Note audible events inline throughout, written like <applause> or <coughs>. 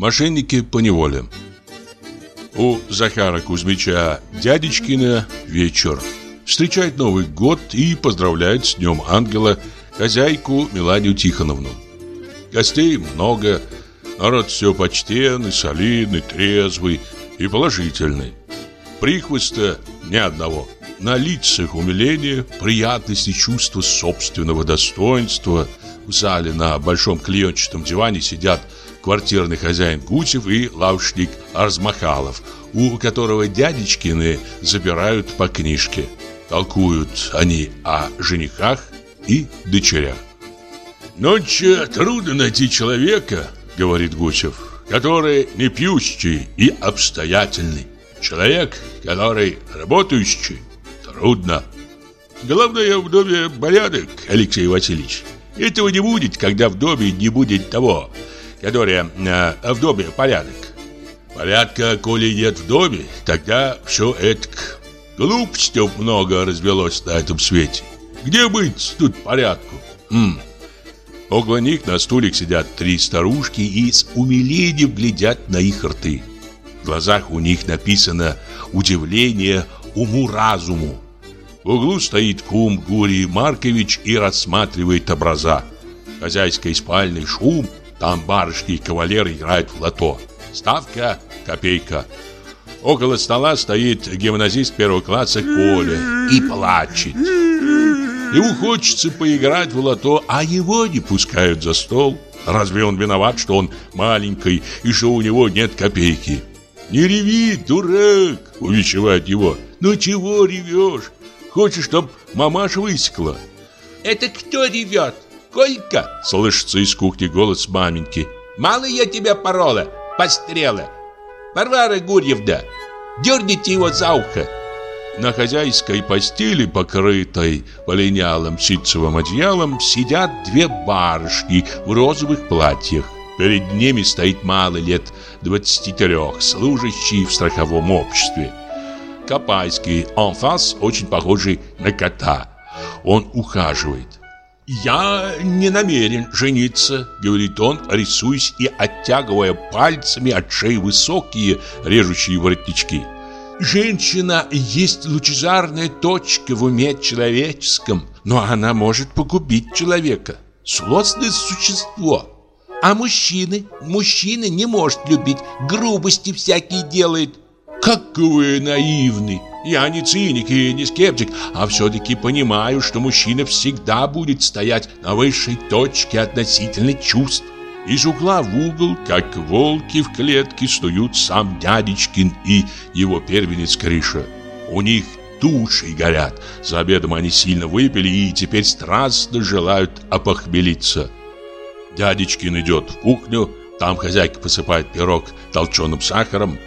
Мошенники по неволе. У Захара Кузьмича Дядечкина вечер. Встречает Новый год и поздравляет с Днем Ангела хозяйку Меладию Тихоновну. Гостей много, народ все почтенный, солидный, трезвый и положительный. Прихвоста ни одного. На лицах умиление, приятность и чувство собственного достоинства. В зале на большом клеенчатом диване сидят квартирный хозяин Гусев и лавочник Арзмахалов, у которого дядечкины забирают по книжке. Толкуют они о женихах и дочерях. «Ночью трудно найти человека, — говорит Гусев, — который не пьющий и обстоятельный. Человек, который работающий, трудно. Главное в доме порядок, Алексей Васильевич. Этого не будет, когда в доме не будет того, который э, в доме порядок. Порядка, коли нет в доме, тогда все это глупостей много развелось на этом свете. Где быть тут порядку? М. Около них на стульях сидят три старушки и с умилением глядят на их рты. В глазах у них написано удивление уму-разуму. В углу стоит кум Гурий Маркович и рассматривает образа. Хозяйской спальный шум, там барышни и кавалеры играют в лото. Ставка – копейка. Около стола стоит гимназист первого класса Коля и плачет. Ему хочется поиграть в лото, а его не пускают за стол. Разве он виноват, что он маленький и что у него нет копейки? «Не реви, дурак!» – увещевает его. «Ну чего ревешь? Хочешь, чтоб мамаша высекла?» «Это кто ревет? Колька?» – слышится из кухни голос маменьки. «Мало я тебя порола, пострела. Варвара Гурьевна, дерните его за ухо!» На хозяйской постели, покрытой полинялым ситцевым одеялом, сидят две барышни в розовых платьях. Перед ними стоит малый лет 23, служащий в страховом обществе. Копайский анфас, очень похожий на кота. Он ухаживает. «Я не намерен жениться», — говорит он, рисуясь и оттягивая пальцами от шеи высокие режущие воротнички. «Женщина есть лучезарная точка в уме человеческом, но она может погубить человека. Злостное существо». А мужчины? Мужчина не может любить, грубости всякие делает. Как вы наивны! Я не циник и не скептик, а все-таки понимаю, что мужчина всегда будет стоять на высшей точке относительно чувств. Из угла в угол, как волки в клетке, стоят сам дядечкин и его первенец Криша. У них души горят. За обедом они сильно выпили и теперь страстно желают опохмелиться. Дядечкин идет в кухню, там хозяйка посыпает пирог толченым сахаром.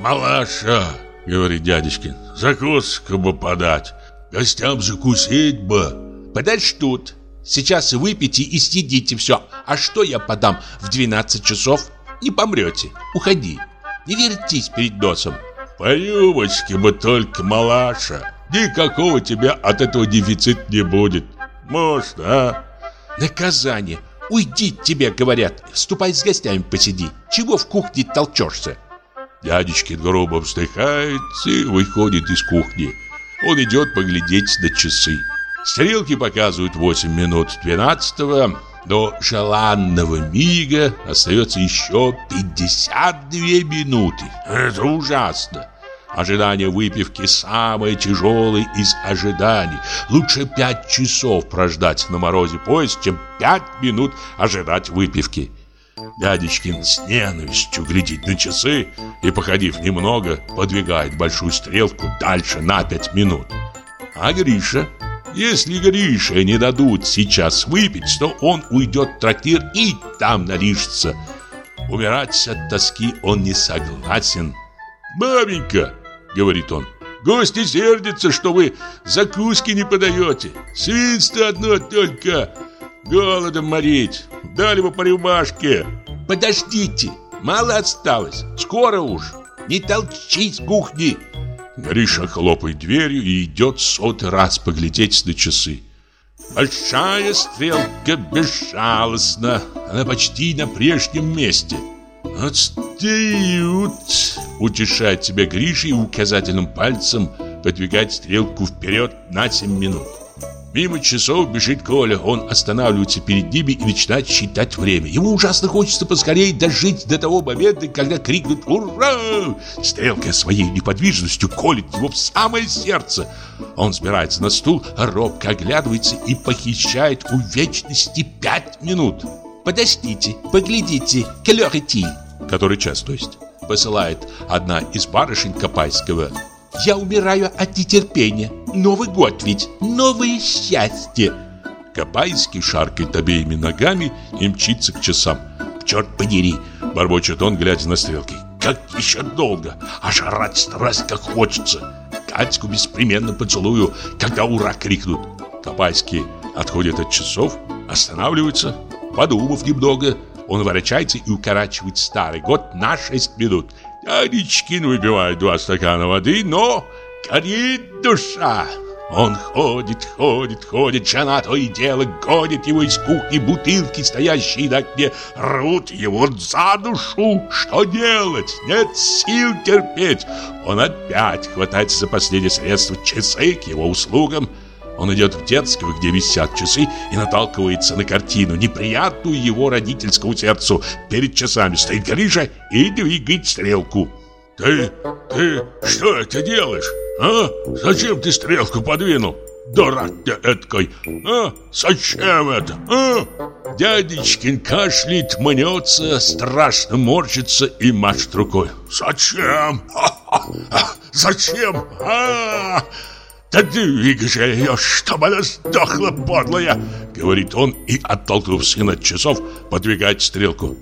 «Малаша!» — говорит дядечкин. «Закуску бы подать, гостям закусить бы». «Подождут. Сейчас выпейте и съедите все. А что я подам в 12 часов? Не помрете. Уходи. Не вертись перед носом». «По юбочке бы только, малаша. Никакого тебя от этого дефицит не будет. Может, а?» «Наказание. Уйди, тебе говорят. Ступай с гостями посиди. Чего в кухне толчешься? Дядечкин грубо вздыхает и выходит из кухни. Он идет поглядеть на часы. Стрелки показывают 8 минут 12 -го. До желанного мига остается еще 52 минуты. Это ужасно. Ожидание выпивки самое тяжелое из ожиданий. Лучше пять часов прождать на морозе поезд, чем пять минут ожидать выпивки. Дядечкин с ненавистью глядит на часы и, походив немного, подвигает большую стрелку дальше на пять минут. А Гриша? Если Грише не дадут сейчас выпить, то он уйдет в трактир и там наришется. Умирать от тоски он не согласен. «Маменька!» — говорит он. «Гости сердятся, что вы закуски не подаете. Свинство одно только. Голодом морить. Дали бы по рюмашке». «Подождите, мало осталось. Скоро уж. Не толчись кухни». Гриша хлопает дверью и идет сотый раз поглядеть на часы. Большая стрелка безжалостна. Она почти на прежнем месте. «Отстают!» – утешает себя Гриша и указательным пальцем подвигает стрелку вперед на 7 минут. Мимо часов бежит Коля, он останавливается перед ними и начинает считать время. Ему ужасно хочется поскорее дожить до того момента, когда крикнут «Ура!». Стрелка своей неподвижностью колет его в самое сердце. Он сбирается на стул, робко оглядывается и похищает у вечности пять минут. «Подождите, поглядите, клёр идти!» Который час, то есть, посылает одна из барышень Копайского – я умираю от нетерпения. Новый год ведь, новое счастье. Кабайский шаркает обеими ногами и мчится к часам. «Черт подери!» – бормочет он, глядя на стрелки. «Как еще долго! А жрать страсть как хочется! Катьку беспременно поцелую, когда ура крикнут!» Кабайский отходит от часов, останавливается, подумав немного, он ворочается и укорачивает старый год на 6 минут – Дядечкин выпивает два стакана воды, но горит душа. Он ходит, ходит, ходит, жена то и дело гонит его из кухни, бутылки, стоящие на окне, рвут его за душу. Что делать? Нет сил терпеть. Он опять хватается за последнее средство, часы к его услугам. Он идет в детскую, где висят часы, и наталкивается на картину, неприятную его родительскому сердцу. Перед часами стоит Гриша и двигает стрелку. «Ты, ты что это делаешь, а? Зачем ты стрелку подвинул?» Дурак ты эткой, а? Зачем это, а? Дядечкин кашляет, мнется, страшно морщится и машет рукой. Зачем? <laughs> Зачем? А -а -а! «Да двигай же ее, чтобы она сдохла, подлая!» Говорит он и, оттолкнув сына от часов, подвигает стрелку.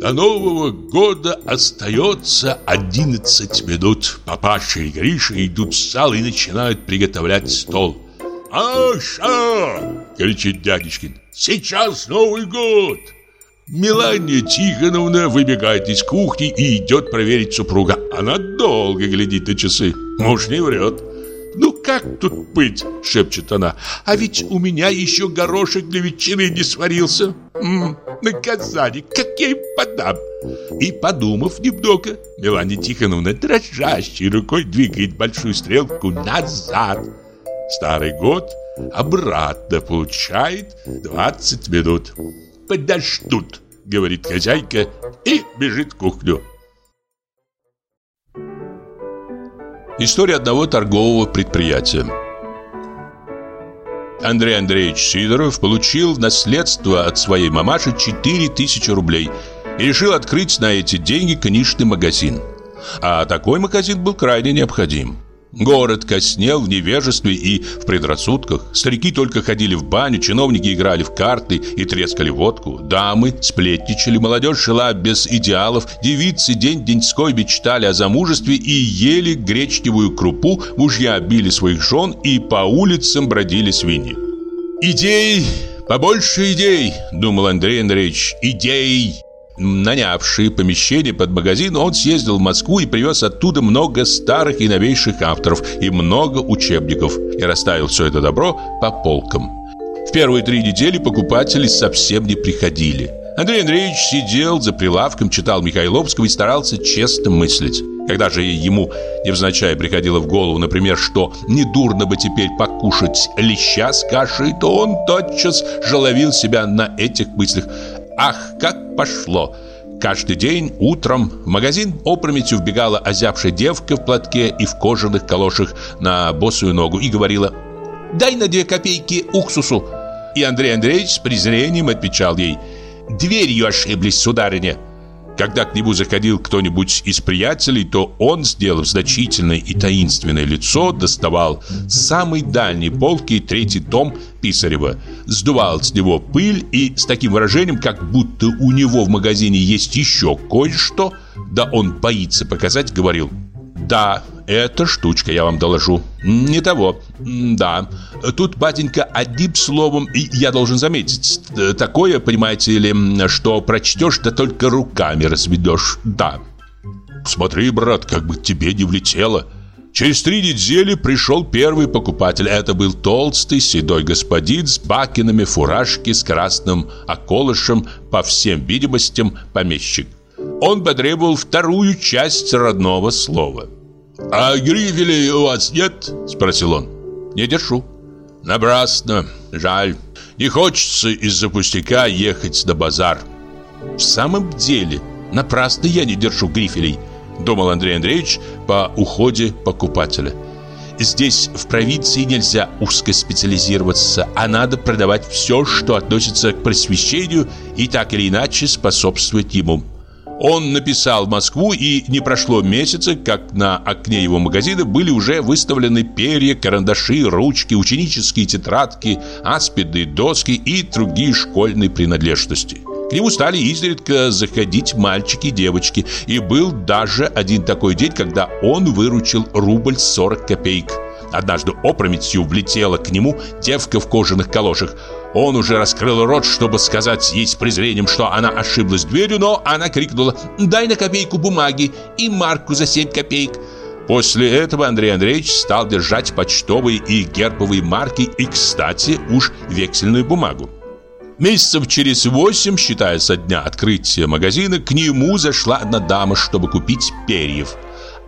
До Нового года остается 11 минут. Папаша и Гриша идут в зал и начинают приготовлять стол. «Аша!» — кричит дядечкин. «Сейчас Новый год!» Мелания Тихоновна выбегает из кухни и идет проверить супруга. Она долго глядит на часы. Муж не врет. «Ну как тут быть?» — шепчет она. «А ведь у меня еще горошек для ветчины не сварился. М -м, наказание, как я им подам?» И, подумав немного, Мелания Тихоновна дрожащей рукой двигает большую стрелку назад. Старый год обратно получает 20 минут. «Подождут», — говорит хозяйка и бежит в кухню. История одного торгового предприятия. Андрей Андреевич Сидоров получил наследство от своей мамаши 4000 рублей и решил открыть на эти деньги книжный магазин. А такой магазин был крайне необходим. Город коснел в невежестве и в предрассудках. Старики только ходили в баню, чиновники играли в карты и трескали водку. Дамы сплетничали, молодежь шла без идеалов, девицы день-деньской мечтали о замужестве и ели гречневую крупу, мужья били своих жен и по улицам бродили свиньи. «Идей! Побольше идей!» — думал Андрей Андреевич. «Идей!» Нанявший помещение под магазин, он съездил в Москву и привез оттуда много старых и новейших авторов и много учебников и расставил все это добро по полкам. В первые три недели покупатели совсем не приходили. Андрей Андреевич сидел за прилавком, читал Михайловского и старался честно мыслить. Когда же ему невзначай приходило в голову, например, что недурно бы теперь покушать леща с кашей, то он тотчас жаловил себя на этих мыслях. Ах, как пошло! Каждый день утром в магазин опрометью вбегала озябшая девка в платке и в кожаных калошах на босую ногу и говорила «Дай на две копейки уксусу». И Андрей Андреевич с презрением отвечал ей «Дверью ошиблись, сударыня». Когда к нему заходил кто-нибудь из приятелей, то он, сделав значительное и таинственное лицо, доставал с самой дальней полки третий том Писарева, сдувал с него пыль и с таким выражением, как будто у него в магазине есть еще кое-что, да он боится показать, говорил «Да, эта штучка, я вам доложу. Не того. Да. Тут, батенька, одним словом, и я должен заметить, такое, понимаете ли, что прочтешь, да только руками разведешь. Да. Смотри, брат, как бы тебе не влетело. Через три недели пришел первый покупатель. Это был толстый седой господин с бакинами фуражки с красным околышем, по всем видимостям, помещик. он потребовал вторую часть родного слова. «А грифелей у вас нет?» – спросил он. «Не держу». «Напрасно. Жаль. Не хочется из-за пустяка ехать на базар». «В самом деле, напрасно я не держу грифелей», – думал Андрей Андреевич по уходе покупателя. Здесь, в провинции, нельзя узкоспециализироваться, а надо продавать все, что относится к просвещению и так или иначе способствует ему. Он написал в Москву, и не прошло месяца, как на окне его магазина были уже выставлены перья, карандаши, ручки, ученические тетрадки, аспидные доски и другие школьные принадлежности. К нему стали изредка заходить мальчики и девочки, и был даже один такой день, когда он выручил рубль 40 копеек. Однажды опрометью влетела к нему девка в кожаных калошах. Он уже раскрыл рот, чтобы сказать ей с презрением, что она ошиблась дверью, но она крикнула «Дай на копейку бумаги и марку за 7 копеек». После этого Андрей Андреевич стал держать почтовые и гербовые марки и, кстати, уж вексельную бумагу. Месяцев через восемь, считая со дня открытия магазина, к нему зашла одна дама, чтобы купить перьев.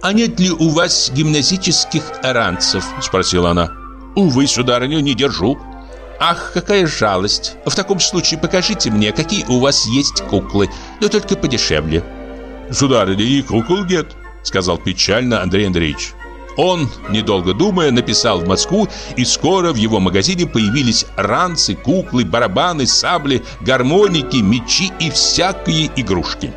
«А нет ли у вас гимназических ранцев?» – спросила она. «Увы, сударыня, не держу». «Ах, какая жалость! В таком случае покажите мне, какие у вас есть куклы, но только подешевле». «Сударыня, и кукол нет», – сказал печально Андрей Андреевич. Он, недолго думая, написал в Москву, и скоро в его магазине появились ранцы, куклы, барабаны, сабли, гармоники, мечи и всякие игрушки.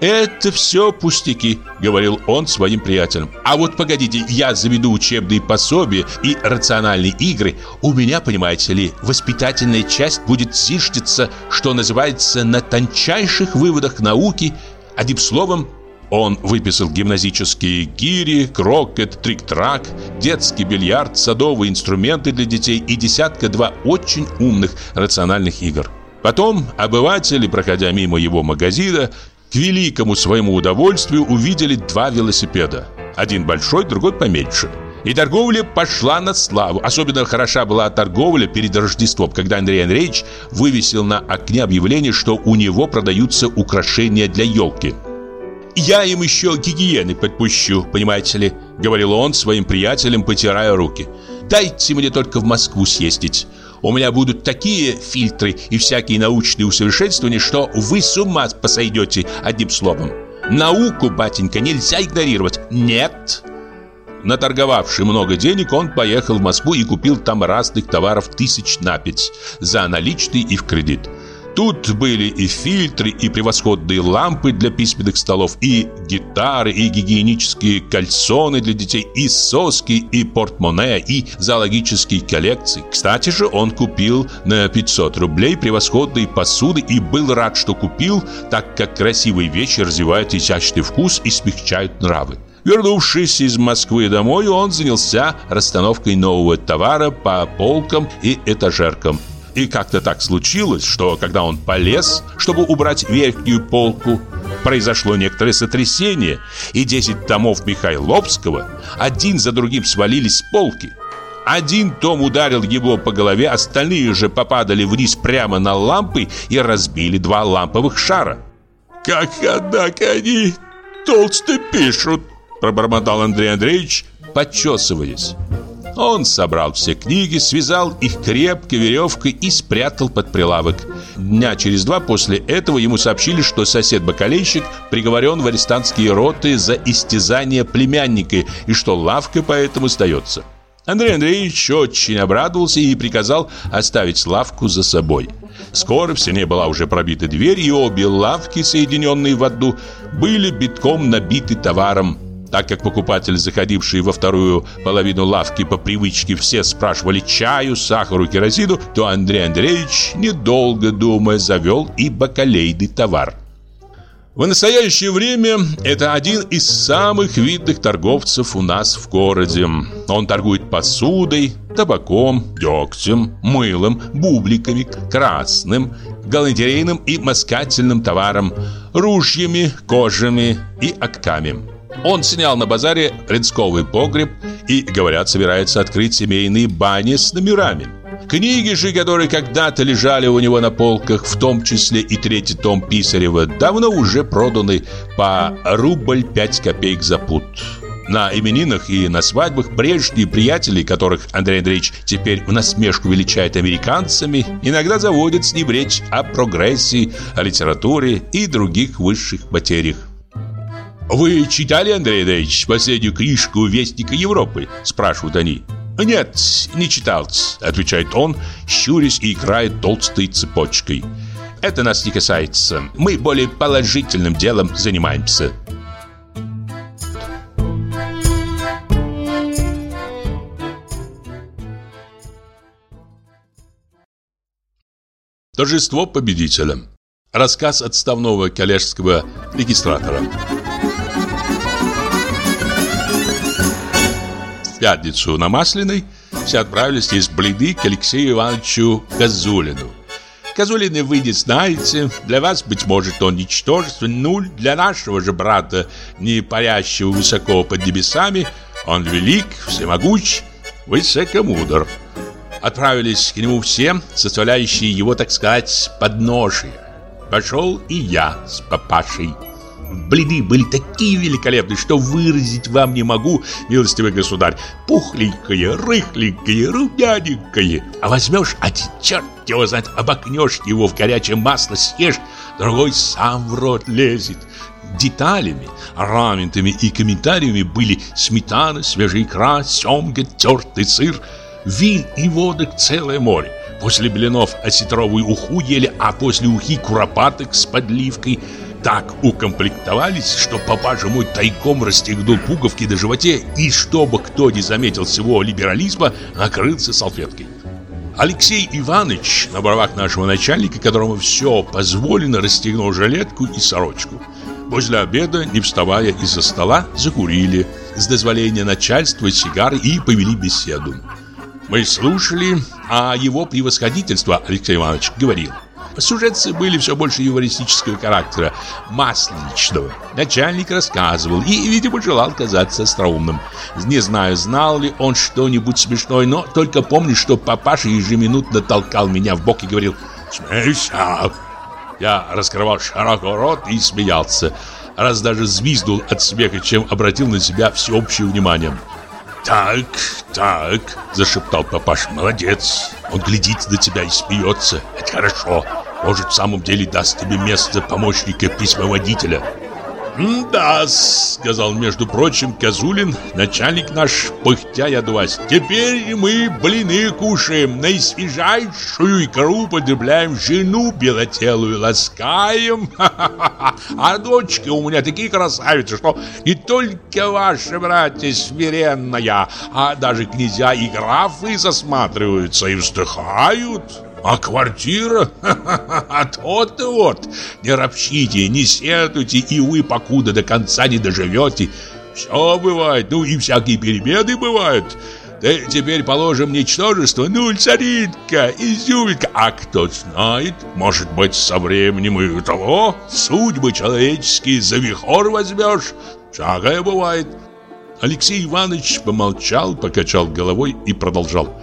«Это все пустяки», — говорил он своим приятелям. «А вот погодите, я заведу учебные пособия и рациональные игры. У меня, понимаете ли, воспитательная часть будет зиждиться, что называется, на тончайших выводах науки, одним словом, он выписал гимназические гири, крокет, трик-трак, детский бильярд, садовые инструменты для детей и десятка-два очень умных рациональных игр. Потом обыватели, проходя мимо его магазина, к великому своему удовольствию увидели два велосипеда. Один большой, другой поменьше. И торговля пошла на славу. Особенно хороша была торговля перед Рождеством, когда Андрей Андреевич вывесил на окне объявление, что у него продаются украшения для елки – «Я им еще гигиены подпущу, понимаете ли», — говорил он своим приятелям, потирая руки. «Дайте мне только в Москву съездить. У меня будут такие фильтры и всякие научные усовершенствования, что вы с ума посойдете одним словом. Науку, батенька, нельзя игнорировать. Нет!» Наторговавший много денег, он поехал в Москву и купил там разных товаров тысяч на пять за наличный и в кредит. Тут были и фильтры, и превосходные лампы для письменных столов, и гитары, и гигиенические кальсоны для детей, и соски, и портмоне, и зоологические коллекции. Кстати же, он купил на 500 рублей превосходные посуды и был рад, что купил, так как красивые вещи развивают изящный вкус и смягчают нравы. Вернувшись из Москвы домой, он занялся расстановкой нового товара по полкам и этажеркам. И как-то так случилось, что когда он полез, чтобы убрать верхнюю полку, произошло некоторое сотрясение, и 10 томов Михайловского один за другим свалились с полки. Один том ударил его по голове, остальные же попадали вниз прямо на лампы и разбили два ламповых шара. «Как, однако, они толсто пишут!» Пробормотал Андрей Андреевич, подчесываясь. Он собрал все книги, связал их крепко веревкой и спрятал под прилавок. Дня через два после этого ему сообщили, что сосед-бакалейщик приговорен в арестантские роты за истязание племянника и что лавка поэтому сдается. Андрей Андреевич очень обрадовался и приказал оставить лавку за собой. Скоро в стене была уже пробита дверь, и обе лавки, соединенные в одну, были битком набиты товаром. Так как покупатели, заходившие во вторую половину лавки по привычке, все спрашивали чаю, сахару, керосину, то Андрей Андреевич, недолго думая, завел и бакалейный товар. В настоящее время это один из самых видных торговцев у нас в городе. Он торгует посудой, табаком, дегтем, мылом, бубликами, красным, галантерейным и маскательным товаром, ружьями, кожами и окками. Он снял на базаре рынсковый погреб и, говорят, собирается открыть семейные бани с номерами. Книги же, которые когда-то лежали у него на полках, в том числе и третий том Писарева, давно уже проданы по рубль пять копеек за пуд. На именинах и на свадьбах прежние приятели, которых Андрей Андреевич теперь в насмешку величает американцами, иногда заводят с ним речь о прогрессе, о литературе и других высших материях. «Вы читали, Андрей Андреевич, последнюю книжку Вестника Европы?» – спрашивают они. «Нет, не читал», – отвечает он, щурясь и играет толстой цепочкой. «Это нас не касается. Мы более положительным делом занимаемся». Торжество победителя. Рассказ отставного коллежского регистратора. Пятницу на Масляной все отправились из Бледы к Алексею Ивановичу Козулину. Козулины вы не знаете, для вас, быть может, он ничтожество, нуль, для нашего же брата, не парящего высоко под небесами, он велик, всемогуч, высокомудр отправились к нему все, составляющие его, так сказать, подножие. Пошел и я с папашей. Блины были такие великолепные, что выразить вам не могу, милостивый государь. Пухленькое, рыхленькое, румяненькое. А возьмешь, один черт его знает, обокнешь его в горячее масло, съешь, другой сам в рот лезет. Деталями, раментами и комментариями были сметана, свежая икра, семга, тертый сыр – вин и водок целое море. После блинов осетровую уху ели, а после ухи куропаток с подливкой. Так укомплектовались, что папаша мой тайком расстегнул пуговки на животе и, чтобы кто не заметил всего либерализма, накрылся салфеткой. Алексей Иванович, на бровах нашего начальника, которому все позволено, расстегнул жилетку и сорочку. После обеда, не вставая из-за стола, закурили, с дозволения начальства сигары и повели беседу. Мы слушали, а его превосходительство, Алексей Иванович, говорил. Сюжеты были все больше юмористического характера, масленичного. Начальник рассказывал и, видимо, желал казаться остроумным. Не знаю, знал ли он что-нибудь смешное, но только помню, что папаша ежеминутно толкал меня в бок и говорил «Смейся!». Я раскрывал широко рот и смеялся, раз даже звиздул от смеха, чем обратил на себя всеобщее внимание. «Так, так», – зашептал папаша, – «молодец. Он глядит на тебя и смеется. Это хорошо. Может, в самом деле даст тебе место помощника письмоводителя». «Да, — сказал, между прочим, Козулин, начальник наш, пыхтя я вас. Теперь мы блины кушаем, наисвежайшую икру потребляем, жену белотелую ласкаем. <laughs> А дочки у меня такие красавицы, что не только ваши братья смиренная, а даже князья и графы засматриваются и вздыхают». А квартира? <laughs> А то-то вот. Не ропщите, не сетуйте, и вы покуда до конца не доживете. Все бывает, ну и всякие перемены бывают. Да теперь положим ничтожество, ну, царитка, изюминка. А кто знает, может быть, со временем и того судьбы человеческие за вихор возьмешь. Всякое бывает. Алексей Иванович помолчал, покачал головой и продолжал.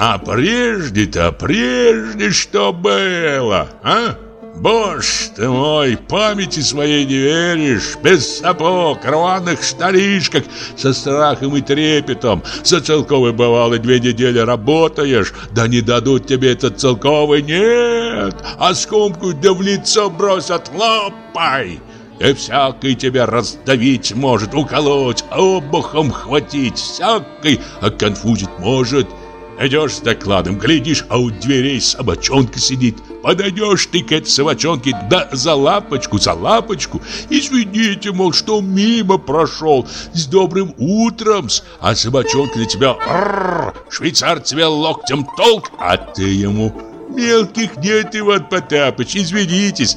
А прежде-то, прежде что было, а? Боже ты мой, памяти своей не веришь Без сапог, рваных штанишках Со страхом и трепетом За целковый бывало две недели работаешь Да не дадут тебе этот целковый, нет А скумку да в лицо бросят, лопай и всякий тебя раздавить может, уколоть, обухом хватить, всякий оконфузить может. Идешь с докладом, глядишь, а у дверей собачонка сидит. Подойдешь ты к этой собачонке, да за лапочку, за лапочку. Извините, мол, что мимо прошел. С добрым утром. А собачонка на тебя, рррр, швейцар тебя локтем толк, а ты ему... Мелких нет, Иван Потапыч, извинитесь,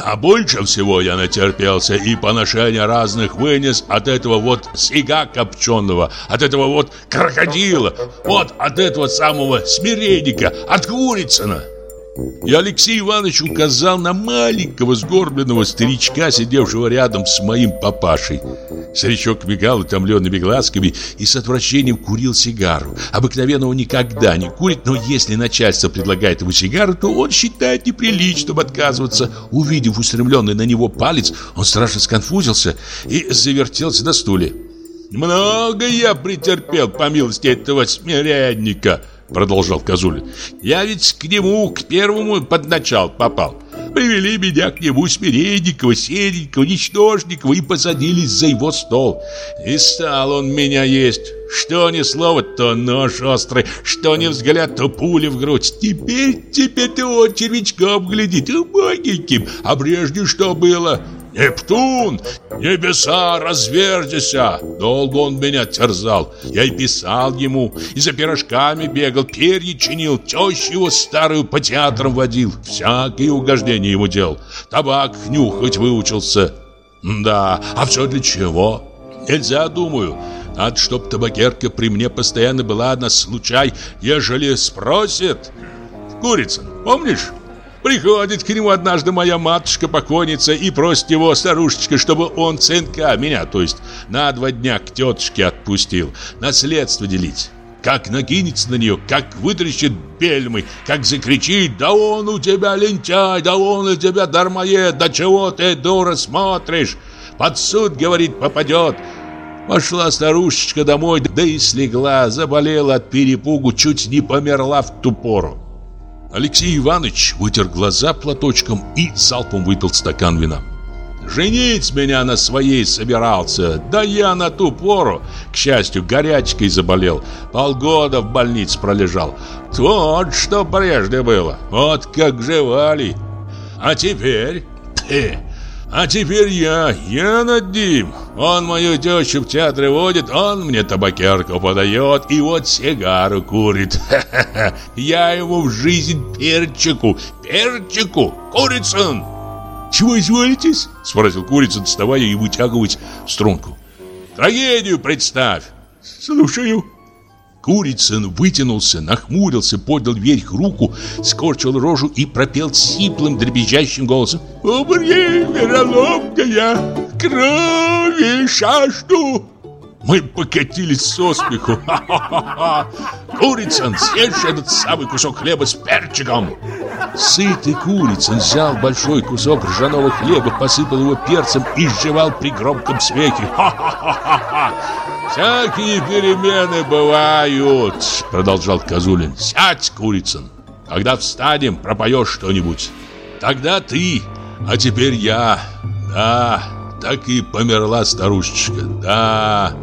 а больше всего я натерпелся и поношения разных вынес от этого вот сига копченого, от этого вот крокодила, вот от этого самого смиренника, от Курицына. И Алексей Иванович указал на маленького сгорбленного старичка, сидевшего рядом с моим папашей. Старичок мигал утомленными глазками и с отвращением курил сигару. Обыкновенно он никогда не курит, но если начальство предлагает ему сигару, то он считает неприличным отказываться. Увидев устремленный на него палец, он страшно сконфузился и завертелся на стуле. «Много я претерпел по милости этого смиренника», — продолжал Козулин. «Я ведь к нему, к первому под начал попал. Привели меня к нему Смиренникова, Серенького, Ничтожникова и посадились за его стол. И стал он меня есть. Что ни слово, то нож острый, что ни взгляд, то пуля в грудь. Теперь, теперь-то он червячком глядит, маленьким, а прежде что было? «Нептун! Небеса, разверзися!» Долго он меня терзал. Я и писал ему, и за пирожками бегал, перья чинил, тещу его старую по театрам водил. Всякие угождения ему делал. Табак нюхать выучился. Да, а все для чего? Нельзя, думаю. Надо, чтоб табакерка при мне постоянно была на случай, ежели спросит. Курица, помнишь? Приходит к нему однажды моя матушка-покойница и просит его, старушечка, чтобы он сынка, меня, то есть, на два дня к тетушке отпустил, наследство делить. Как накинется на нее, как вытрящит бельмы, как закричит «Да он у тебя лентяй, да он у тебя дармоед, да чего ты, дура, смотришь?» Под суд, говорит, попадет. Пошла старушечка домой, да и слегла, заболела от перепугу, чуть не померла в ту пору. Алексей Иванович вытер глаза платочком и залпом выпил стакан вина. Женить меня на своей собирался, да я на ту пору, к счастью, горячкой заболел, полгода в больнице пролежал. Вот что прежде было, вот как жевали. А теперь... Ты, а теперь я, я над ним. Он мою тещу в театре водит, он мне табакерку подает и вот сигару курит. Я ему в жизнь перчику, перчику, Курицын. «Чего изволитесь?» — спросил Курицын, вставая и вытягивать струнку. «Трагедию представь!» «Слушаю!» Курицын вытянулся, нахмурился, поднял вверх руку, скорчил рожу и пропел сиплым, дребезжащим голосом. «Умри, вероломная, крови шашду!» Мы покатились со смеху. Ха-ха-ха! Курицын, съешь этот самый кусок хлеба с перчиком. Сытый Курицын взял большой кусок ржаного хлеба, посыпал его перцем и сживал при громком смехе. Ха-ха-ха! Всякие перемены бывают, продолжал Козулин. Сядь, Курицын. Когда встанем, пропоешь что-нибудь. Тогда ты, а теперь я. Да, так и померла старушечка. Да.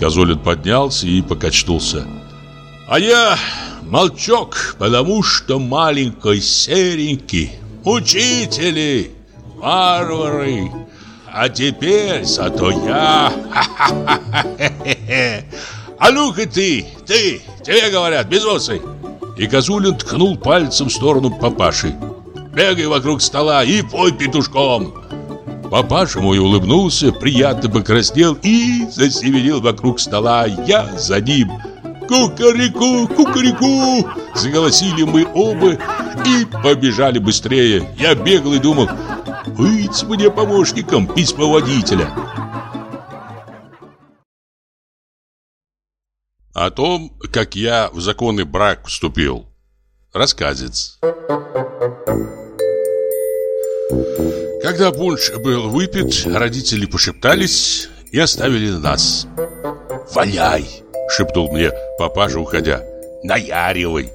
Козулин поднялся и покачнулся. А я молчок, потому что маленький серенький. Учители, варвары. А теперь зато я. <laughs> А ну-ка ты, ты, тебе говорят, безвосый. И Козулин ткнул пальцем в сторону папаши. Бегай вокруг стола и пой петушком. Папаша мой улыбнулся, приятно покраснел и засеменил вокруг стола. Я за ним. «Кукареку, кукареку!» Заголосили мы оба и побежали быстрее. Я бегал и думал, быть мне помощником письмоводителя. О том, как я в законный брак вступил. Рассказец. Когда пунш был выпит, родители пошептались и оставили нас. «Валяй!» — шепнул мне папаша, уходя. «Наяривай!»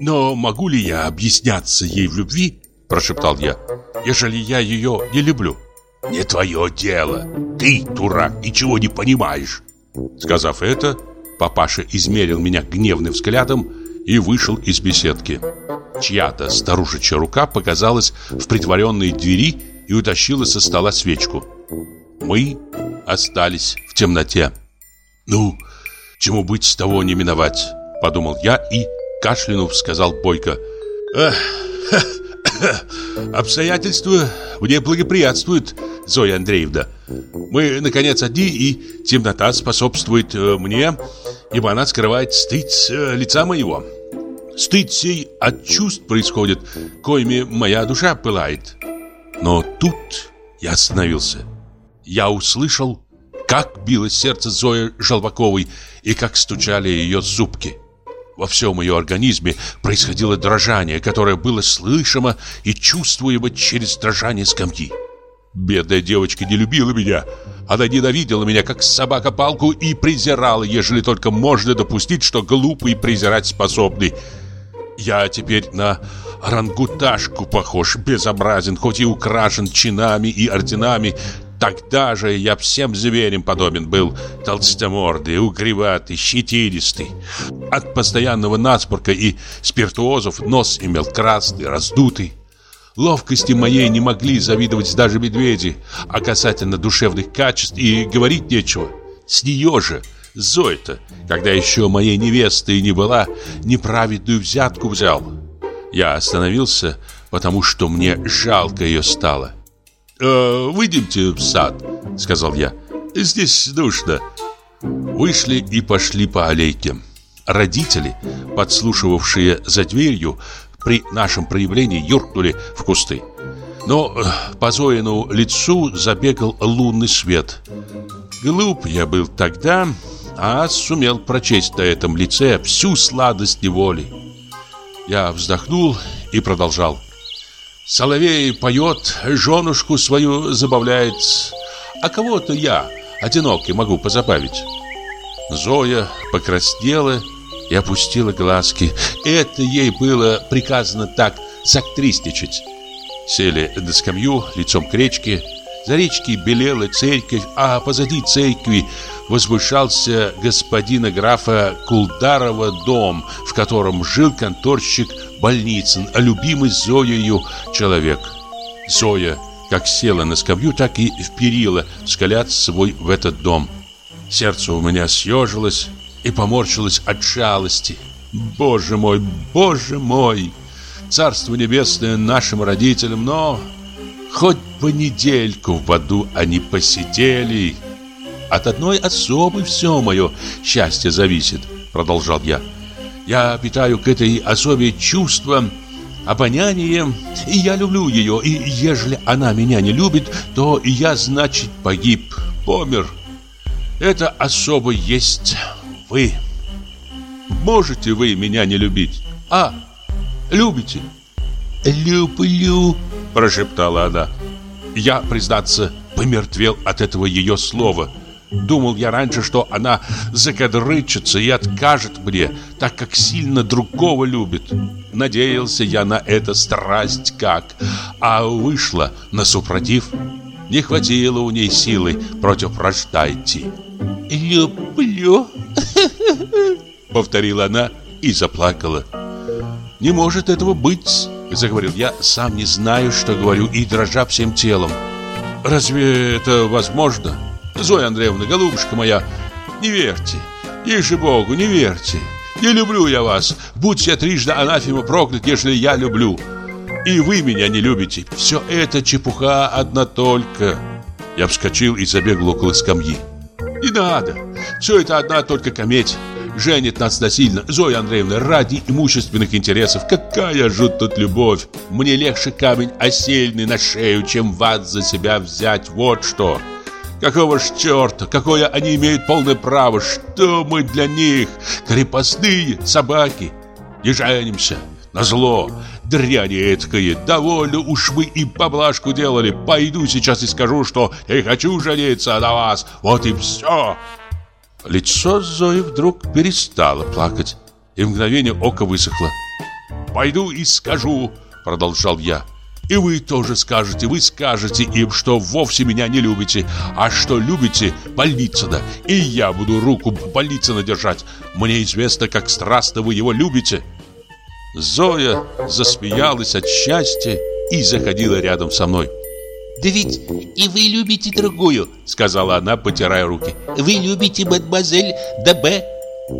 «Но могу ли я объясняться ей в любви?» — прошептал я. «Ежели я ее не люблю». «Не твое дело! Ты, дурак, ничего не понимаешь!» Сказав это, папаша измерил меня гневным взглядом и вышел из беседки. Чья-то старушечья рука показалась в притворенной двери и утащила со стола свечку. Мы остались в темноте. «Ну, чему быть, с того не миновать», — подумал я и, кашлянув, сказал Бойко. «Эх, <laughs> обстоятельства мне благоприятствуют, Зоя Андреевна. Мы, наконец, одни, и темнота способствует э, мне, ибо она скрывает стыд э, лица моего». Стыд сей от чувств происходит, коими моя душа пылает. Но тут я остановился. Я услышал, как билось сердце Зои Желваковой и как стучали ее зубки. Во всем ее организме происходило дрожание, которое было слышимо и чувствуемо через дрожание скамьи. Бедная девочка не любила меня. Она ненавидела меня, как собака палку, и презирала, ежели только можно допустить, что глупый презирать способный. Я теперь на рангуташку похож, безобразен, хоть и украшен чинами и орденами. Тогда же я всем зверям подобен был, толстомордый, угреватый, щетинистый. От постоянного наспорка и спиртуозов нос имел красный, раздутый. Ловкости моей не могли завидовать даже медведи, а касательно душевных качеств и говорить нечего. С нее же, Зоя-то, когда еще моей невестой не была, неправедную взятку взял. Я остановился, потому что мне жалко ее стало. «Э, «Выйдемте в сад», — сказал я. «Здесь душно». Вышли и пошли по аллейке. Родители, подслушивавшие за дверью, при нашем проявлении юркнули в кусты. Но э, по Зоину лицу забегал лунный свет. Глуп я был тогда, а сумел прочесть на этом лице всю сладость неволи. Я вздохнул и продолжал. Соловей поет, женушку свою забавляет, а кого-то я, одинокий, могу позабавить. Зоя покраснела и опустила глазки. Это ей было приказано так сактрисничать. Сели на скамью лицом к речке. За речки белела церковь, а позади церкви возвышался господина графа Кулдарова дом, в котором жил конторщик Больницын, а любимый Зоею человек. Зоя как села на скамью, так и вперила взгляд свой в этот дом. Сердце у меня съежилось, и поморщилась от жалости. Боже мой, боже мой! Царство небесное нашим родителям, но хоть бы недельку в аду они посидели. От одной особы все мое счастье зависит, продолжал я. Я питаю к этой особе чувство, обоняние, и я люблю ее, и ежели она меня не любит, то я, значит, погиб, помер. Это особо есть вы. Можете вы меня не любить? А, любите? Люблю, прошептала она. Я, признаться, помертвел от этого ее слова. Думал я раньше, что она закадрычится и откажет мне, так как сильно другого любит. Надеялся я на это страсть как, а вышла на супротив. Не хватило у ней силы против вражда идти. «Люблю», — повторила она и заплакала. «Не может этого быть», — заговорил я, сам не знаю, что говорю, и дрожа всем телом. «Разве это возможно? Зоя Андреевна, голубушка моя, не верьте, ей Богу, не верьте. Не люблю я вас, будь я трижды анафема проклят, если я люблю. И вы меня не любите. Все это чепуха одна только». Я вскочил и забегал около скамьи. Не надо. Все это одна только кометь. Женит нас насильно. Зоя Андреевна, ради имущественных интересов. Какая же тут любовь. Мне легче камень осельный на шею, чем вас за себя взять. Вот что. Какого ж черта? Какое они имеют полное право? Что мы для них? Крепостные собаки. Не женимся. На зло. Дряни эткое, довольно уж вы и поблажку делали. Пойду сейчас и скажу, что я хочу жениться на вас. Вот и все. Лицо Зои вдруг перестало плакать, и в мгновение ока высохло. «Пойду и скажу», — продолжал я. «И вы тоже скажете, вы скажете им, что вовсе меня не любите, а что любите Болицына, и я буду руку Болицына держать. Мне известно, как страстно вы его любите». Зоя засмеялась от счастья и заходила рядом со мной. «Да ведь и вы любите другую», — сказала она, потирая руки. «Вы любите мадемуазель Д.Б.»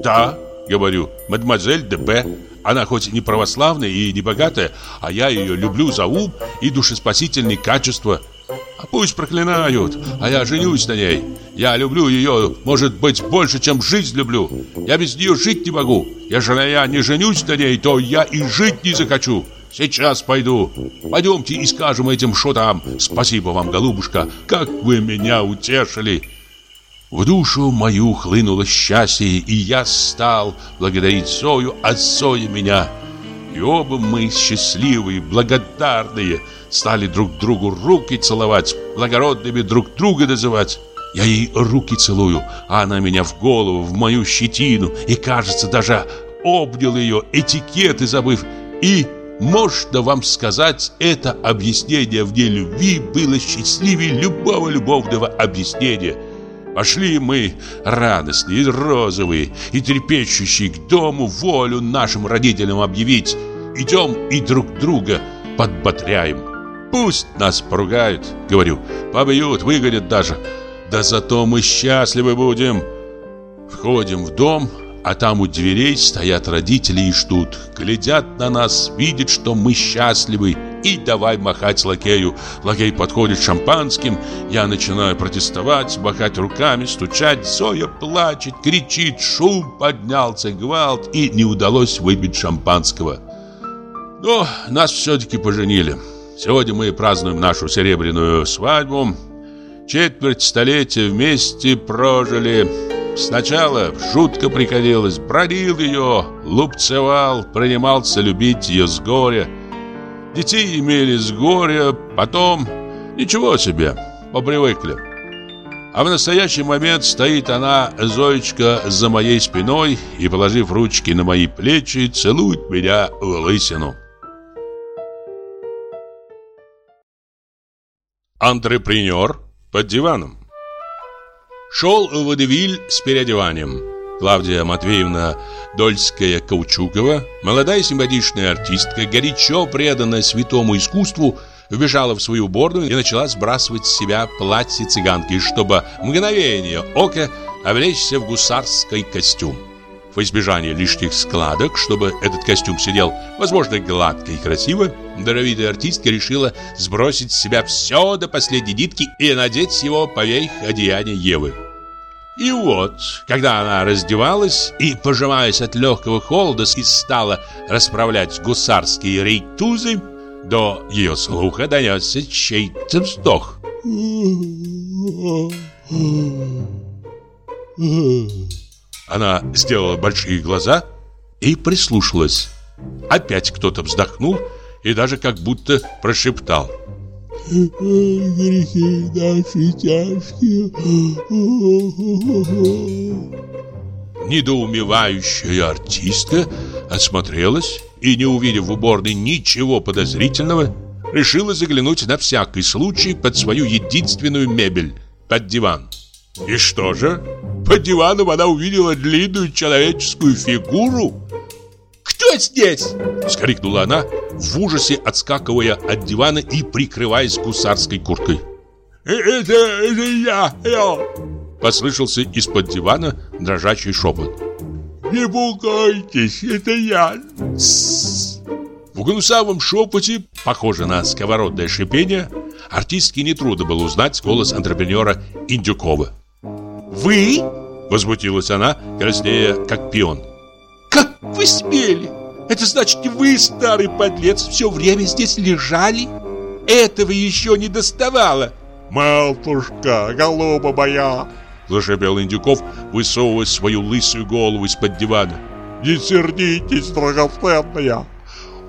«Да», — говорю, — «мадемуазель Д.Б. Она хоть и не православная и не богатая, а я ее люблю за ум и душеспасительные качества. А пусть проклинают, а я женюсь на ней. Я люблю ее, может быть, больше, чем жизнь люблю. Я без нее жить не могу. Ежели я не женюсь на ней, то я и жить не захочу. Сейчас пойду. Пойдемте и скажем этим шутам. Спасибо вам, голубушка, как вы меня утешили. В душу мою хлынуло счастье, и я стал благодарить Зою, а Зоя меня. И оба мы счастливые, благодарные, стали друг другу руки целовать, благородными друг друга называть. Я ей руки целую, а она меня в голову, в мою щетину, и, кажется, даже обнял ее, этикеты забыв, и можно вам сказать, это объяснение в ней любви было счастливее любого любовного объяснения. Пошли мы радостные, и розовые, и трепещущие к дому волю нашим родителям объявить. Идем и друг друга подбодряем. Пусть нас поругают, говорю, побьют, выгонят даже. Да зато мы счастливы будем. Входим в дом, а там у дверей стоят родители и ждут. Глядят на нас, видят, что мы счастливы. И давай махать лакею. Лакей подходит шампанским. Я начинаю протестовать, махать руками, стучать. Зоя плачет, кричит, шум поднялся, гвалт. И не удалось выпить шампанского. Но нас все-таки поженили. Сегодня мы празднуем нашу серебряную свадьбу. Четверть столетия вместе прожили. Сначала жутко приходилось, бродил ее, лупцевал, принимался любить ее с горя. Детей имели с горя, потом ничего себе, попривыкли. А в настоящий момент стоит она, Зоечка, за моей спиной и, положив ручки на мои плечи, целует меня в лысину. Антрепренер под диваном Шел Водевиль с переодеванием. Клавдия Матвеевна Дольская-Каучукова, молодая симпатичная артистка, горячо преданная святому искусству, вбежала в свою уборную и начала сбрасывать с себя платье цыганки, чтобы мгновение ока облечься в гусарский костюм. В избежание лишних складок, чтобы этот костюм сидел, возможно, гладко и красиво, даровитая артистка решила сбросить с себя все до последней нитки и надеть его поверх одеяния Евы. И вот, когда она раздевалась и, пожимаясь от легкого холода, и стала расправлять гусарские рейтузы, до ее слуха донесся чей-то вздох. Она сделала большие глаза и прислушалась. Опять кто-то вздохнул и даже как будто прошептал. «Грехи наши тяжкие». Недоумевающая артистка осмотрелась и, не увидев в уборной ничего подозрительного, решила заглянуть на всякий случай под свою единственную мебель, под диван. И что же? Под диваном она увидела длинную человеческую фигуру. «Кто здесь?» — скрикнула она, в ужасе отскакивая от дивана и прикрываясь гусарской курткой. «Э, «Это, это я, я!» — послышался из-под дивана дрожащий шепот. «Не пугайтесь, это я!» В гнусавом шепоте, похоже на сковородное шипение, артистке нетрудно было узнать голос антрепренера Индюкова. «Вы?» – возмутилась она, краснея, как пион. «Как вы смели? Это значит, вы, старый подлец, все время здесь лежали? Этого еще не доставало!» «Матушка, голуба моя!» – зашипел Индюков, высовывая свою лысую голову из-под дивана. «Не сердитесь, драгоценная!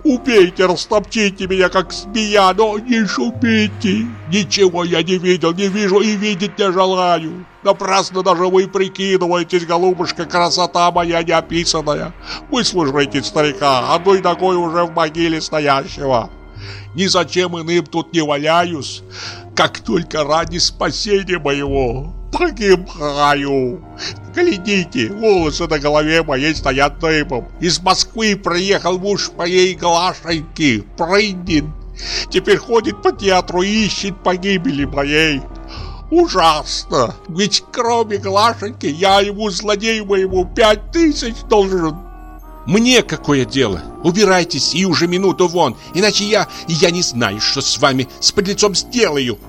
Убейте, растопчите меня, как змея, но не шумите. Ничего я не видел, не вижу и видеть не желаю. Напрасно даже вы прикидываетесь, голубушка, красота моя неописанная. Выслушайте старика, одной ногой уже в могиле стоящего. Ни зачем иным тут не валяюсь, как только ради спасения моего погибаю. Глядите, волосы на голове моей стоят дыбом. Из Москвы приехал муж моей Глашеньки, Прындин. Теперь ходит по театру и ищет погибели моей. Ужасно! Ведь кроме Глашеньки я ему, злодею моему, пять тысяч должен. Мне какое дело? Убирайтесь и уже минуту вон, иначе я, я не знаю, что с вами, с подлецом сделаю.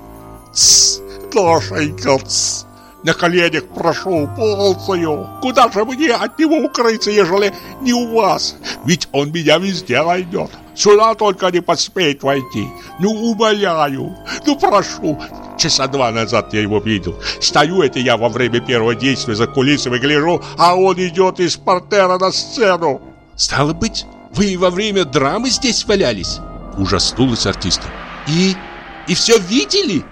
Тсс, Дашенька, тсс. На коленях прошу, ползаю. Куда же мне от него укрыться, ежели не у вас? Ведь он меня везде найдет. Сюда только не посмеет войти. Ну, умоляю, ну прошу. Часа два назад я его видел. Стою это я во время первого действия за кулисами гляжу, а он идет из портера на сцену. Стало быть, вы во время драмы здесь валялись? Ужаснулась артистка. И... и все видели?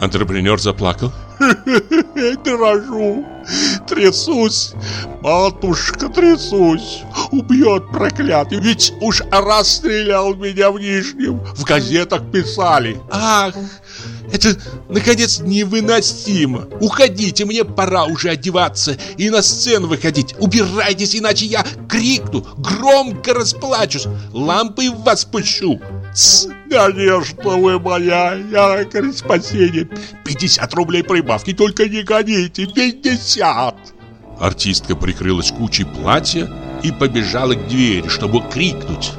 Антрепренер заплакал. <laughs> Дрожу, трясусь, матушка, трясусь. Убьет проклятый, ведь уж раз стрелял меня в Нижнем. В газетах писали. Ах, это, наконец, невыносимо. Уходите, мне пора уже одеваться и на сцену выходить. Убирайтесь, иначе я крикну, громко расплачусь, лампой вас пущу. Тс, конечно, вы моя, якорь спасения. 50 рублей прибавки, только не гоните, 50. Артистка прикрылась кучей платья и побежала к двери, чтобы крикнуть.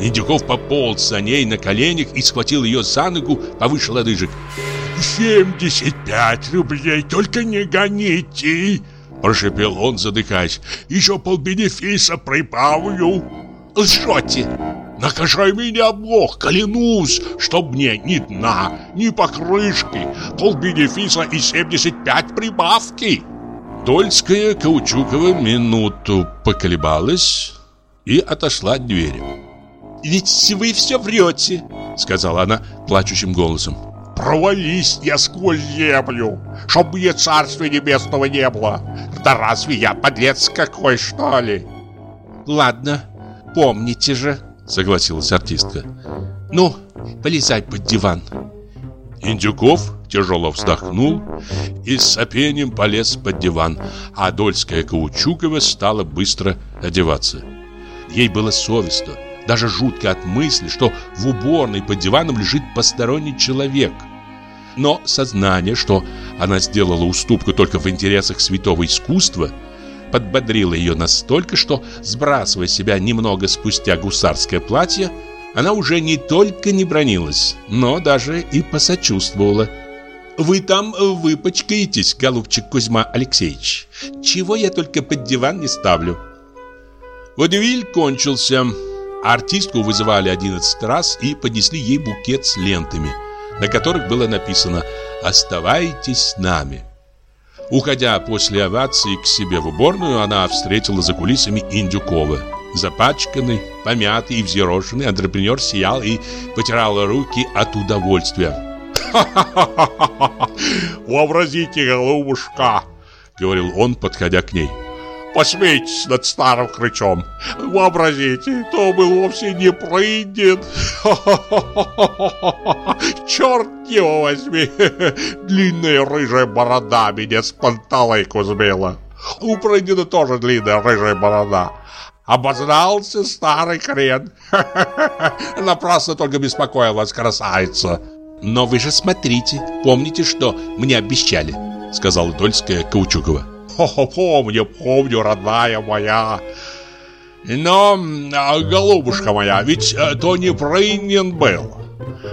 Индюков пополз за ней на коленях и схватил ее за ногу повыше лодыжек. «Семьдесят пять рублей, только не гоните!» Прошепел он, задыхаясь. «Еще полбенефиса прибавлю!» «Лжете!» Накажай меня, Бог, клянусь, чтоб мне ни дна, ни покрышки, полбенефиса и 75 прибавки. Дольская Каучукова минуту поколебалась и отошла от двери. «Ведь вы все врете», — сказала она плачущим голосом. «Провались я сквозь землю, чтоб мне царствия небесного не было. Да разве я подлец какой, что ли?» «Ладно, помните же», — согласилась артистка. «Ну, полезай под диван». Индюков тяжело вздохнул и с сопением полез под диван, а Дольская Каучукова стала быстро одеваться. Ей было совестно, даже жутко от мысли, что в уборной под диваном лежит посторонний человек. Но сознание, что она сделала уступку только в интересах святого искусства – подбодрила ее настолько, что, сбрасывая себя немного спустя гусарское платье, она уже не только не бронилась, но даже и посочувствовала. «Вы там выпачкаетесь, голубчик Кузьма Алексеевич. Чего я только под диван не ставлю». Водевиль кончился. Артистку вызывали 11 раз и поднесли ей букет с лентами, на которых было написано «Оставайтесь с нами». Уходя после овации к себе в уборную, она встретила за кулисами Индюкова. Запачканный, помятый и взъерошенный антрепренер сиял и потирал руки от удовольствия. «Ха-ха-ха! <laughs> Вообразите, голубушка!» — говорил он, подходя к ней. Посмейтесь над старым хрычом. Вообразите, то был вовсе не прыгнет. <laughs> Черт его возьми. <laughs> Длинная рыжая борода меня с панталыку сбила. У прыгнена тоже длинная рыжая борода. Обознался старый хрен. <laughs> Напрасно только беспокоил вас, красавица. Но вы же смотрите, помните, что мне обещали, сказала Дольская Каучукова. Помню, помню, родная моя. Но, а, голубушка моя, ведь э, то не Брындин был.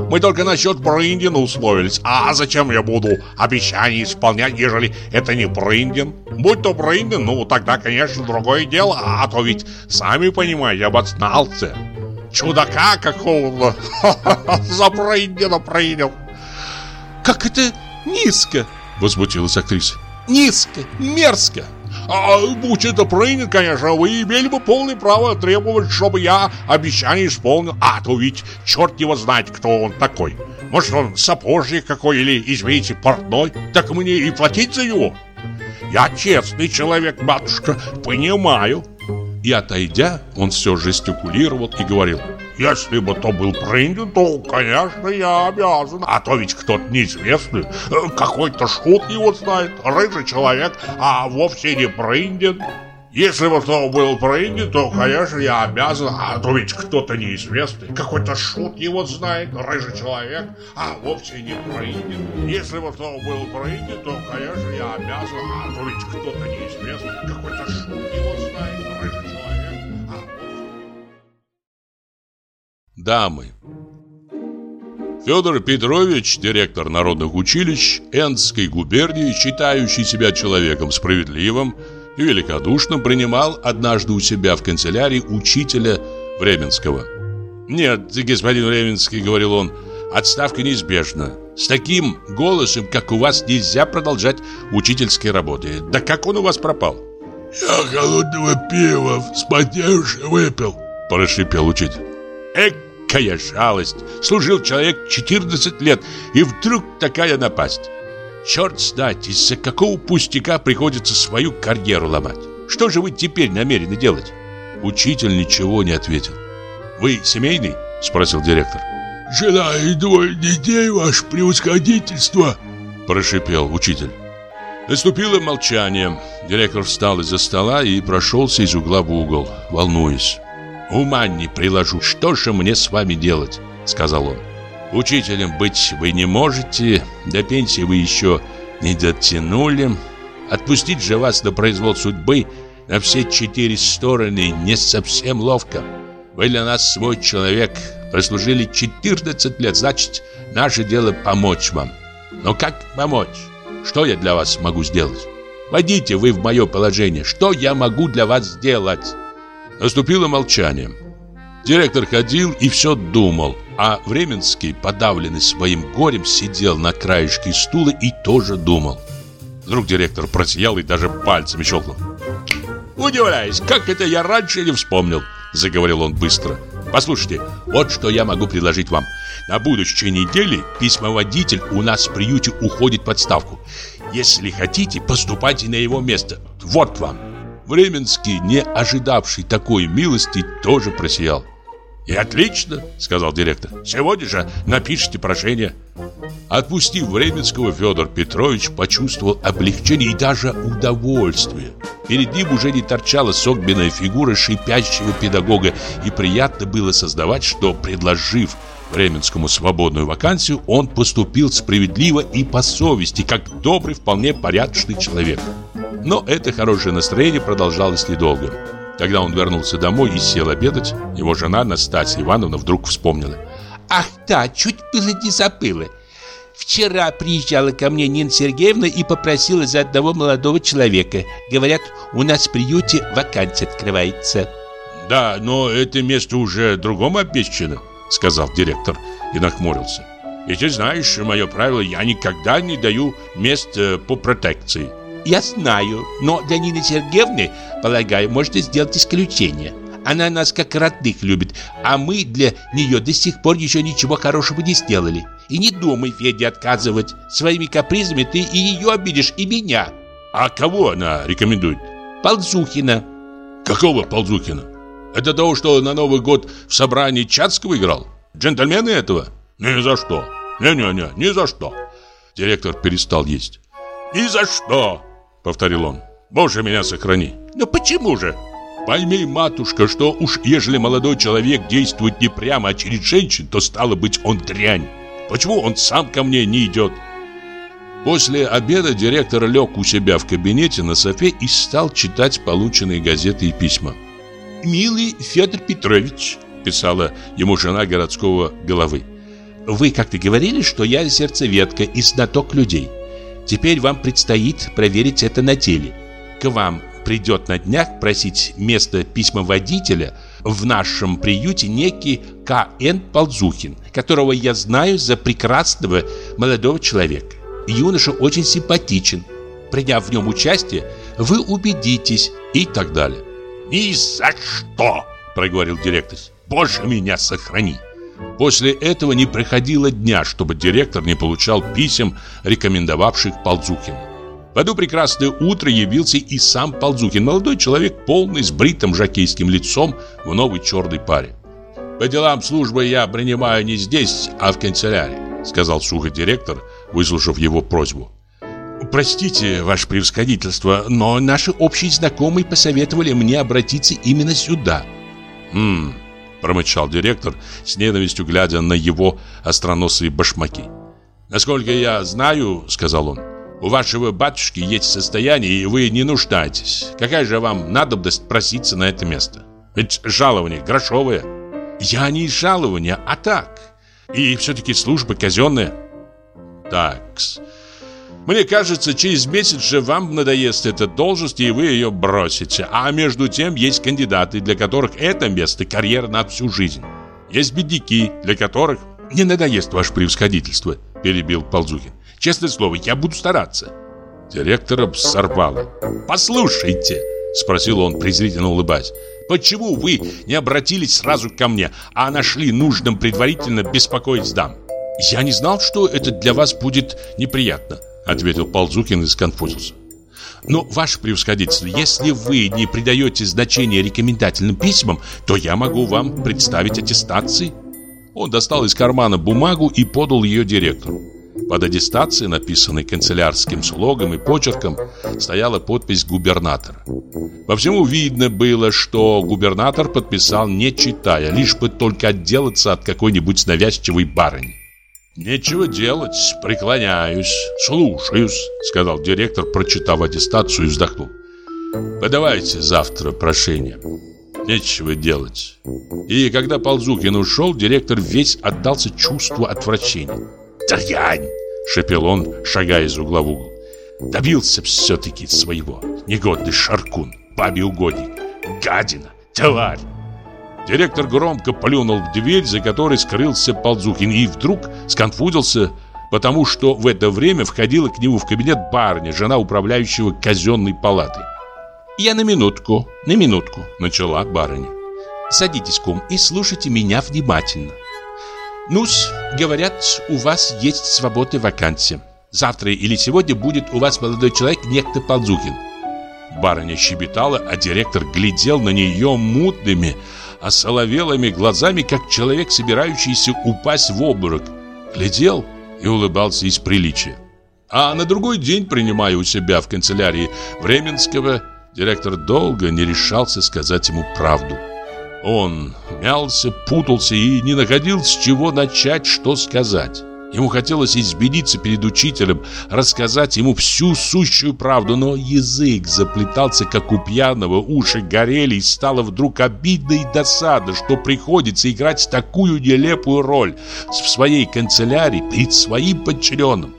Мы только насчет Брындина условились. А зачем я буду обещания исполнять, ежели это не Брындин? Будь то Брындин, ну тогда, конечно, другое дело. А то ведь, сами понимаете, обознался. Чудака какого-то <laughs> за Брындина принял. Как это низко, возмутилась актриса низко, мерзко. А будь это принят, конечно, вы имели бы полное право требовать, чтобы я обещание исполнил. А то ведь черт его знает, кто он такой. Может, он сапожник какой или, извините, портной. Так мне и платить за него. Я честный человек, матушка, понимаю. И отойдя, он все жестикулировал и говорил – если бы то был принят, то, конечно, я обязан. А то ведь кто-то неизвестный, э, какой-то шут его знает, рыжий человек, а вовсе не принят. Если бы то был принят, то, конечно, я обязан, а то ведь кто-то неизвестный, какой-то шут его знает, рыжий человек, а вовсе не принят. Если бы то был принят, то, конечно, я обязан, а то ведь кто-то неизвестный, какой-то шут его знает, дамы. Федор Петрович, директор народных училищ Энской губернии, считающий себя человеком справедливым и великодушным, принимал однажды у себя в канцелярии учителя Временского. «Нет, господин Временский», — говорил он, — «отставка неизбежна. С таким голосом, как у вас, нельзя продолжать учительские работы. Да как он у вас пропал?» «Я холодного пива вспотевший выпил», — прошипел учитель. «Экая жалость! Служил человек 14 лет, и вдруг такая напасть. Черт знает, из-за какого пустяка приходится свою карьеру ломать. Что же вы теперь намерены делать?» Учитель ничего не ответил. «Вы семейный?» – спросил директор. «Жена и двое детей, ваше превосходительство!» – прошипел учитель. Наступило молчание. Директор встал из-за стола и прошелся из угла в угол, волнуясь. «Ума не приложу, что же мне с вами делать?» – сказал он. «Учителем быть вы не можете, до пенсии вы еще не дотянули. Отпустить же вас на произвол судьбы на все четыре стороны не совсем ловко. Вы для нас свой человек, прослужили 14 лет, значит, наше дело помочь вам. Но как помочь? Что я для вас могу сделать? Войдите вы в мое положение. Что я могу для вас сделать? Наступило молчание. Директор ходил и все думал, а Временский, подавленный своим горем, сидел на краешке стула и тоже думал. Вдруг директор просиял и даже пальцами щелкнул. «Удивляюсь, как это я раньше не вспомнил», — заговорил он быстро. «Послушайте, вот что я могу предложить вам. На будущей неделе письмоводитель у нас в приюте уходит под ставку. Если хотите, поступайте на его место. Вот вам. Временский, не ожидавший такой милости, тоже просиял. «И отлично», — сказал директор. «Сегодня же напишите прошение». Отпустив Временского, Федор Петрович почувствовал облегчение и даже удовольствие. Перед ним уже не торчала согбенная фигура шипящего педагога, и приятно было создавать, что, предложив Временскому свободную вакансию, он поступил справедливо и по совести, как добрый, вполне порядочный человек. Но это хорошее настроение продолжалось недолго. Когда он вернулся домой и сел обедать, его жена Настасья Ивановна вдруг вспомнила. «Ах да, чуть было не забыла. Вчера приезжала ко мне Нина Сергеевна и попросила за одного молодого человека. Говорят, у нас в приюте вакансия открывается». «Да, но это место уже другому обещано», — сказал директор и нахмурился. «И ты знаешь, мое правило, я никогда не даю мест э, по протекции». Я знаю, но для Нины Сергеевны, полагаю, можно сделать исключение. Она нас как родных любит, а мы для нее до сих пор еще ничего хорошего не сделали. И не думай, Федя, отказывать. Своими капризами ты и ее обидишь, и меня. А кого она рекомендует? Ползухина. Какого Ползухина? Это того, что на Новый год в собрании Чацкого играл? Джентльмены этого? Ни за что. Не-не-не, ни за что. Директор перестал есть. «Ни за что!» — повторил он. «Боже, меня сохрани!» «Но почему же?» «Пойми, матушка, что уж ежели молодой человек действует не прямо, а через женщин, то стало быть он дрянь. Почему он сам ко мне не идет?» После обеда директор лег у себя в кабинете на софе и стал читать полученные газеты и письма. «Милый Федор Петрович», — писала ему жена городского головы, «вы как-то говорили, что я сердцеветка и знаток людей. Теперь вам предстоит проверить это на деле. К вам придет на днях просить место письмоводителя в нашем приюте некий К.Н. Ползухин, которого я знаю за прекрасного молодого человека. Юноша очень симпатичен. Приняв в нем участие, вы убедитесь и так далее. «Ни за что!» – проговорил директор. «Боже, меня сохрани!» После этого не проходило дня, чтобы директор не получал писем, рекомендовавших Ползухина. В одно прекрасное утро явился и сам Ползухин, молодой человек, полный, с бритым жакейским лицом в новой черной паре. «По делам службы я принимаю не здесь, а в канцелярии», сказал сухо директор, выслушав его просьбу. «Простите, ваше превосходительство, но наши общие знакомые посоветовали мне обратиться именно сюда». «Хм, промычал директор, с ненавистью глядя на его остроносые башмаки. «Насколько я знаю, — сказал он, — у вашего батюшки есть состояние, и вы не нуждаетесь. Какая же вам надобность проситься на это место? Ведь жалование грошовое». «Я не из жалования, а так. И все-таки служба казенная. Такс. Мне кажется, через месяц же вам надоест эта должность, и вы ее бросите. А между тем есть кандидаты, для которых это место карьера на всю жизнь. Есть бедняки, для которых не надоест ваше превосходительство, перебил Ползухин. Честное слово, я буду стараться. Директора сорвало. Послушайте, спросил он, презрительно улыбаясь. Почему вы не обратились сразу ко мне, а нашли нужным предварительно беспокоить дам? Я не знал, что это для вас будет неприятно. Ответил Ползукин и сконфузился Но, ваше превосходительство, если вы не придаете значения рекомендательным письмам То я могу вам представить аттестации Он достал из кармана бумагу и подал ее директору под аттестацией, написанной канцелярским слогом и почерком, стояла подпись губернатора. По всему видно было, что губернатор подписал не читая, лишь бы только отделаться от какой-нибудь навязчивой барыни. «Нечего делать, преклоняюсь, слушаюсь», — сказал директор, прочитав аттестацию и вздохнул. «Подавайте завтра прошение. Нечего делать». И когда Ползукин ушел, директор весь отдался чувству отвращения. «Дрянь!» — шепел он, шагая из угла в угол. «Добился все-таки своего. Негодный шаркун, бабий угодник, гадина, тварь!» Директор громко плюнул в дверь, за которой скрылся Ползухин, и вдруг сконфузился, потому что в это время входила к нему в кабинет барыня, жена управляющего казенной палатой. «Я на минутку, на минутку», — начала барыня. «Садитесь, кум, и слушайте меня внимательно. Ну-с, говорят, у вас есть свободная вакансия. Завтра или сегодня будет у вас молодой человек, некто Ползухин». Барыня щебетала, а директор глядел на нее мутными, осоловелыми глазами, как человек, собирающийся упасть в обморок. Глядел и улыбался из приличия. А на другой день, принимая у себя в канцелярии Временского, директор долго не решался сказать ему правду. Он мялся, путался и не находил, с чего начать, что сказать. Ему хотелось избедиться перед учителем, рассказать ему всю сущую правду, но язык заплетался, как у пьяного, уши горели, и стало вдруг обидно и досадно, что приходится играть такую нелепую роль в своей канцелярии перед своим подчиненным.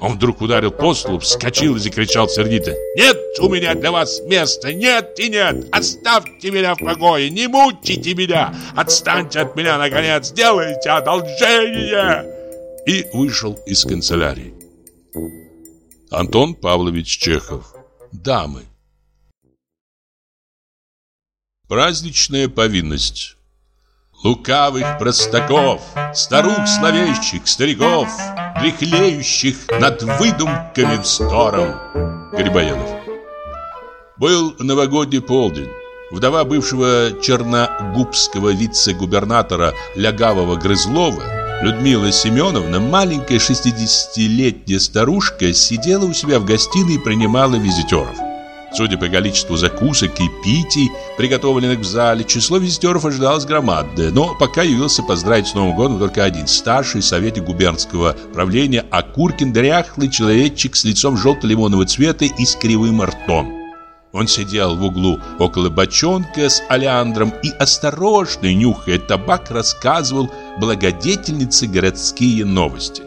Он вдруг ударил по столу, вскочил и закричал сердито. «Нет у меня для вас места! Нет и нет! Оставьте меня в покое! Не мучите меня! Отстаньте от меня, наконец! Сделайте одолжение!» И вышел из канцелярии. Антон Павлович Чехов. Дамы. Праздничная повинность. Лукавых простаков, старух словещих, стариков, дряхлеющих над выдумками вздором. Грибоедов. Был новогодний полдень. Вдова бывшего черногубского вице-губернатора Лягавого Грызлова Людмила Семеновна, маленькая 60-летняя старушка, сидела у себя в гостиной и принимала визитеров. Судя по количеству закусок и питий, приготовленных в зале, число визитеров ожидалось громадное, но пока явился поздравить с Новым годом только один старший советник губернского правления Акуркин, дряхлый человечек с лицом желто-лимонного цвета и с кривым ртом. Он сидел в углу около бочонка с олеандром и, осторожно нюхая табак, рассказывал благодетельнице городские новости.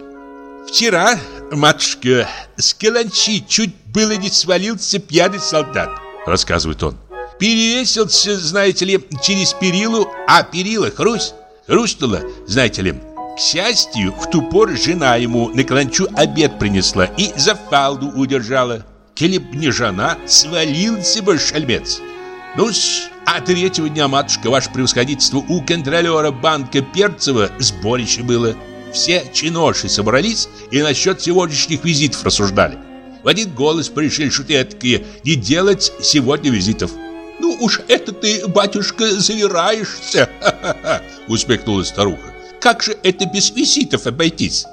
«Вчера, матушка, с каланчи чуть было не свалился пьяный солдат», — рассказывает он. «Перевесился, знаете ли, через перилу, а перила хрусть, хрустнула, знаете ли. К счастью, в ту пору жена ему на каланчу обед принесла и за фалду удержала. Коли б не жена, свалился бы шальмец. Ну а третьего дня, матушка, ваше превосходительство, у контролера банка Перцева сборище было. Все чиноши собрались и насчет сегодняшних визитов рассуждали. В один голос пришли шутеткие не делать сегодня визитов. «Ну уж это ты, батюшка, завираешься!» <laughs> усмехнулась старуха. «Как же это без визитов обойтись?»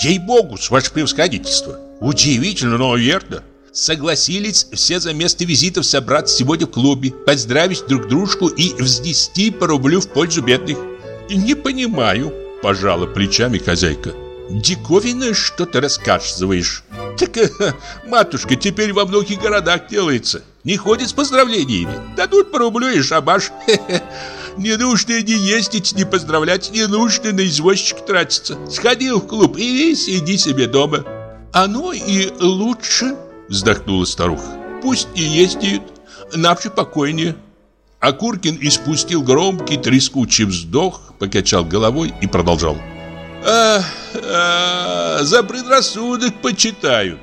«Ей-богу, с ваше превосходительство!» «Удивительно, но верно!» Согласились все за место визитов собраться сегодня в клубе, поздравить друг дружку и взнести по рублю в пользу бедных. «Не понимаю», – пожала плечами хозяйка. «Диковинное что ты рассказываешь». Так, э, матушка, теперь во многих городах делается. Не ходит с поздравлениями. Дадут по рублю и шабаш. Не нужно ни ездить, ни поздравлять, не нужно на извозчик тратиться. Сходил в клуб и сиди себе дома. Оно и лучше, вздохнула старуха. Пусть не ездят, нам же покойнее. А Куркин испустил громкий трескучий вздох, покачал головой и продолжал. А, а, за предрассудок почитают.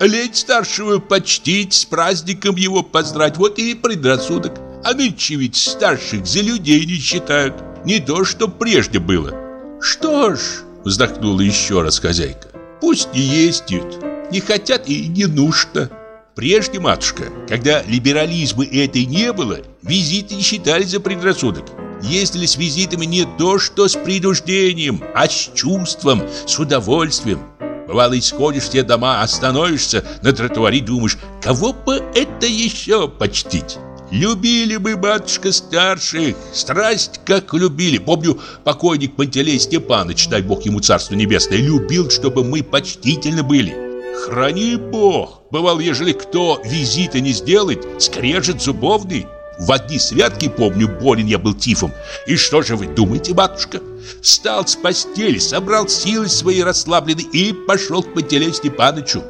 Лень старшего почтить, с праздником его поздравить, вот и предрассудок. А нынче ведь старших за людей не считают. Не то, что прежде было. Что ж, вздохнула еще раз хозяйка. Пусть не ездят. Не хотят и не нужно. Прежде, матушка, когда либерализма этой не было, визиты не считались за предрассудок. Ездили с визитами не то, что с принуждением, а с чувством, с удовольствием. Бывало, исходишь в те дома, остановишься на тротуаре, думаешь, кого бы это еще почтить? Любили бы, батюшка, старших, страсть как любили. Помню, покойник Пантелей Степанович, дай бог ему царство небесное, любил, чтобы мы почтительны были. Храни бог, бывал, ежели кто визита не сделает, скрежет зубовный. В одни святки, помню, болен я был тифом. И что же вы думаете, батюшка? Встал с постели, собрал силы свои расслабленные и пошел к Пантелею Степановичу.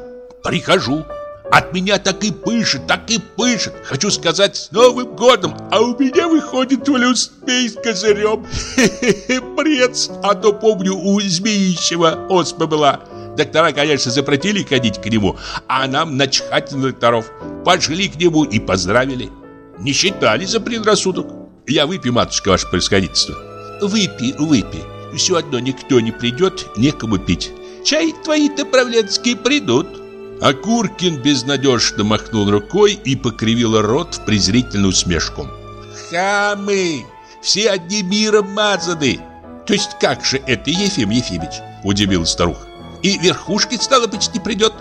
Прихожу, от меня так и пышет, так и пышет. Хочу сказать, с Новым годом. А у меня выходит то ли успей с козырем. <laughs> Брец. А то помню, у Змеищева оспа была. Доктора, конечно, запретили ходить к нему, а нам начхать на докторов. Пошли к нему и поздравили. Не считали за предрассудок. Я выпью, матушка, ваше происходительство. Выпей, выпей. Все одно никто не придет, некому пить. Чай твои-то правленские придут. А Куркин безнадежно махнул рукой и покривил рот в презрительную усмешку. «Хамы! Все одни миром мазаны!» «То есть как же это, Ефим Ефимович?» – удивилась старуха. «И верхушки, стало быть, не придет?»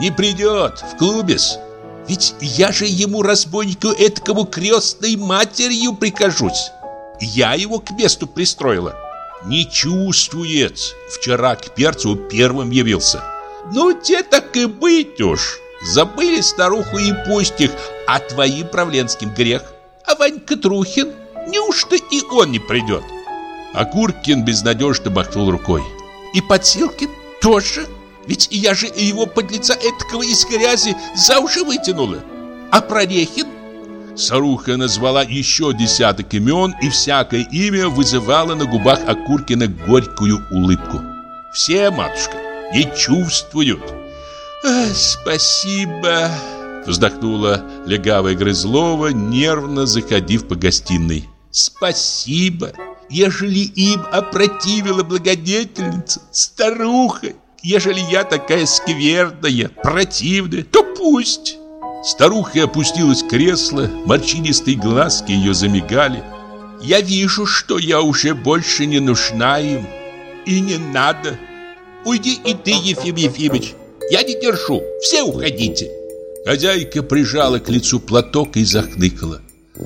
«Не придет, в клубе-с. Ведь я же ему, разбойнику этому крестной матерью прикажусь. Я его к месту пристроила. Не чувствует. Вчера к перцу первым явился». Ну, те так и быть уж. Забыли старуху и пусть их, а твоим правленским грех. А Ванька Трухин, неужто и он не придет? А Куркин безнадежно махнул рукой. И Подсилкин тоже? Ведь я же его подлеца этакого из грязи за уши вытянула. А Прорехин? Старуха назвала еще десяток имен, и всякое имя вызывало на губах Акуркина горькую улыбку. Все, матушка, не чувствуют. «Спасибо», — вздохнула легавая Грызлова, нервно заходив по гостиной. «Спасибо, ежели им опротивила благодетельница, старуха, ежели я такая скверная, противная, то пусть». Старуха опустилась в кресло, морщинистые глазки ее замигали. «Я вижу, что я уже больше не нужна им, и не надо». Уйди и ты, Ефим Ефимович. Я не держу. Все уходите. Хозяйка прижала к лицу платок и захныкала.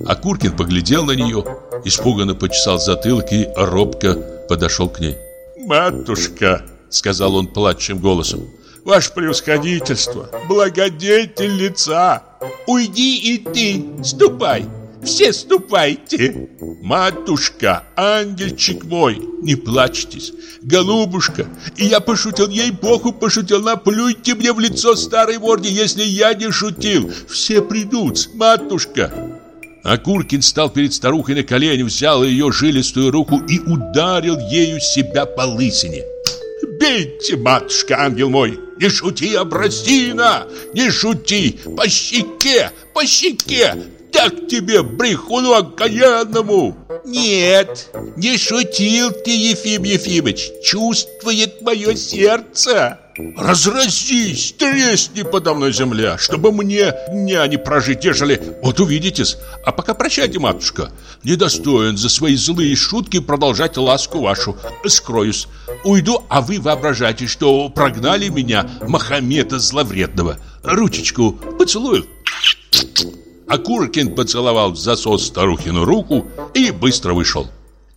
А Куркин поглядел на нее, испуганно почесал затылок и робко подошел к ней. «Матушка», — сказал он плачущим голосом, — «ваше превосходительство, благодетельница, уйди и ты, ступай, все ступайте. Матушка, ангельчик мой, не плачьтесь. Голубушка, и я пошутил, ей-богу пошутил, наплюйте мне в лицо старой морде, если я не шутил. Все придут, матушка. А Куркин стал перед старухой на колени, взял ее жилистую руку и ударил ею себя по лысине. «Бейте, матушка, ангел мой! Не шути, Абрасина! Не шути! По щеке! По щеке! Так тебе, брехуну окаянному!» «Нет, не шутил ты, Ефим Ефимович, чувствует мое сердце!» «Разразись, тресни подо мной земля, чтобы мне дня не прожить, ежели... Вот увидитесь. А пока прощайте, матушка. Недостоин за свои злые шутки продолжать ласку вашу. Скроюсь. Уйду, а вы воображайте, что прогнали меня, Махамета зловредного. Ручечку поцелую». А Куркин поцеловал в засос старухину руку и быстро вышел.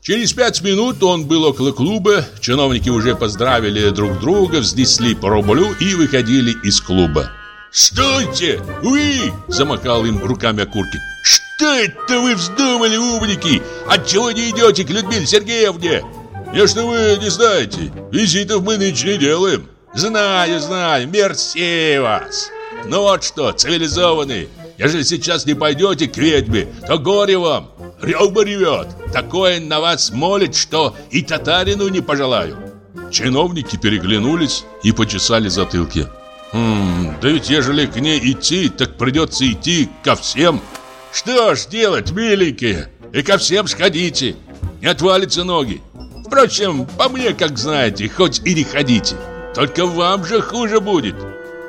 Через пять минут он был около клуба, чиновники уже поздравили друг друга, взнесли по рублю и выходили из клуба. «Стойте! Вы!» – замахал им руками Окуркин. «Что это вы вздумали, умники? Отчего не идете к Людмиле Сергеевне?» «Не что вы не знаете, визитов мы нынче не делаем». «Знаю, знаю, мерси вас!» «Ну вот что, цивилизованные, если сейчас не пойдете к ведьме, то горе вам. Рёба ревет. Такое на вас молит, что и татарину не пожелаю. Чиновники переглянулись и почесали затылки. Хм, да ведь ежели к ней идти, так придется идти ко всем. Что ж делать, миленькие, и ко всем сходите. Не отвалятся ноги. Впрочем, по мне, как знаете, хоть и не ходите. Только вам же хуже будет.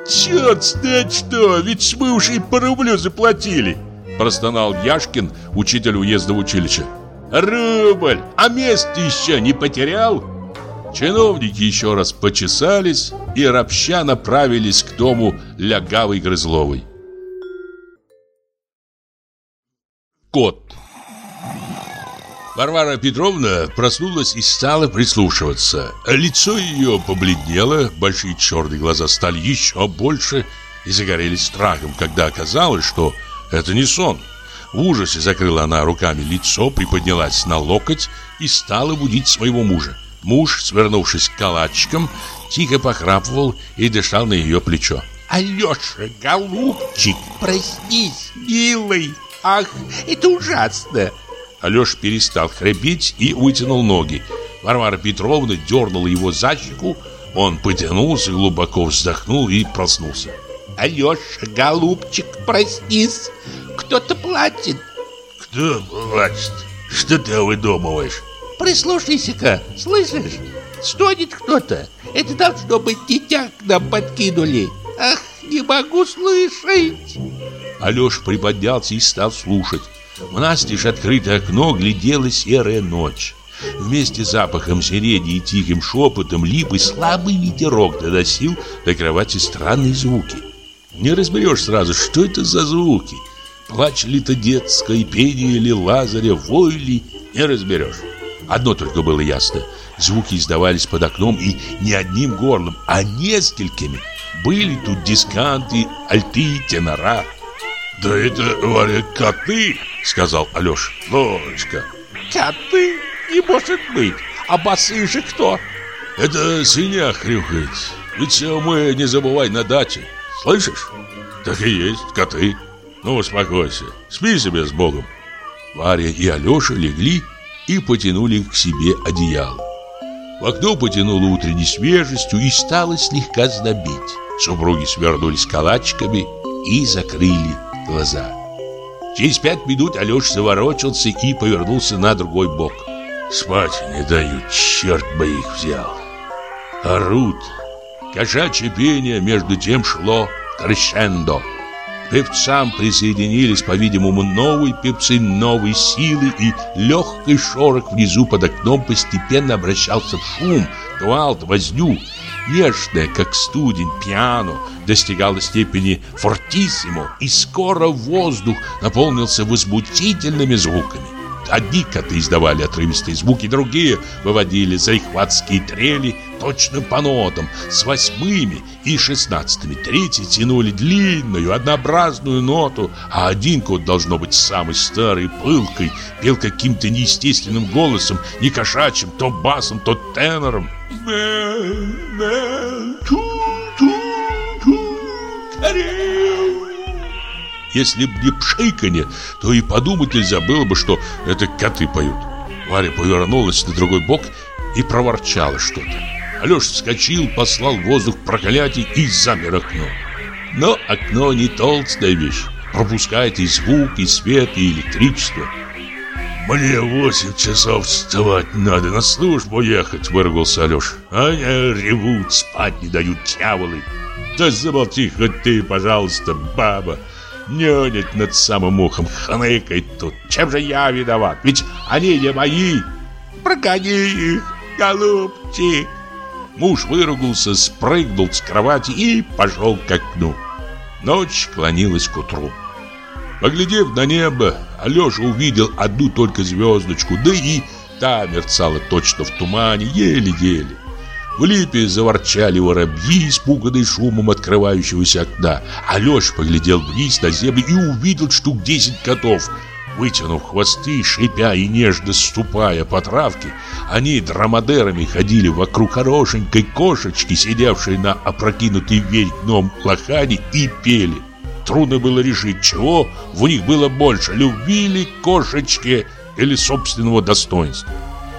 Черт знает что, ведь мы уж и по рублю заплатили Простонал Яшкин, учитель уездного училища Рубль, а место еще не потерял? Чиновники еще раз почесались и ропща направились к дому Лягавой Грызловой. Кот Варвара Петровна проснулась и стала прислушиваться. Лицо ее побледнело, большие черные глаза стали еще больше и загорелись страхом, когда оказалось, что это не сон. В ужасе закрыла она руками лицо, приподнялась на локоть и стала будить своего мужа. Муж, свернувшись калачиком, тихо похрапывал и дышал на ее плечо. «Алеша, голубчик, проснись, милый! Ах, это ужасно! Алеша перестал храпеть и вытянул ноги. Варвара Петровна дернула его за щеку. Он потянулся, глубоко вздохнул и проснулся. Алеша, голубчик, проснись. Кто-то плачет. Кто плачет? Что ты выдумываешь? Прислушайся-ка, слышишь? Стонет кто-то. Это должно быть дитя к нам подкинули. Ах, не могу слышать. Алеша приподнялся и стал слушать. В настежь открытое окно глядела серая ночь. Вместе с запахом сирени и тихим шепотом липы слабый ветерок доносил до кровати странные звуки. Не разберешь сразу, что это за звуки. Плач ли то детское, пение ли Лазаря, вой ли, не разберешь. Одно только было ясно. Звуки издавались под окном и не одним горлом, а несколькими. Были тут дисканты, альты, тенора. «Да это, Варя, коты!» — сказал Алеша. «Лодочка!» «Коты? Не может быть! А басы же кто?» «Это свинья хрюкает. Ведь мы, не забывай, на даче. Слышишь? Так и есть, коты. Ну, успокойся, спи себе с Богом». Варя и Алеша легли и потянули к себе одеяло. В окно потянуло утренней свежестью и стало слегка знобить. Супруги свернулись калачиками и закрыли глаза. Через пять минут Алеша заворочился и повернулся на другой бок. Спать не дают, черт бы их взял. Орут. Кошачье пение между тем шло крещендо. Певцам присоединились, по-видимому, новые певцы новой силы, и легкий шорох внизу под окном постепенно обращался в шум, гвалт, возню. Нежная, как студень, пиано достигала степени фортиссимо, и скоро воздух наполнился возмутительными звуками. Одни коты издавали отрывистые звуки, другие выводили захватские трели точно по нотам, с восьмыми и шестнадцатыми. Третьи тянули длинную, однообразную ноту, а один кот, должно быть, самый старый, пылкой, пел каким-то неестественным голосом, не кошачьим, то басом, то тенором. Если б не пшиканье, то и подумать нельзя было бы, что это коты поют. Варя повернулась на другой бок и проворчала что-то. Алеша вскочил, послал воздух проклятий и замер окно. Но окно не толстая вещь. Пропускает и звук, и свет, и электричество. «Мне восемь часов вставать надо, на службу ехать», — выругался Алеша. «Они ревут, спать не дают дьяволы». «Да замолчи хоть ты, пожалуйста, баба!» Нюнет над самым ухом, хныкает тут. Чем же я виноват? Ведь они не мои. Прогони их, голубчик. Муж выругался, спрыгнул с кровати и пошел к окну. Ночь клонилась к утру. Поглядев на небо, Алеша увидел одну только звездочку, да и вода мерцала точно в тумане, еле-еле. В липе заворчали воробьи, испуганные шумом открывающегося окна. Алеша поглядел вниз на землю и увидел штук десять котов. Вытянув хвосты, шипя и нежно ступая по травке, они драмадерами ходили вокруг хорошенькой кошечки, сидевшей на опрокинутой вверх дном лохани, и пели. Трудно было решить, чего в них было больше, любви ли кошечки или собственного достоинства.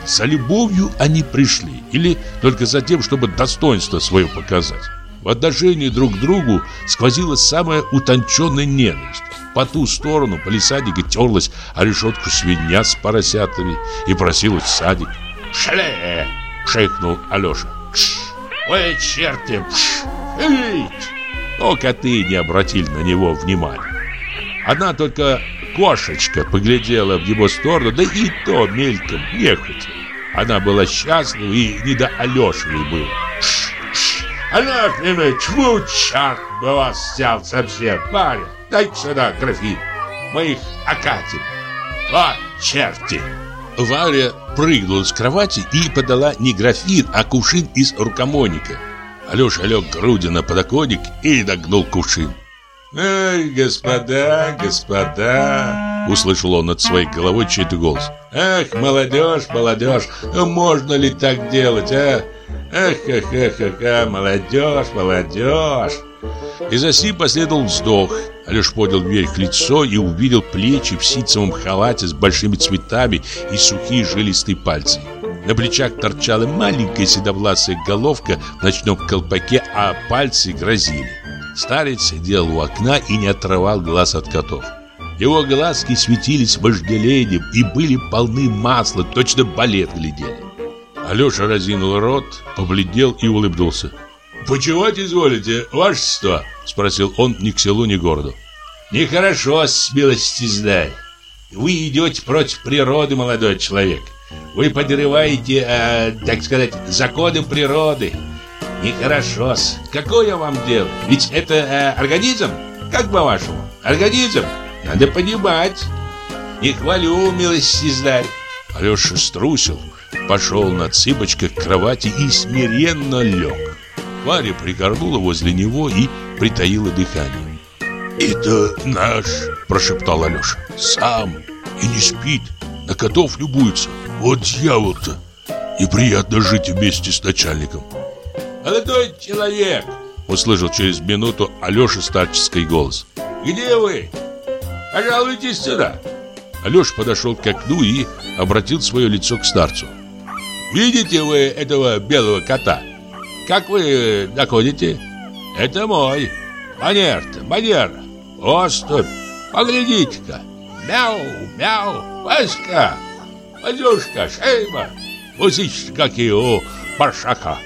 За любовью они пришли или только за тем, чтобы достоинство свое показать. В отношении друг к другу сквозила самая утонченная ненависть. По ту сторону полисадника терлась о решетку свинья с поросятами и просилась в садик. «Шле!» — шикнул Алеша. «Пш! Ой, черти! Пш! Эй!» Но коты не обратили на него внимания. Одна только кошечка поглядела в его сторону, да и то мельком, нехотя. Она была счастлива и не до Алеши было. Алешина, чему черт бы вас взял совсем, парень? дай сюда графин, мы их окатим. Вот черти! Варя прыгнула с кровати и подала не графин, а кувшин из рукомойника. Алеша лег грудью на подоконник и догнул кувшин. «Эй, господа, господа!» Услышал он над своей головой чей-то голос. «Эх, молодежь, молодежь, можно ли так делать, а? Эх, эх, эх, эх, эх, молодежь, молодежь!» Из оси последовал вздох. Алеш поднял вверх лицо и увидел плечи в ситцевом халате с большими цветами и сухие жилистые пальцы. На плечах торчала маленькая седовласая головка в ночном колпаке, а пальцы грозили. Старец сидел у окна и не отрывал глаз от котов. Его глазки светились вожделением и были полны масла, точно балет глядели. Алеша разинул рот, побледнел и улыбнулся. «Почевать изволите, вашество?» Спросил он ни к селу, ни к городу. «Нехорошо, с милости знать. Вы идете против природы, молодой человек. Вы подрываете, э, так сказать, законы природы. Нехорошо-с. Какое вам дело? Ведь это э, организм? Как по-вашему? Организм? Надо понимать. Не хвалю, милости знать. Алеша струсил, пошел на цыпочках к кровати и смиренно лег. Варя пригорнула возле него и притаила дыхание. «Это наш!» – прошептал Алеша. «Сам! И не спит, на котов любуется. Вот дьявол-то! Неприятно жить вместе с начальником!» «Молодой человек!» – услышал через минуту Алеша старческий голос. «Где вы? Пожалуйтесь сюда!» Алеша подошел к окну и обратил свое лицо к старцу. «Видите вы этого белого кота?» Как вы находите? Это мой. Манер-то, манер. Оступь. Поглядите-ка. Мяу, мяу. Васька. Вазюшка, шейма. Усички какие у паршака.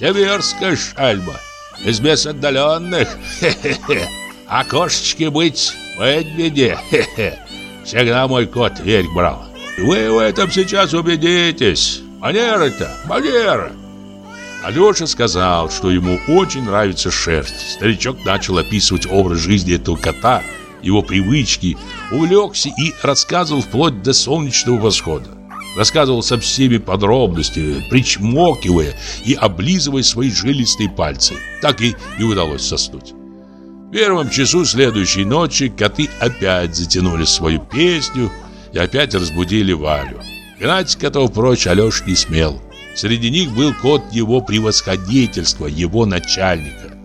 Сибирская шальба. Из мест отдаленных. Хе-хе-хе. А кошечки быть медведи. Хе-хе. Всегда мой кот верь брал. Вы в этом сейчас убедитесь. Манера-то, манера. Алеша сказал, что ему очень нравится шерсть. Старичок начал описывать образ жизни этого кота, его привычки, увлекся и рассказывал вплоть до солнечного восхода. Рассказывал со всеми подробностями, причмокивая и облизывая свои жилистые пальцы. Так и не удалось соснуть. В первом часу следующей ночи коты опять затянули свою песню и опять разбудили Валю. Гнать котов прочь Алеша не смел. Среди них был кот его превосходительства, его начальника.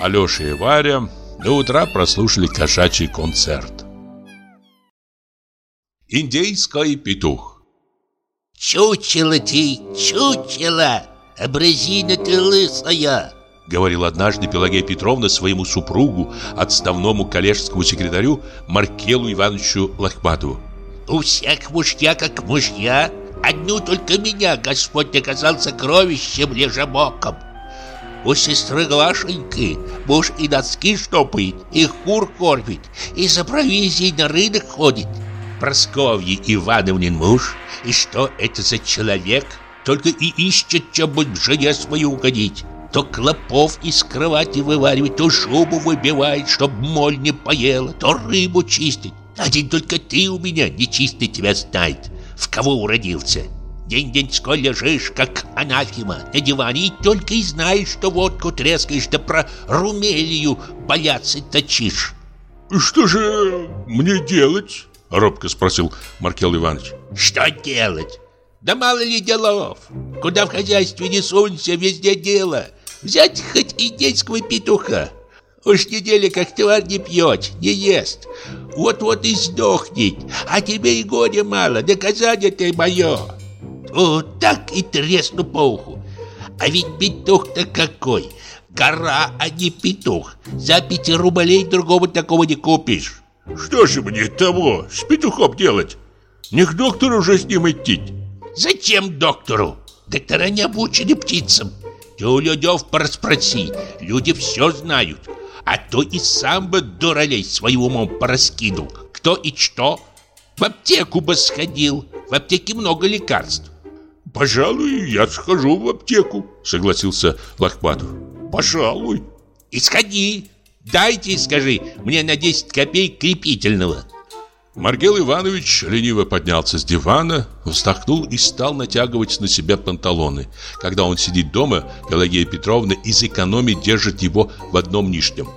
Алеша и Варя до утра прослушали кошачий концерт. Индейский петух «Чучело ты, чучело! Образина ты лысая!» Говорил однажды Пелагея Петровна своему супругу, отставному коллежскому секретарю Маркелу Ивановичу Лохматову. «У всех мужья как мужья, Одну только меня Господь наказал сокровищем лежебоком. У сестры Глашеньки муж и носки штопает, и кур кормит, и за провизией на рынок ходит. Просковье Ивановнин муж, и что это за человек? Только и ищет, чем бы жене свою угодить. То клопов из кровати вываривает, то шубу выбивает, чтоб моль не поела, то рыбу чистит. Один только ты у меня нечистый тебя знает в кого уродился. День-деньской лежишь, как анафима, на диване и только и знаешь, что водку трескаешь, да про румелию бояться точишь. «Что же мне делать?» — робко спросил Маркел Иванович. «Что делать? Да мало ли делов. Куда в хозяйстве не сунься, везде дело. Взять хоть индейского петуха. Уж неделя как тварь не пьет, не ест. Вот-вот и сдохнет. А тебе и горе мало, доказание ты мое. Вот так и тресну по уху. А ведь петух-то какой. Гора, а не петух. За пяти рублей другого такого не купишь. Что же мне того с петухом делать? Не к доктору уже с ним идти. Зачем доктору? Доктора не обучены птицам. Ты у людей пораспроси, люди все знают. А то и сам бы дуралей своим умом пораскинул. Кто и что. В аптеку бы сходил. В аптеке много лекарств. Пожалуй, я схожу в аптеку, согласился Лохматов. Пожалуй. И сходи. Дайте, скажи, мне на 10 копеек крепительного. Маргел Иванович лениво поднялся с дивана, вздохнул и стал натягивать на себя панталоны. Когда он сидит дома, Пелагея Петровна из экономии держит его в одном нижнем.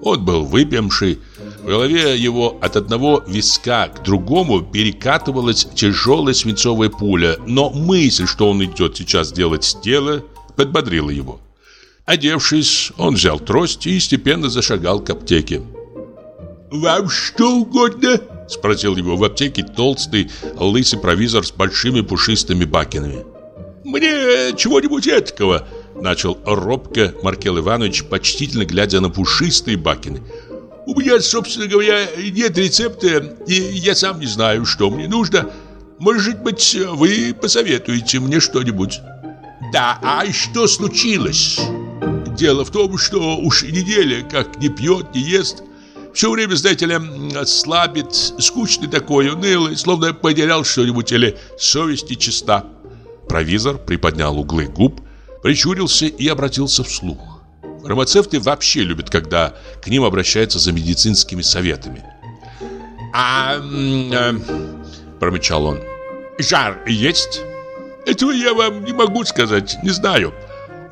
Он был выпьемший, в голове его от одного виска к другому перекатывалась тяжелая свинцовая пуля, но мысль, что он идет сейчас делать дело, подбодрила его. Одевшись, он взял трость и степенно зашагал к аптеке. «Вам что угодно?» — спросил его в аптеке толстый, лысый провизор с большими пушистыми бакинами. «Мне чего-нибудь этакого!» — начал робко Маркел Иванович, почтительно глядя на пушистые бакины. «У меня, собственно говоря, нет рецепта, и я сам не знаю, что мне нужно. Может быть, вы посоветуете мне что-нибудь?» «Да, а что случилось?» «Дело в том, что уж неделя как не пьет, не ест». Все время, знаете ли, слабит, скучный такой, унылый, словно потерял что-нибудь или совесть нечиста. Провизор приподнял углы губ, прищурился и обратился вслух. Фармацевты вообще любят, когда к ним обращаются за медицинскими советами. «А...», э, промычал он. «Жар есть?» «Этого я вам не могу сказать, не знаю.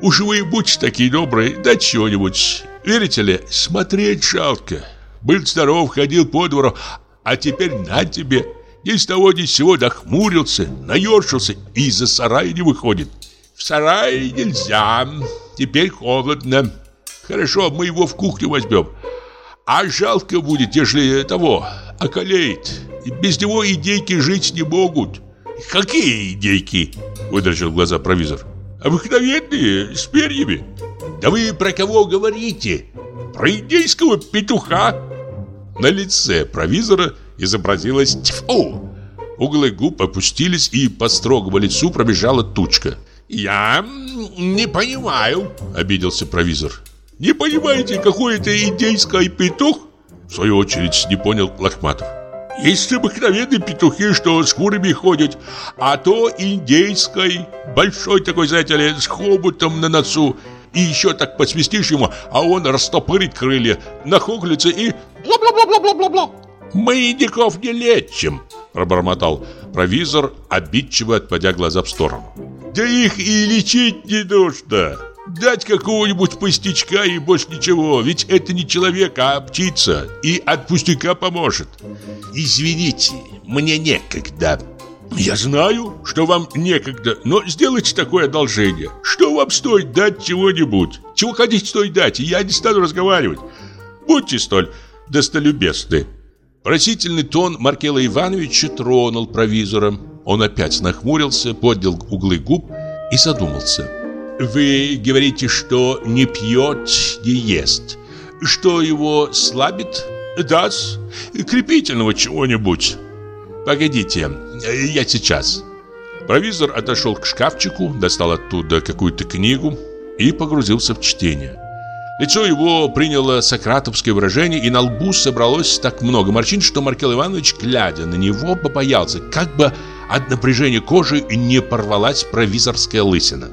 Уж вы будьте такие добрые, дать чего-нибудь. Верите ли, смотреть жалко. Был здоров, ходил по двору, а теперь на тебе. Ни с того ни с сего нахмурился, наершился и из-за сарая не выходит. В сарае нельзя, теперь холодно. Хорошо, мы его в кухню возьмем. А жалко будет, если того околеет. Без него идейки жить не могут. Какие идейки? Выдрачил глаза провизор. Обыкновенные, с перьями. Да вы про кого говорите? Про индейского петуха. На лице провизора изобразилось «тьфу». Углы губ опустились, и по строгому лицу пробежала тучка. «Я не понимаю», — обиделся провизор. «Не понимаете, какой это индейский петух?» В свою очередь не понял Лохматов. Есть обыкновенные петухи, что с курами ходят, а то индейской, большой такой, знаете ли, с хоботом на носу, и еще так посвистишь ему, а он растопырит крылья, нахоглится и бла-бла-бла-бла-бла-бла. Мы индиков не лечим, пробормотал провизор, обидчиво отводя глаза в сторону. Да их и лечить не нужно. Дать какого-нибудь пустячка и больше ничего, ведь это не человек, а птица, и от пустяка поможет. Извините, мне некогда. Я знаю, что вам некогда, но сделайте такое одолжение. Что вам стоит дать чего-нибудь? Чего хотите стоит дать, и я не стану разговаривать. Будьте столь достолюбесны. Просительный тон Маркела Ивановича тронул провизора. Он опять нахмурился, поднял углы губ и задумался. «Вы говорите, что не пьет, не ест. Что его слабит?» «Да-с, крепительного чего-нибудь». «Погодите, я сейчас». Провизор отошел к шкафчику, достал оттуда какую-то книгу и погрузился в чтение. Лицо его приняло сократовское выражение, и на лбу собралось так много морщин, что Маркел Иванович, глядя на него, побоялся, как бы от напряжения кожи не порвалась провизорская лысина.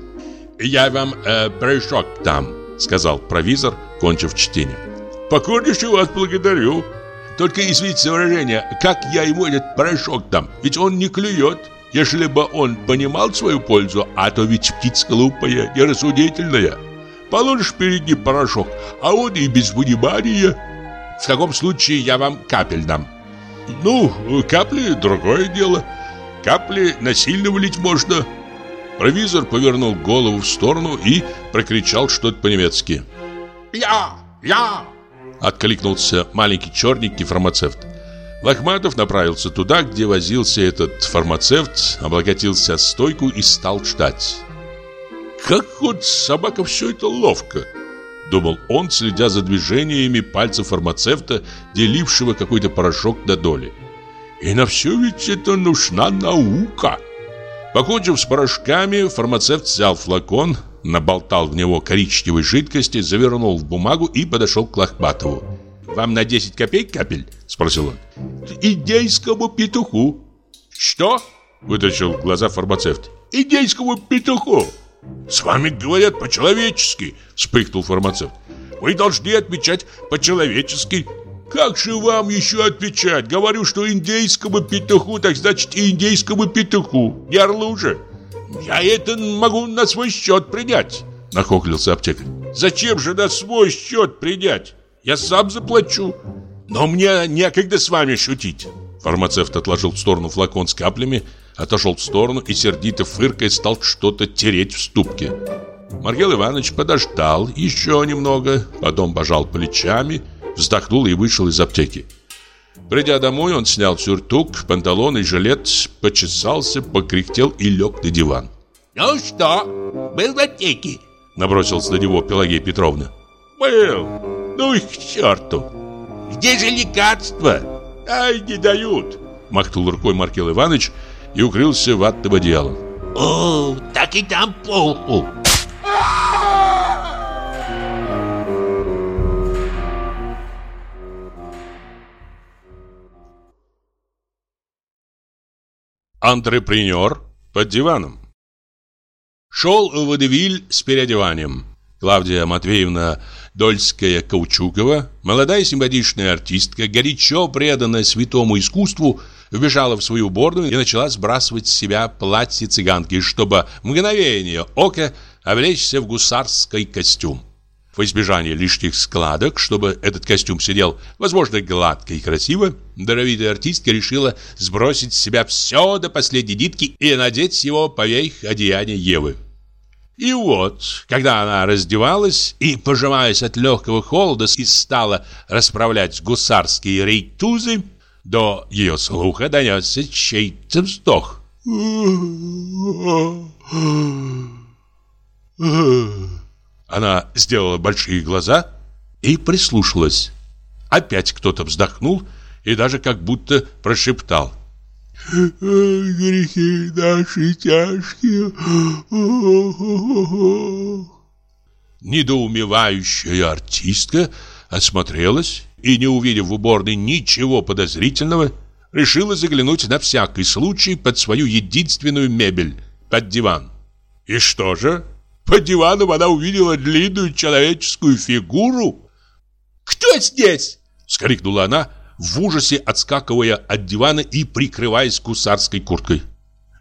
«Я вам э, порошок дам», — сказал провизор, кончив чтение. «Покорнейше вас благодарю. Только извините выражение, как я ему этот порошок дам, ведь он не клюет». Если бы он понимал свою пользу, а то ведь птица глупая, нерассудительная. Положишь перед ним порошок, а он и без внимания. В таком случае я вам капель дам. Ну, капли – другое дело. Капли насильно влить можно. Провизор повернул голову в сторону и прокричал что-то по-немецки. «Я! Я!» – откликнулся маленький черненький фармацевт. Лохматов направился туда, где возился этот фармацевт, облокотился о стойку и стал ждать. «Как вот собака все это ловко!» Думал он, следя за движениями пальцев фармацевта, делившего какой-то порошок до доли. «И на все ведь это нужна наука!» Покончив с порошками, фармацевт взял флакон, наболтал в него коричневой жидкости, завернул в бумагу и подошел к Лохматову. «Вам на 10 копеек капель?» – спросил он. «Индейскому петуху». «Что?» – вытащил глаза фармацевт. «Индейскому петуху». «С вами говорят по-человечески», – вспыхнул фармацевт. «Вы должны отвечать по-человечески». «Как же вам еще отвечать? Говорю, что индейскому петуху, так значит и индейскому петуху. Не орлу. Я это могу на свой счет принять», – нахохлился аптекарь. «Зачем же на свой счет принять? Я сам заплачу. Но мне некогда с вами шутить. Фармацевт отложил в сторону флакон с каплями, отошел в сторону и сердито фыркая стал что-то тереть в ступке. Маргел Иванович подождал еще немного, потом пожал плечами, вздохнул и вышел из аптеки. Придя домой, он снял сюртук, панталон и жилет, почесался, покряхтел и лег на диван. «Ну что, был в аптеке?» Набросилась на него Пелагея Петровна. «Был. Ну их к черту! Где же лекарства? Ай, не дают!» Махнул рукой Маркел Иванович и укрылся ватным одеялом. «О, так и там полку!» Антрепренер под диваном Шел Водевиль с переодеванием. Клавдия Матвеевна Дольская-Каучукова, молодая симпатичная артистка, горячо преданная святому искусству, вбежала в свою уборную и начала сбрасывать с себя платье цыганки, чтобы мгновение ока облечься в гусарский костюм. В избежание лишних складок, чтобы этот костюм сидел, возможно, гладко и красиво, даровитая артистка решила сбросить с себя все до последней нитки и надеть его поверх одеяния Евы. И вот, когда она раздевалась и, пожимаясь от легкого холода, и стала расправлять гусарские рейтузы, до ее слуха донесся чей-то вздох. Она сделала большие глаза и прислушалась. Опять кто-то вздохнул и даже как будто прошептал грехи наши тяжкие. Недоумевающая артистка осмотрелась и, не увидев в уборной ничего подозрительного, решила заглянуть на всякий случай под свою единственную мебель, под диван. И что же? Под диваном она увидела длинную человеческую фигуру. «Кто здесь?» — скрикнула она, в ужасе отскакивая от дивана и прикрываясь гусарской курткой.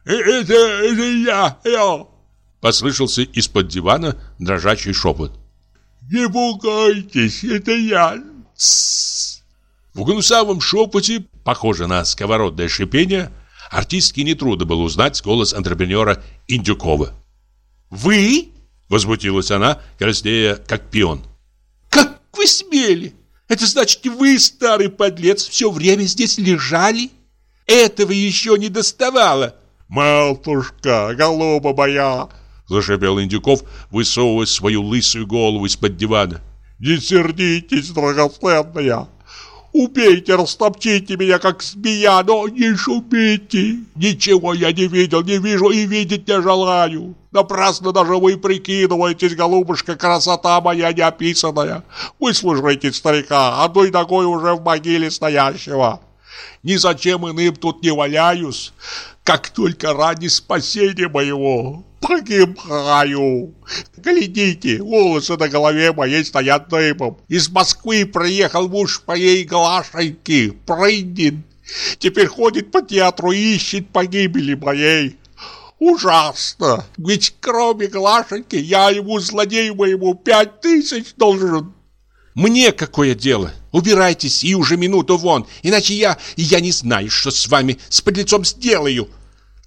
«Э, «Это, это я, я!» Послышался из-под дивана дрожащий шепот. «Не пугайтесь, это я!» В гнусавом шепоте, похоже на сковородное шипение, артистке нетрудно было узнать голос антрепренера Индюкова. «Вы?» — возмутилась она, краснея, как пион. «Как вы смели? Это значит, вы, старый подлец, все время здесь лежали? Этого еще не доставало. Матушка, голуба моя, зашипел Индюков, высовывая свою лысую голову из-под дивана. Не сердитесь, драгоценная. Убейте, растопчите меня, как змея, но не шумите. Ничего я не видел, не вижу и видеть не желаю. Напрасно даже вы прикидываетесь, голубушка, красота моя неописанная. Выслушайте старика, одной ногой уже в могиле стоящего. Ни зачем иным тут не валяюсь, как только ради спасения моего погибаю. Глядите, волосы на голове моей стоят дыбом. Из Москвы приехал муж моей Глашеньки, Прындин. Теперь ходит по театру и ищет погибели моей. Ужасно! Ведь кроме Глашеньки я ему, злодею моему, пять тысяч должен. Мне какое дело? Убирайтесь и уже минуту вон, иначе я, я не знаю, что с вами, с подлецом сделаю.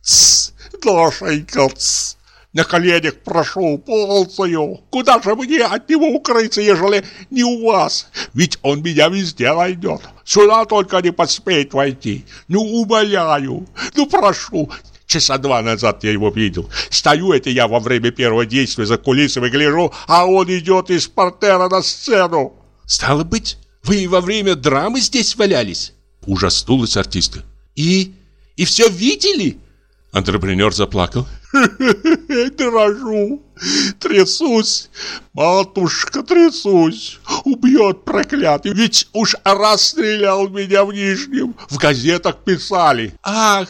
Тсс, Глашенька, тсс. На коленях прошу, ползаю. Куда же мне от него укрыться, ежели не у вас? Ведь он меня везде найдет. Сюда только не посмеет войти. Ну, умоляю, ну, прошу, Часа два назад я его видел. Стою это я во время первого действия за кулисами гляжу, а он идет из портера на сцену. Стало быть, вы во время драмы здесь валялись? Ужаснулась артистка. И... и все видели? Антрепренер заплакал. <laughs> Дрожу, трясусь, матушка, трясусь. Убьет проклятый, ведь уж расстрелял меня в Нижнем. В газетах писали. Ах,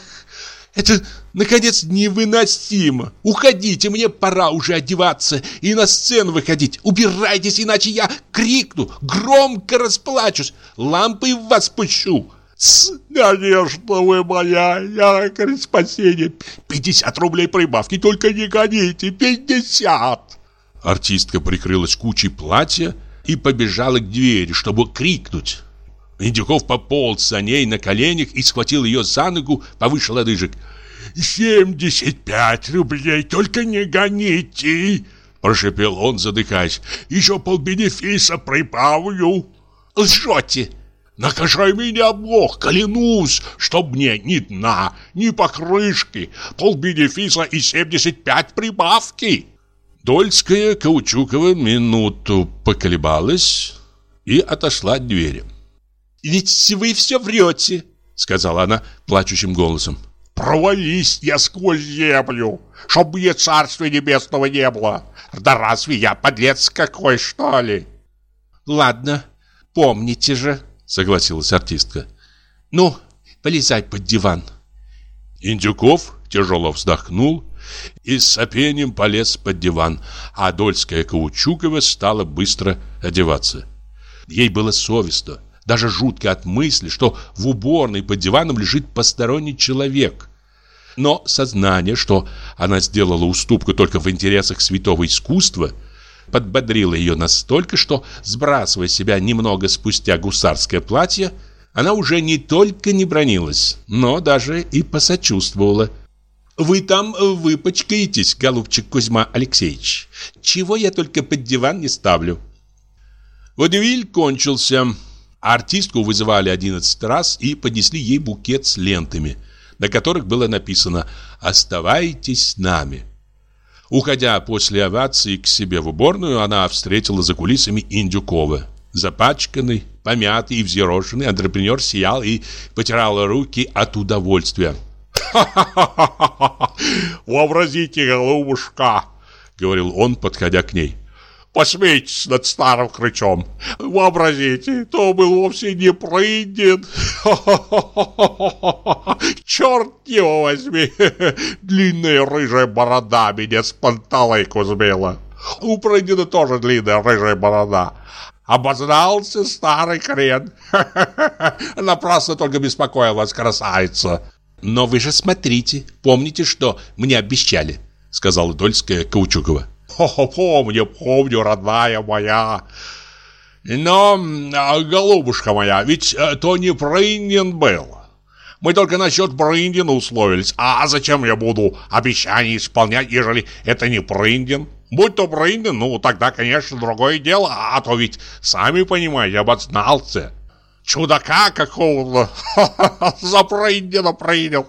это, наконец, невыносимо. Уходите, мне пора уже одеваться и на сцену выходить. Убирайтесь, иначе я крикну, громко расплачусь, лампой в вас пущу. С, надежда вы моя, якорь спасения. Пятьдесят рублей прибавки, только не гоните, пятьдесят. Артистка прикрылась кучей платья и побежала к двери, чтобы крикнуть. Индюков пополз за ней на коленях и схватил ее за ногу повыше лодыжек. «Семьдесят пять рублей, только не гоните!» Прошепел он, задыхаясь. «Еще полбенефиса прибавлю!» «Лжете!» «Накажай меня, Бог, клянусь, чтоб мне ни дна, ни покрышки, полбенефиса и семьдесят пять прибавки!» Дольская Каучукова минуту поколебалась и отошла от двери. «Ведь вы все врете», — сказала она плачущим голосом. «Провались я сквозь землю, чтоб мне царствия небесного не было. Да разве я подлец какой, что ли?» «Ладно, помните же», — согласилась артистка. «Ну, полезай под диван». Индюков тяжело вздохнул и с сопением полез под диван, а Дольская Каучукова стала быстро одеваться. Ей было совестно даже жутко от мысли, что в уборной под диваном лежит посторонний человек. Но сознание, что она сделала уступку только в интересах святого искусства, подбодрило ее настолько, что, сбрасывая себя немного спустя гусарское платье, она уже не только не бронилась, но даже и посочувствовала. «Вы там выпачкаетесь, голубчик Кузьма Алексеевич. Чего я только под диван не ставлю». Водевиль кончился. Артистку вызывали 11 раз и поднесли ей букет с лентами, на которых было написано «Оставайтесь с нами». Уходя после овации к себе в уборную, она встретила за кулисами Индюкова. Запачканный, помятый и взъерошенный антрепренер сиял и потирал руки от удовольствия. «Ха-ха-ха! Вообразите, голубушка!» — говорил он, подходя к ней. Посмейтесь над старым крычом. Вообразите, то был вовсе не Прындин. <laughs> Черт его возьми. <laughs> Длинная рыжая борода меня с панталыку сбила. У Прындина тоже длинная рыжая борода. Обознался старый крен. <laughs> Напрасно только беспокоил вас, красавица. Но вы же смотрите, помните, что мне обещали, сказала Дольская Каучукова. О, помню, помню, родная моя. Но, а, голубушка моя, ведь э, то не Брындин был. Мы только насчет Брындина условились. А зачем я буду обещания исполнять, ежели это не Брындин? Будь то Брындин, ну, тогда, конечно, другое дело. А то ведь, сами понимаете, обознался. Чудака какого-то <laughs> за Брындина принял.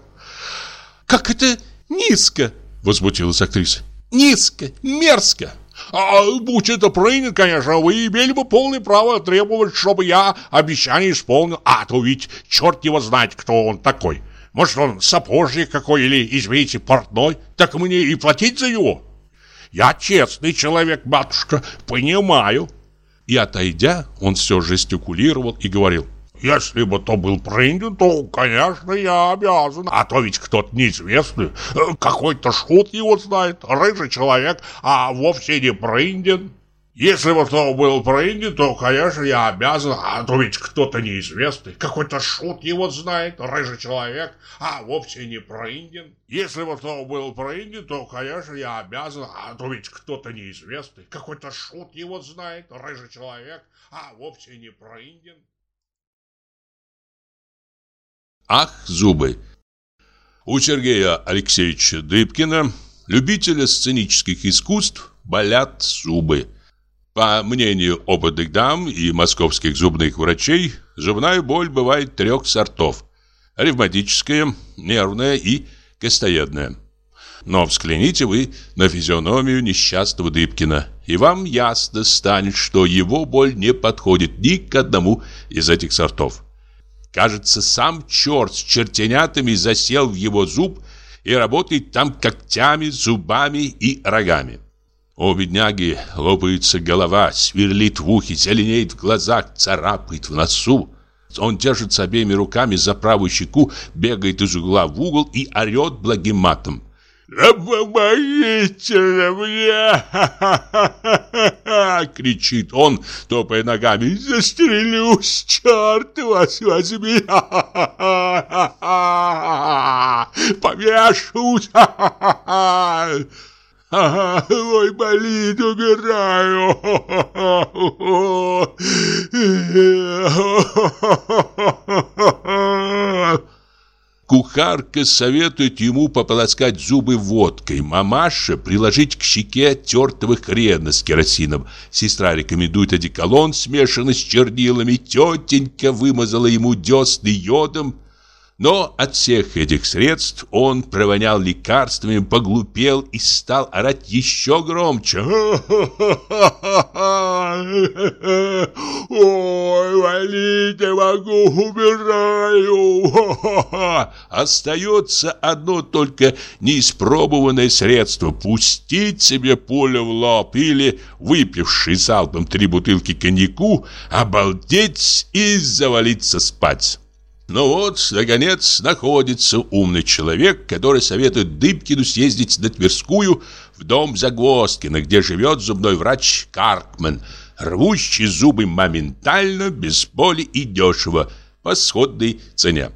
«Как это низко!» — возмутилась актриса. Низко, мерзко. А будь это принят, конечно, вы имели бы полное право требовать, чтобы я обещание исполнил. А то ведь черт его знает, кто он такой. Может, он сапожник какой или, извините, портной. Так мне и платить за него. Я честный человек, матушка, понимаю. И отойдя, он все жестикулировал и говорил. Если бы то был принят, то, конечно, я обязан. А то ведь кто-то неизвестный, какой-то шут его знает, рыжий человек, а вовсе не принят. Если бы то был про Индию, то, конечно, я обязан, а то ведь кто-то неизвестный, какой-то шут его знает, рыжий человек, а вовсе не про Индию. Если бы то был про Индию, то, конечно, я обязан, а то ведь кто-то неизвестный, какой-то шут его знает, рыжий человек, а вовсе не про Индию. Ах, зубы! У Сергея Алексеевича Дыбкина, любителя сценических искусств, болят зубы. По мнению опытных дам и московских зубных врачей, зубная боль бывает трех сортов. Ревматическая, нервная и костоедная. Но взгляните вы на физиономию несчастного Дыбкина, и вам ясно станет, что его боль не подходит ни к одному из этих сортов. Кажется, сам черт с чертенятами засел в его зуб и работает там когтями, зубами и рогами. У бедняги лопается голова, сверлит в ухе, зеленеет в глазах, царапает в носу. Он держится обеими руками за правую щеку, бегает из угла в угол и орет благим матом. «Да помогите мне!» Кричит он, топая ногами. «Застрелюсь, черт вас возьми! <laughs> Повешусь!» <laughs> Ой, болит, умираю. <laughs> Кухарка советует ему пополоскать зубы водкой, мамаша приложить к щеке тертого хрена с керосином. Сестра рекомендует одеколон, смешанный с чернилами. Тетенька вымазала ему десны йодом. Но от всех этих средств он провонял лекарствами, поглупел и стал орать еще громче. «Ой, валить не могу, умираю!» Остается одно только неиспробованное средство – пустить себе пулю в лоб или, выпивший залпом три бутылки коньяку, обалдеть и завалиться спать. Ну вот, наконец, находится умный человек, который советует Дыбкину съездить на Тверскую в дом Загвоздкина, где живет зубной врач Каркман, рвущий зубы моментально, без боли и дешево, по сходной цене.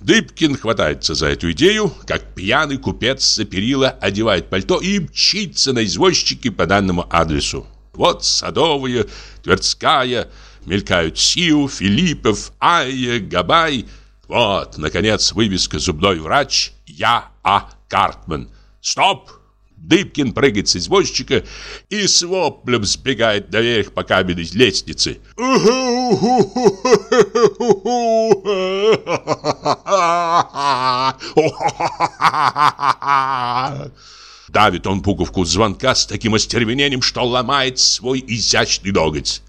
Дыбкин хватается за эту идею, как пьяный купец за перила одевает пальто и мчится на извозчике по данному адресу. Вот Садовая, Тверская, Мелькают Сиу, Филиппов, Айя, Габай. Вот, наконец, вывеска «Зубной врач» Я А. Картман. Стоп! Дыбкин прыгает с извозчика и с воплем сбегает наверх по каменной лестнице. Давит он пуговку звонка с таким остервенением, что ломает свой изящный ноготь.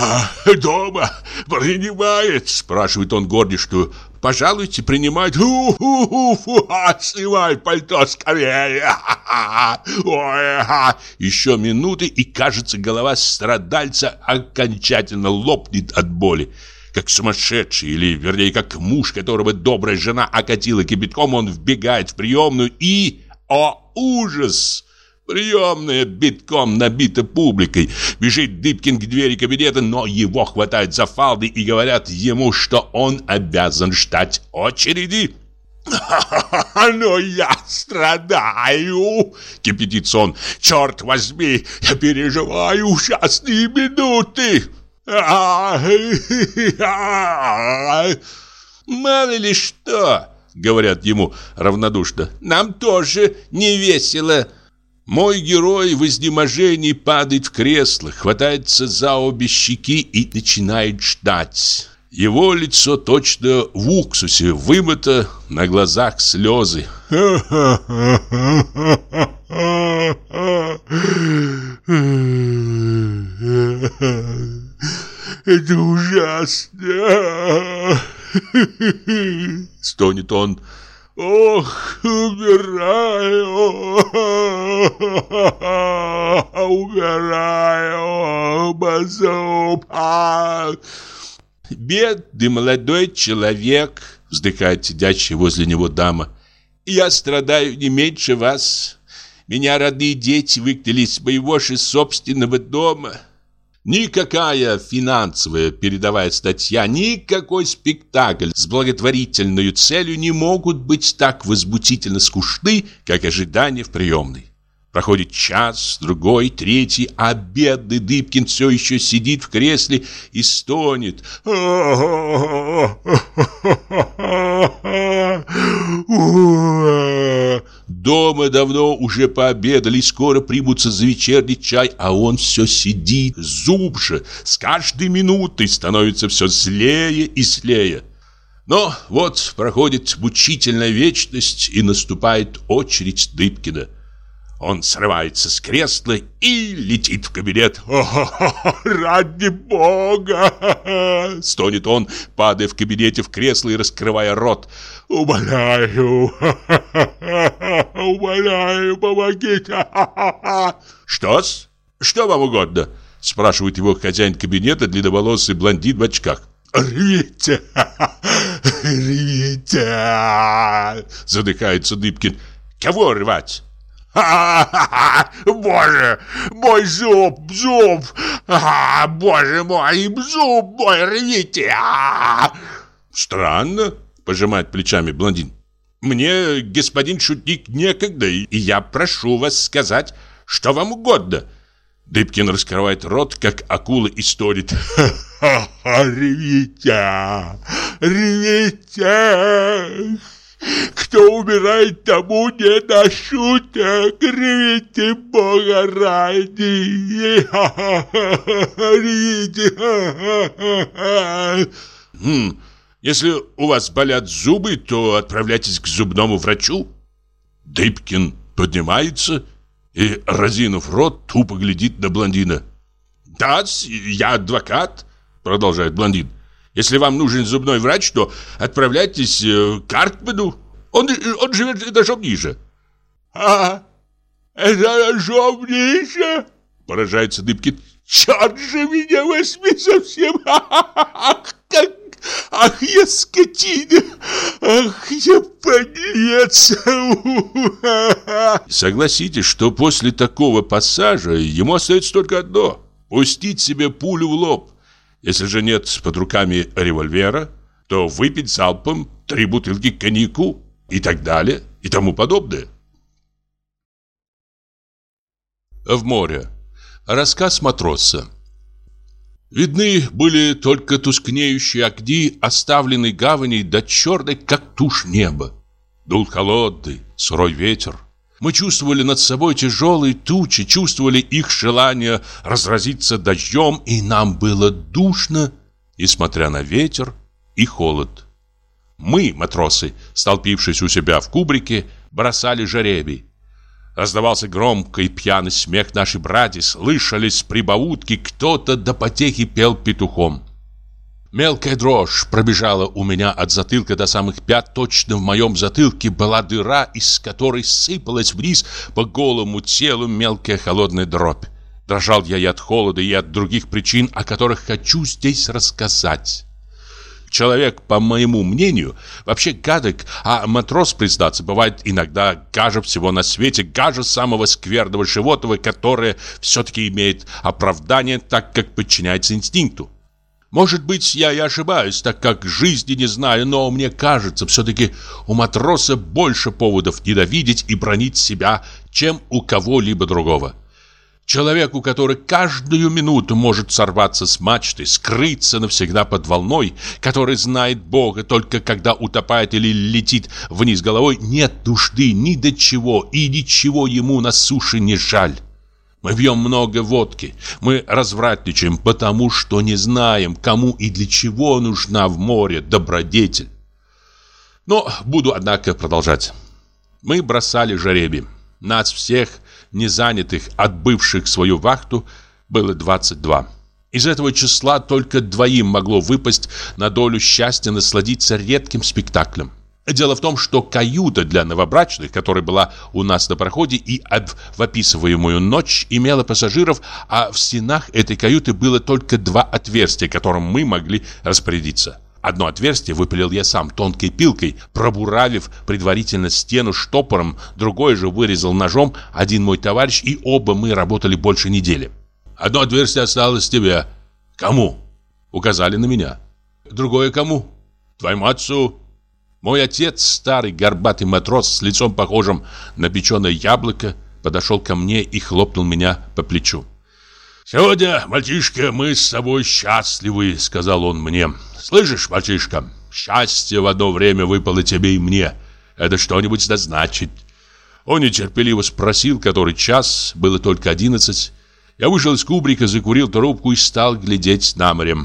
А, дома принимает?» Спрашивает он горничную. «Пожалуйте, принимать. Фу-фу-фу, снимай пальто скорее!» <laughs> Ой, Еще минуты, и, кажется, голова страдальца окончательно лопнет от боли. Как сумасшедший, или, вернее, как муж, которого добрая жена окатила кипятком, он вбегает в приемную и... О, ужас! Приемная битком набита публикой. Бежит Дыбкин к двери кабинета, но его хватают за фалды и говорят ему, что он обязан ждать очереди. «Но я страдаю!» — кипятится он. «Черт возьми, я переживаю ужасные минуты!» «Мало ли что!» — говорят ему равнодушно. «Нам тоже не весело!» Мой герой в изнеможении падает в кресло, хватается за обе щеки и начинает ждать. Его лицо точно в уксусе вымыто, на глазах слезы. Это ужасно. Стонет он. Ох, умираю, <laughs> умираю, Базупа. Бедный молодой человек, вздыхает сидящая возле него дама. Я страдаю не меньше вас. Меня родные дети выгнали из моего же собственного дома. Никакая финансовая передовая статья, никакой спектакль с благотворительной целью не могут быть так возмутительно скучны, как ожидание в приемной. Проходит час, другой, третий, а бедный Дыбкин все еще сидит в кресле и стонет. Дома давно уже пообедали, скоро примутся за вечерний чай, а он все сидит, зуб же, с каждой минутой становится все злее и злее. Но вот проходит мучительная вечность, и наступает очередь Дыбкина. Он срывается с кресла и летит в кабинет. <laughs> «Ради бога!» <laughs> Стонет он, падая в кабинете в кресло и раскрывая рот. «Умоляю! <laughs> Умоляю, помогите!» «Что-с? Что вам угодно?» Спрашивает его хозяин кабинета, длинноволосый блондин в очках. «Рвите! Рвите!» Задыхается Дыбкин. «Кого рвать?» <laughs> Боже, мой зуб, зуб! А, боже мой, зуб мой, рвите! А! Странно, пожимает плечами блондин. Мне, господин шутник, некогда, и я прошу вас сказать, что вам угодно. Дыбкин раскрывает рот, как акула, и сторит. <laughs> «Ревите! Ревите!» Кто умирает, тому не на шуток. Рвите Бога ради. Хм, если у вас болят зубы, то отправляйтесь к зубному врачу. Дыбкин поднимается и, разинув рот, тупо глядит на блондина. «Да, я адвокат», — продолжает блондин. Если вам нужен зубной врач, то отправляйтесь э, к Артману. Он, он живет этажом ниже. А, этажом ниже? Поражается Дыбкин. Черт же меня возьми совсем! <laughs> Ах, как... Ах, я скотина! Ах, я подлец! <laughs> Согласитесь, что после такого пассажа ему остается только одно – пустить себе пулю в лоб. Если же нет под руками револьвера, то выпить залпом три бутылки коньяку и так далее и тому подобное. В море. Рассказ матроса. Видны были только тускнеющие огни оставленной гавани до черной, как тушь неба. Дул холодный, сырой ветер. Мы чувствовали над собой тяжелые тучи, чувствовали их желание разразиться дождем, и нам было душно, несмотря на ветер и холод. Мы, матросы, столпившись у себя в кубрике, бросали жеребий. Раздавался громкий пьяный смех нашей братья, слышались прибаутки, кто-то до потехи пел петухом. Мелкая дрожь пробежала у меня от затылка до самых пят. Точно в моем затылке была дыра, из которой сыпалась вниз по голому телу мелкая холодная дробь. Дрожал я и от холода, и от других причин, о которых хочу здесь рассказать. Человек, по моему мнению, вообще гадок, а матрос, признаться, бывает иногда гаже всего на свете, гаже самого скверного животного, которое все-таки имеет оправдание, так как подчиняется инстинкту. Может быть, я и ошибаюсь, так как жизни не знаю, но мне кажется, все-таки у матроса больше поводов ненавидеть и бронить себя, чем у кого-либо другого. Человеку, который каждую минуту может сорваться с мачты, скрыться навсегда под волной, который знает Бога только когда утопает или летит вниз головой, нет нужды ни до чего и ничего ему на суше не жаль. Мы пьем много водки. Мы развратничаем, потому что не знаем, кому и для чего нужна в море добродетель. Но буду, однако, продолжать. Мы бросали жеребий. Нас всех, не занятых, отбывших свою вахту, было 22. Из этого числа только двоим могло выпасть на долю счастья насладиться редким спектаклем. Дело в том, что каюта для новобрачных, которая была у нас на проходе и в описываемую ночь имела пассажиров, а в стенах этой каюты было только два отверстия, которым мы могли распорядиться. Одно отверстие выпилил я сам тонкой пилкой, пробуравив предварительно стену штопором, другое же вырезал ножом один мой товарищ, и оба мы работали больше недели. Одно отверстие осталось тебе. Кому? Указали на меня. Другое кому? Твоему отцу. Мой отец, старый горбатый матрос с лицом похожим на печеное яблоко, подошел ко мне и хлопнул меня по плечу. «Сегодня, мальчишка, мы с тобой счастливы», — сказал он мне. «Слышишь, мальчишка, счастье в одно время выпало тебе и мне. Это что-нибудь значит». Он нетерпеливо спросил, который час, было только одиннадцать. Я вышел из кубрика, закурил трубку и стал глядеть на море.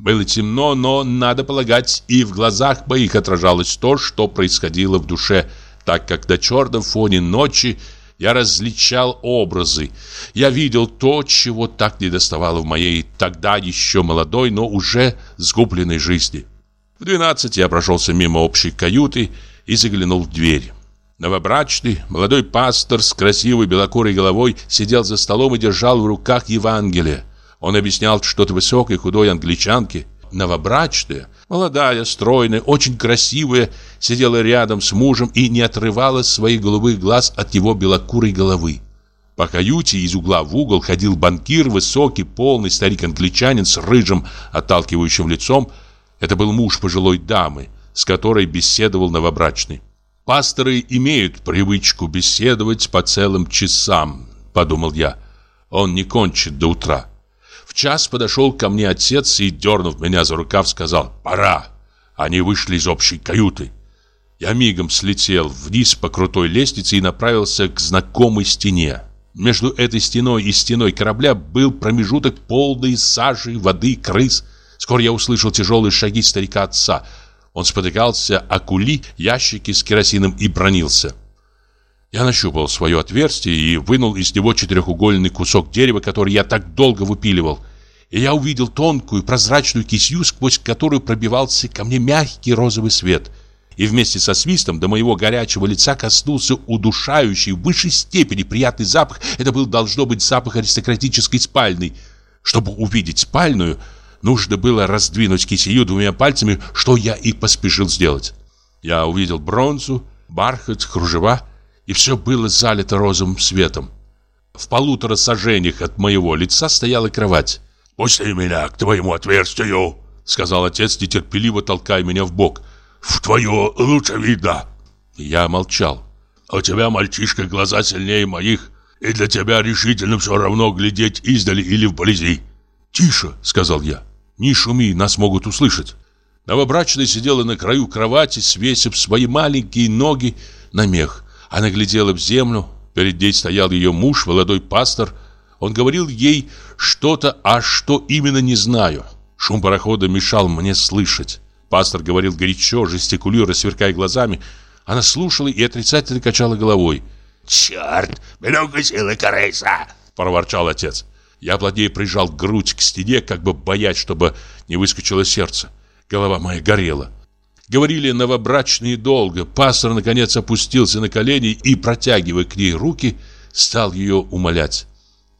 Было темно, но, надо полагать, и в глазах моих отражалось то, что происходило в душе, так как на черном фоне ночи я различал образы. Я видел то, чего так недоставало в моей тогда еще молодой, но уже сгубленной жизни. В двенадцать я прошелся мимо общей каюты и заглянул в дверь. Новобрачный, молодой пастор с красивой белокурой головой сидел за столом и держал в руках Евангелие. Он объяснял что-то высокой худой англичанке. Новобрачная, молодая, стройная, очень красивая, сидела рядом с мужем и не отрывала своих голубых глаз от его белокурой головы. По каюте из угла в угол ходил банкир, высокий, полный старик-англичанин с рыжим, отталкивающим лицом. Это был муж пожилой дамы, с которой беседовал новобрачный. «Пасторы имеют привычку беседовать по целым часам», — подумал я. «Он не кончит до утра». В час подошел ко мне отец и, дернув меня за рукав, сказал «Пора». Они вышли из общей каюты. Я мигом слетел вниз по крутой лестнице и направился к знакомой стене. Между этой стеной и стеной корабля был промежуток полный сажи, воды, крыс. Скоро я услышал тяжелые шаги старика отца. Он спотыкался о кули, ящики с керосином и бронился. Я нащупал свое отверстие и вынул из него четырехугольный кусок дерева, который я так долго выпиливал. И я увидел тонкую прозрачную кисью, сквозь которую пробивался ко мне мягкий розовый свет. И вместе со свистом до моего горячего лица коснулся удушающий в высшей степени приятный запах. Это был, должно быть, запах аристократической спальни. Чтобы увидеть спальную, нужно было раздвинуть кисею двумя пальцами, что я и поспешил сделать. Я увидел бронзу, бархат, кружева и все было залито розовым светом. В полутора сажениях от моего лица стояла кровать. «Пусти меня к твоему отверстию», — сказал отец, нетерпеливо толкая меня в бок. «В твое лучше видно». Я молчал. «У тебя, мальчишка, глаза сильнее моих, и для тебя решительно все равно глядеть издали или вблизи». «Тише», — сказал я. «Не шуми, нас могут услышать». Новобрачная сидела на краю кровати, свесив свои маленькие ноги на мех. Она глядела в землю. Перед ней стоял ее муж, молодой пастор. Он говорил ей что-то, а что именно не знаю. Шум парохода мешал мне слышать. Пастор говорил горячо, жестикулируя, сверкая глазами. Она слушала и отрицательно качала головой. «Черт, много силы крыса!» – проворчал отец. Я плотнее прижал грудь к стене, как бы боясь, чтобы не выскочило сердце. Голова моя горела. Говорили новобрачные долго. Пастор, наконец, опустился на колени и, протягивая к ней руки, стал ее умолять.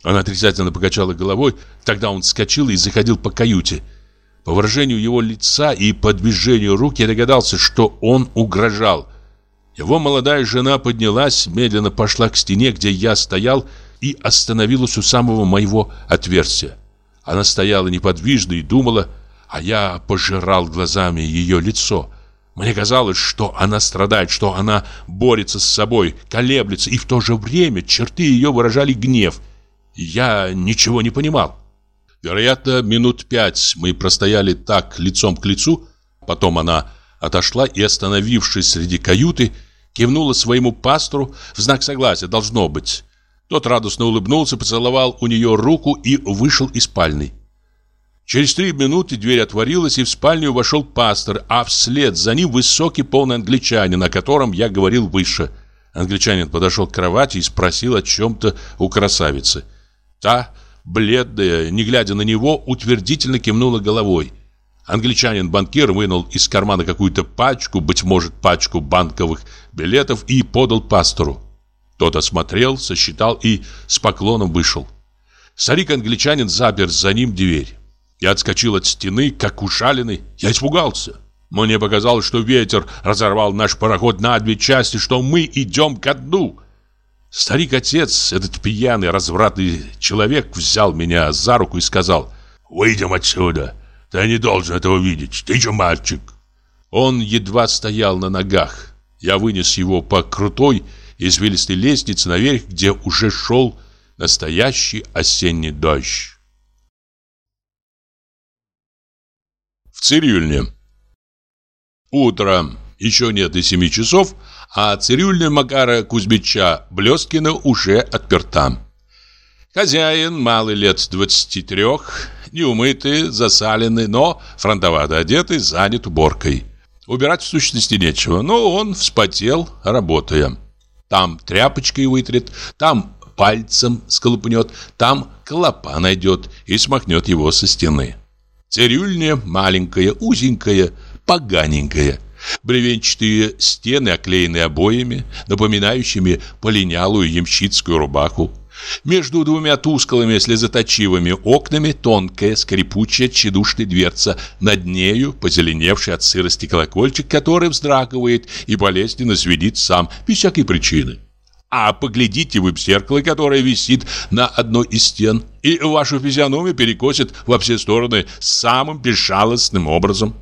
Она отрицательно покачала головой. Тогда он вскочил и заходил по каюте. По выражению его лица и по движению рук я догадался, что он угрожал. Его молодая жена поднялась, медленно пошла к стене, где я стоял, и остановилась у самого моего отверстия. Она стояла неподвижно и думала, а я пожирал глазами ее лицо – мне казалось, что она страдает, что она борется с собой, колеблется, и в то же время черты ее выражали гнев. Я ничего не понимал. Вероятно, минут пять мы простояли так лицом к лицу, потом она отошла и, остановившись среди каюты, кивнула своему пастору в знак согласия, должно быть. Тот радостно улыбнулся, поцеловал у нее руку и вышел из спальни. Через три минуты дверь отворилась, и в спальню вошел пастор, а вслед за ним высокий полный англичанин, о котором я говорил выше. Англичанин подошел к кровати и спросил о чем-то у красавицы. Та, бледная, не глядя на него, утвердительно кивнула головой. Англичанин-банкир вынул из кармана какую-то пачку, быть может, пачку банковых билетов и подал пастору. Тот осмотрел, сосчитал и с поклоном вышел. Старик-англичанин запер за ним дверь. Я отскочил от стены, как ушаленный. Я испугался. Мне показалось, что ветер разорвал наш пароход на две части, что мы идем ко дну. Старик-отец, этот пьяный, развратный человек, взял меня за руку и сказал, «Выйдем отсюда. Ты не должен этого видеть. Ты же мальчик». Он едва стоял на ногах. Я вынес его по крутой, извилистой лестнице наверх, где уже шел настоящий осенний дождь. В цирюльне. Утро. Еще нет и семи часов, а цирюльня Макара Кузьмича Блескина уже отперта. Хозяин, малый лет двадцати трех, неумытый, засаленный, но фронтовато одетый, занят уборкой. Убирать в сущности нечего, но он вспотел, работая. Там тряпочкой вытрет, там пальцем сколупнет, там клопа найдет и смахнет его со стены. Цирюльня маленькая, узенькая, поганенькая. Бревенчатые стены оклеены обоями, напоминающими полинялую ямщицкую рубаху. Между двумя тусклыми слезоточивыми окнами тонкая, скрипучая, тщедушная дверца. Над нею позеленевший от сырости колокольчик, который вздрагивает и болезненно сведит сам, без всякой причины. А поглядите вы в зеркало, которое висит на одной из стен, и вашу физиономию перекосит во все стороны самым безжалостным образом.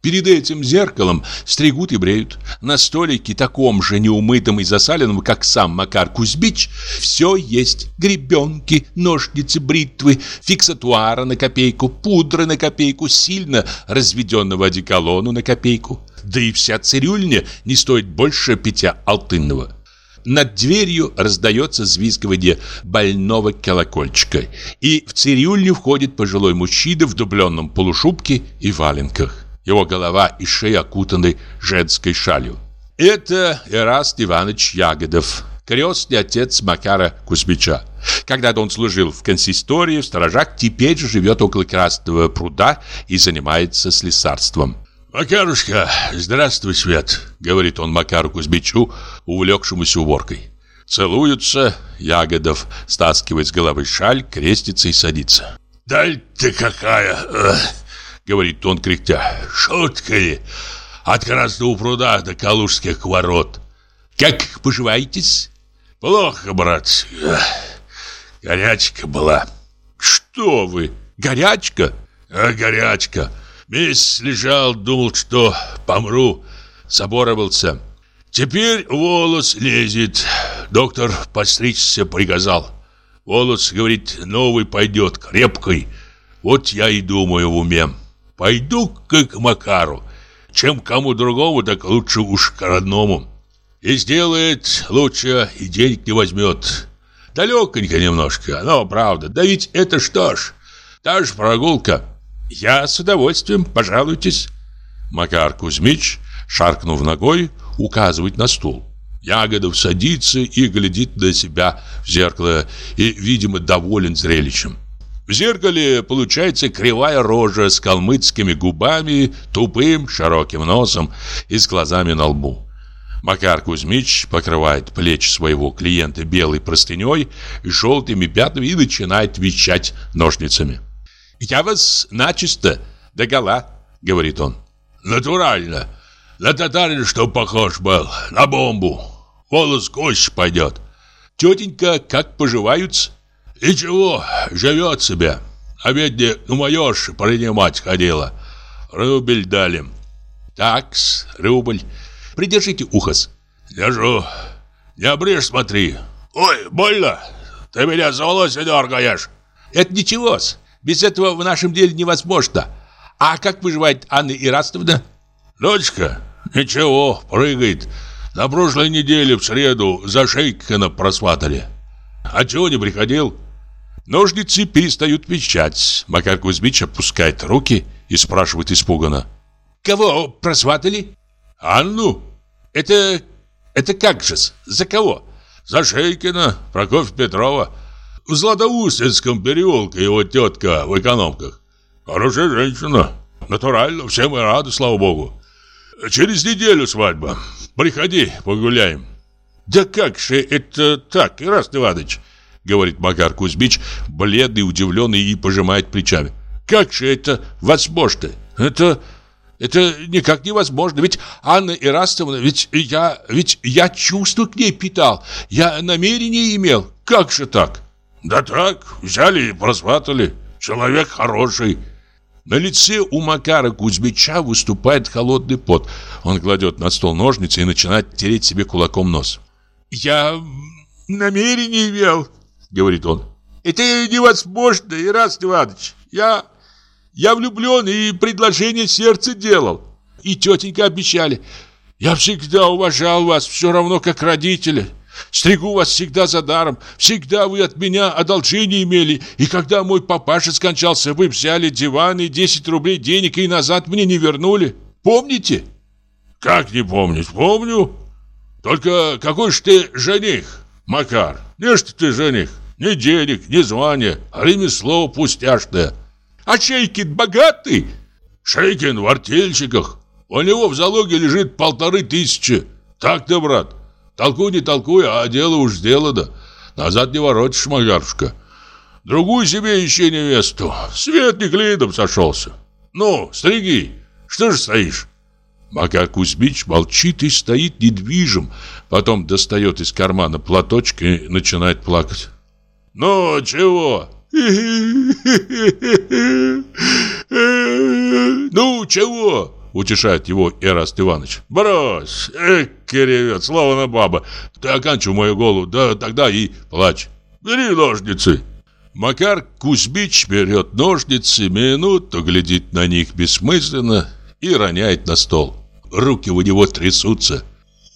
Перед этим зеркалом стригут и бреют. На столике, таком же неумытом и засаленном, как сам Макар Кузьмич, все есть. Гребенки, ножницы, бритвы, фиксатуара на копейку, пудры на копейку, сильно разведенного одеколону на копейку. Да и вся цирюльня не стоит больше пятя алтынного. Над дверью раздается звизгивание больного колокольчика, и в цирюльню входит пожилой мужчина в дубленном полушубке и валенках. Его голова и шея окутаны женской шалью. Это Эраст Иванович Ягодов, крестный отец Макара Кузьмича. Когда-то он служил в консистории в сторожах, теперь живет около Красного пруда и занимается слесарством. «Макарушка, здравствуй, Свет», — говорит он Макару Кузьмичу, увлекшемуся уборкой. Целуются, Ягодов стаскивает с головы шаль, крестится и садится. «Даль ты какая!» говорит он, кряхтя. «Шутка ли? От Красного пруда до Калужских ворот. Как поживаетесь?» «Плохо, брат. Горячка была». «Что вы? Горячка?» а, «Горячка. Месяц лежал, думал, что помру. Соборовался. Теперь волос лезет. Доктор постричься приказал. Волос, говорит, новый пойдет, крепкий. Вот я и думаю в уме. Пойду к Макару. Чем кому другому, так лучше уж к родному. И сделает лучше, и денег не возьмет. Далеконько немножко, но правда. Да ведь это что ж, та же прогулка. Я с удовольствием, пожалуйтесь. Макар Кузьмич, шаркнув ногой, указывает на стул. Ягодов садится и глядит на себя в зеркало и, видимо, доволен зрелищем. В зеркале получается кривая рожа с калмыцкими губами, тупым широким носом и с глазами на лбу. Макар Кузьмич покрывает плечи своего клиента белой простыней и желтыми пятнами и начинает вещать ножницами. «Я вас начисто догола», — говорит он. «Натурально. На татарин, что похож был, на бомбу. Волос кость пойдет. Тетенька, как поживаются?» И чего, живет себе. А ведь не ну моешь принимать ходила. Рубль дали. Такс, рубль. Придержите ухос. Держу. Не обрежь, смотри. Ой, больно. Ты меня за волосы дергаешь. Это ничего -с. Без этого в нашем деле невозможно. А как выживает Анна Ирастовна? Дочка, ничего, прыгает. На прошлой неделе в среду за Шейкина просватали. А чего не приходил? Ножницы перестают вещать. Макар Кузьмич опускает руки и спрашивает испуганно. «Кого просватали?» «Анну». «Это... это как же? За кого?» «За Шейкина, Прокофья Петрова. В Златоустинском переулке его тетка в экономках. Хорошая женщина. Натурально, все мы рады, слава богу. Через неделю свадьба. Приходи, погуляем». «Да как же это так, Ираст Иванович?» говорит Макар Кузьмич, бледный, удивленный и пожимает плечами. Как же это возможно? Это... Это никак невозможно. Ведь Анна Ирастовна, ведь я, ведь я чувство к ней питал. Я намерение имел. Как же так? Да так, взяли и просватали. Человек хороший. На лице у Макара Кузьмича выступает холодный пот. Он кладет на стол ножницы и начинает тереть себе кулаком нос. «Я намерение имел», — говорит он. «Это невозможно, Ираст Иванович. Я я влюблен и предложение сердца делал. И тетенька обещали. Я всегда уважал вас, все равно как родители. Стригу вас всегда за даром. Всегда вы от меня одолжение имели. И когда мой папаша скончался, вы взяли диван и 10 рублей денег и назад мне не вернули. Помните? Как не помнить? Помню. Только какой ж ты жених, Макар? Не что ты жених. Ни денег, ни звания, а ремесло пустяшное. А Шейкин богатый? Шейкин в артельщиках. У него в залоге лежит полторы тысячи. Так-то, брат. Толкуй не толкуй, а дело уж сделано. Назад не воротишь, Магарушка. Другую себе ищи невесту. Свет не клином сошелся. Ну, стриги, что же стоишь? Макар Кузьмич молчит и стоит недвижим. Потом достает из кармана платочек и начинает плакать. «Ну, чего?» <laughs> «Ну, чего?» — утешает его Эраст Иванович. «Брось! Эх, ревет, словно баба! Ты оканчивай мою голову, да тогда и плачь! Бери ножницы!» Макар Кузьмич берет ножницы, минуту глядит на них бессмысленно и роняет на стол. Руки у него трясутся.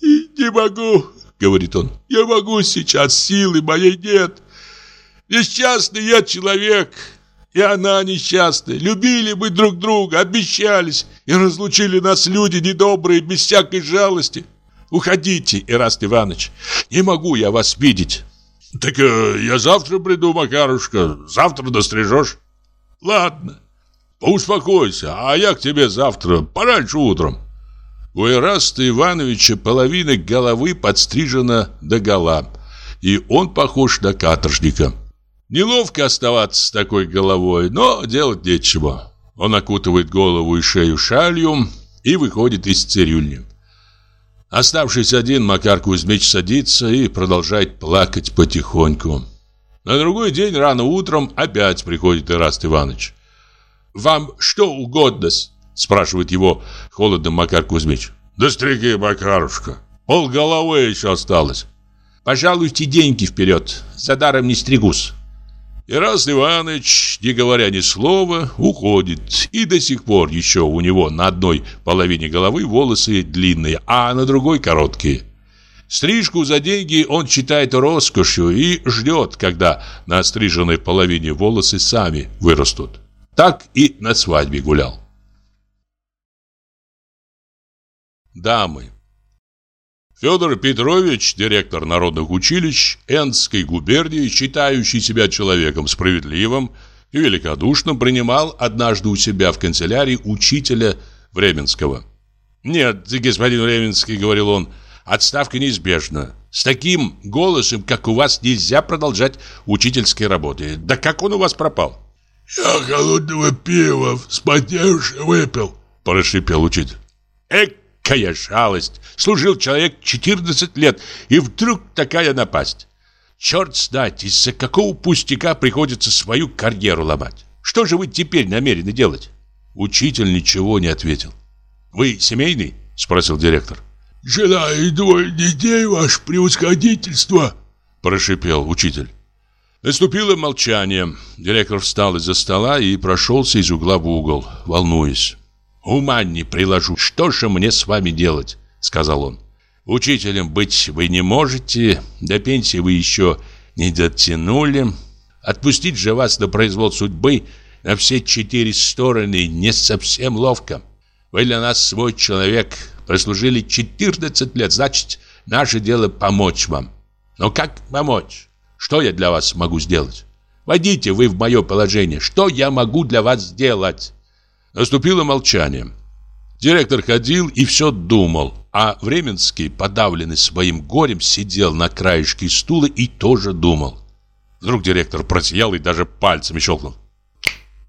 «Не могу!» — говорит он. «Я могу сейчас, силы моей нет!» Несчастный я человек, и она несчастная. Любили мы друг друга, обещались, и разлучили нас люди недобрые, без всякой жалости. Уходите, Ираст Иванович, не могу я вас видеть. Так э, я завтра приду, Макарушка, завтра дострижешь. Ладно, успокойся, а я к тебе завтра, пораньше утром. У Ираста Ивановича половина головы подстрижена до гола, и он похож на каторжника. Неловко оставаться с такой головой, но делать нечего. Он окутывает голову и шею шалью и выходит из цирюльни. Оставшись один, Макар Кузьмич садится и продолжает плакать потихоньку. На другой день рано утром опять приходит Ираст Иванович. «Вам что угодно спрашивает его холодно Макар Кузьмич. «Да стриги, Макарушка, полголовы еще осталось». «Пожалуйте деньги вперед, за даром не стригусь». И раз Иваныч, не говоря ни слова, уходит. И до сих пор еще у него на одной половине головы волосы длинные, а на другой короткие. Стрижку за деньги он считает роскошью и ждет, когда на стриженной половине волосы сами вырастут. Так и на свадьбе гулял. Дамы Федор Петрович, директор народных училищ Энской губернии, считающий себя человеком справедливым и великодушным, принимал однажды у себя в канцелярии учителя Временского. «Нет, господин Временский, — говорил он, — отставка неизбежна. С таким голосом, как у вас, нельзя продолжать учительские работы. Да как он у вас пропал?» «Я холодного пива вспотевший выпил», — прошипел учитель. «Эк, Какая жалость! Служил человек 14 лет, и вдруг такая напасть. Черт знает, из-за какого пустяка приходится свою карьеру ломать. Что же вы теперь намерены делать? Учитель ничего не ответил. Вы семейный? Спросил директор. Жена и двое детей, ваше превосходительство, прошипел учитель. Наступило молчание. Директор встал из-за стола и прошелся из угла в угол, волнуясь. «Ума не приложу, что же мне с вами делать?» Сказал он. «Учителем быть вы не можете, до пенсии вы еще не дотянули. Отпустить же вас на произвол судьбы на все четыре стороны не совсем ловко. Вы для нас свой человек, прослужили 14 лет, значит, наше дело помочь вам. Но как помочь? Что я для вас могу сделать? Войдите вы в мое положение. Что я могу для вас сделать?» Наступило молчание. Директор ходил и все думал, а Временский, подавленный своим горем, сидел на краешке стула и тоже думал. Вдруг директор просиял и даже пальцами щелкнул.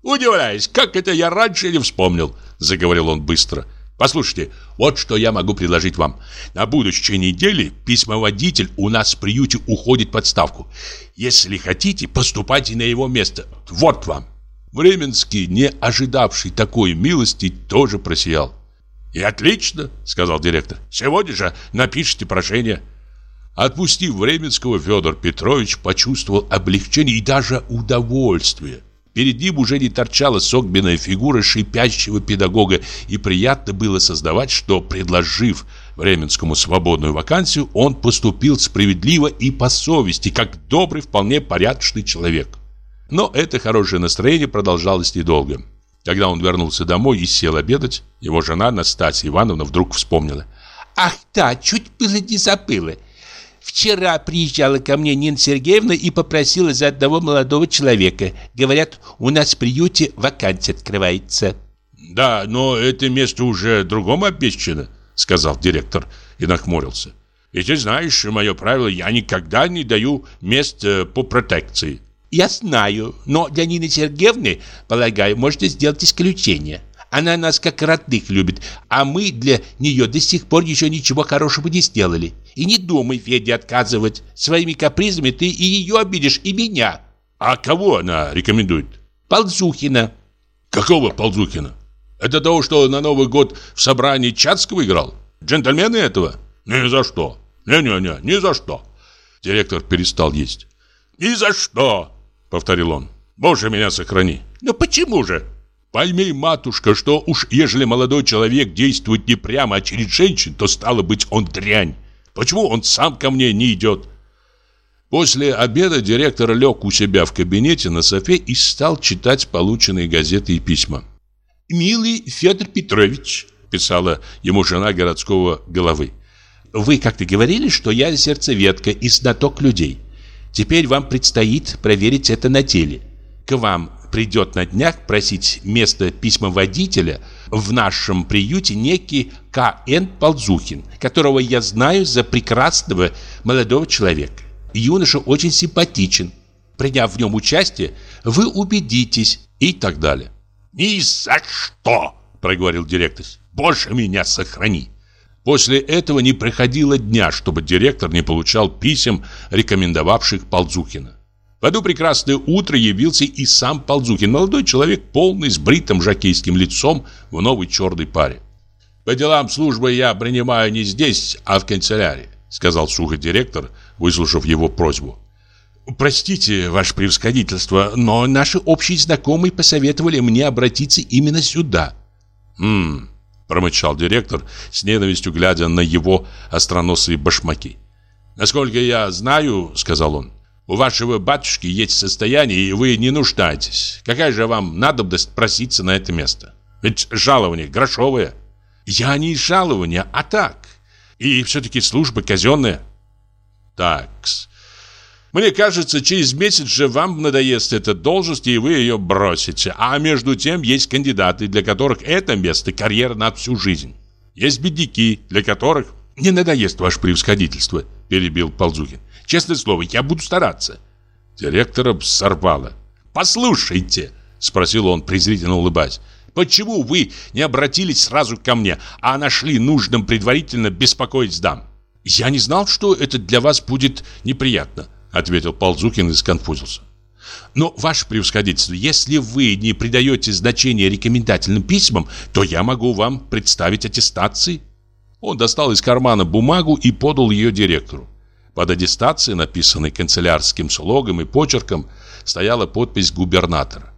Удивляюсь, как это я раньше не вспомнил, заговорил он быстро. Послушайте, вот что я могу предложить вам. На будущей неделе письмоводитель у нас в приюте уходит в отставку. Если хотите, поступайте на его место. Вот вам. Временский, не ожидавший такой милости, тоже просиял. «И отлично», — сказал директор. «Сегодня же напишите прошение». Отпустив Временского, Федор Петрович почувствовал облегчение и даже удовольствие. Перед ним уже не торчала согбенная фигура шипящего педагога, и приятно было создавать, что, предложив Временскому свободную вакансию, он поступил справедливо и по совести, как добрый, вполне порядочный человек. Но это хорошее настроение продолжалось недолго. Когда он вернулся домой и сел обедать, его жена Настасья Ивановна вдруг вспомнила. «Ах да, чуть было не забыла. Вчера приезжала ко мне Нина Сергеевна и попросила за одного молодого человека. Говорят, у нас в приюте вакансия открывается. Да, но это место уже другому обещано, сказал директор и нахмурился. И ты знаешь, мое правило, я никогда не даю мест э, по протекции. Я знаю, но для Нины Сергеевны, полагаю, можно сделать исключение. Она нас как родных любит, а мы для нее до сих пор еще ничего хорошего не сделали. И не думай, Федя, отказывать. Своими капризами ты и ее обидишь, и меня. А кого она рекомендует? Ползухина. Какого Ползухина? Это того, что на Новый год в собрании Чацкого играл? Джентльмены этого? Ни за что. Не-не-не, ни за что. Директор перестал есть. «Ни за что!» — повторил он. «Боже, меня сохрани!» «Но почему же?» Пойми, матушка, что уж ежели молодой человек действует не прямо, а через женщин, то стало быть он дрянь. Почему он сам ко мне не идет? После обеда директор лег у себя в кабинете на софе и стал читать полученные газеты и письма. «Милый Федор Петрович», – писала ему жена городского головы, – «вы как-то говорили, что я сердцеведка и знаток людей. Теперь вам предстоит проверить это на теле. К вам придет на днях просить место письмоводителя в нашем приюте некий К.Н. Ползухин, которого я знаю за прекрасного молодого человека. Юноша очень симпатичен. Приняв в нем участие, вы убедитесь и так далее. «Ни за что!» – проговорил директор. «Боже меня сохрани!» После этого не проходило дня, чтобы директор не получал писем, рекомендовавших Ползухина. В одно прекрасное утро явился и сам Ползухин, молодой человек, полный, с бритым жакейским лицом в новой черной паре. «По делам службы я принимаю не здесь, а в канцелярии», сказал сухо директор, выслушав его просьбу. «Простите, ваше превосходительство, но наши общие знакомые посоветовали мне обратиться именно сюда». «Хм...» промычал директор, с ненавистью глядя на его остроносые башмаки. «Насколько я знаю, — сказал он, у вашего батюшки есть состояние, и вы не нуждаетесь. Какая же вам надобность проситься на это место? Ведь жалование грошовое. Я не из жалования, а так. И все-таки служба казенная. Такс. Мне кажется, через месяц же вам надоест эта должность, и вы ее бросите. А между тем есть кандидаты, для которых это место карьера на всю жизнь. Есть бедняки, для которых... «Не надоест ваше превосходительство», – перебил Ползухин. Честное слово, я буду стараться. Директора сорвало. «Послушайте», — спросил он, презрительно улыбаясь, «почему вы не обратились сразу ко мне, а нашли нужным предварительно беспокоить дам?» «Я не знал, что это для вас будет неприятно», — ответил Ползукин и сконфузился. «Но, ваше превосходительство, если вы не придаете значения рекомендательным письмам, то я могу вам представить аттестации». Он достал из кармана бумагу и подал ее директору. Под аттестацией, написанной канцелярским слогом и почерком, стояла подпись губернатора.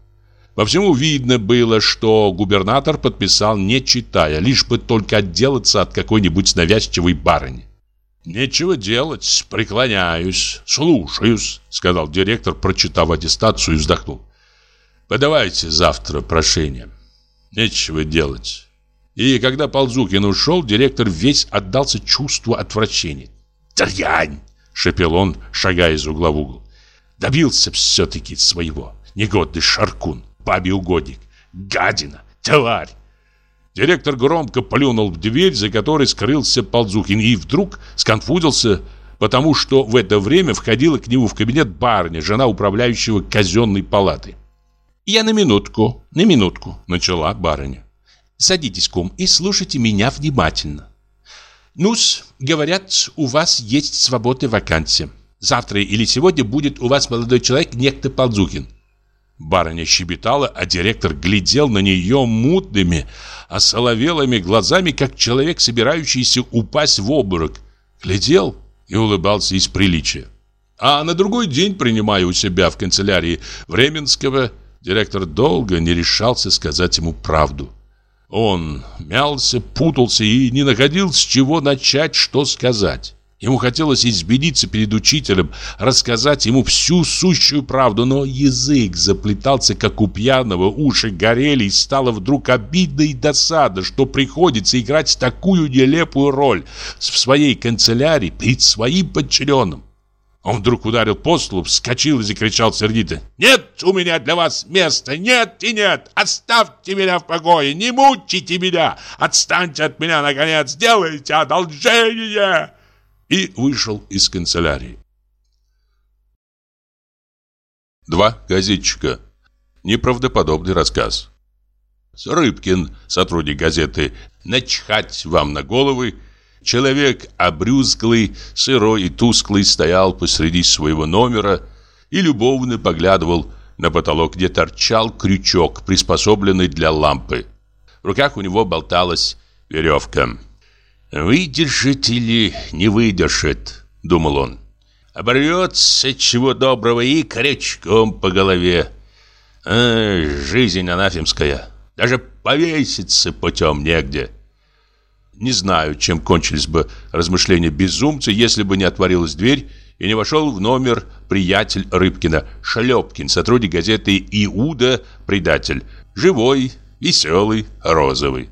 По всему видно было, что губернатор подписал не читая, лишь бы только отделаться от какой-нибудь навязчивой барыни. «Нечего делать, преклоняюсь, слушаюсь», — сказал директор, прочитав аттестацию и вздохнул. «Подавайте завтра прошение. Нечего делать». И когда Ползукин ушел, директор весь отдался чувству отвращения. «Дрянь!» шепел он, шагая из угла в угол. Добился все-таки своего. Негодный шаркун, бабий угодник, гадина, тварь. Директор громко плюнул в дверь, за которой скрылся Ползухин, и вдруг сконфузился, потому что в это время входила к нему в кабинет барыня, жена управляющего казенной палаты. «Я на минутку, на минутку», — начала барыня. «Садитесь, кум, и слушайте меня внимательно. Ну-с, говорят, у вас есть свободная вакансия. Завтра или сегодня будет у вас молодой человек, некто Ползухин. Барыня щебетала, а директор глядел на нее мутными, осоловелыми глазами, как человек, собирающийся упасть в обморок. Глядел и улыбался из приличия. А на другой день, принимая у себя в канцелярии Временского, директор долго не решался сказать ему правду. Он мялся, путался и не находил с чего начать, что сказать. Ему хотелось измениться перед учителем, рассказать ему всю сущую правду, но язык заплетался, как у пьяного, уши горели, и стало вдруг обидно и досадно, что приходится играть такую нелепую роль в своей канцелярии перед своим подчиненным. Он вдруг ударил по столу, вскочил и закричал сердито. «Нет у меня для вас места! Нет и нет! Оставьте меня в покое! Не мучите меня! Отстаньте от меня, наконец! Сделайте одолжение!» И вышел из канцелярии. Два газетчика. Неправдоподобный рассказ. Рыбкин, сотрудник газеты «Начхать вам на головы», Человек обрюзглый, сырой и тусклый стоял посреди своего номера и любовно поглядывал на потолок, где торчал крючок, приспособленный для лампы. В руках у него болталась веревка. «Выдержит или не выдержит?» — думал он. «Оборвется чего доброго и крючком по голове. А, жизнь анафемская. Даже повеситься путем негде». Не знаю, чем кончились бы размышления безумца, если бы не отворилась дверь и не вошел в номер приятель Рыбкина, Шлепкин, сотрудник газеты «Иуда. Предатель». Живой, веселый, розовый.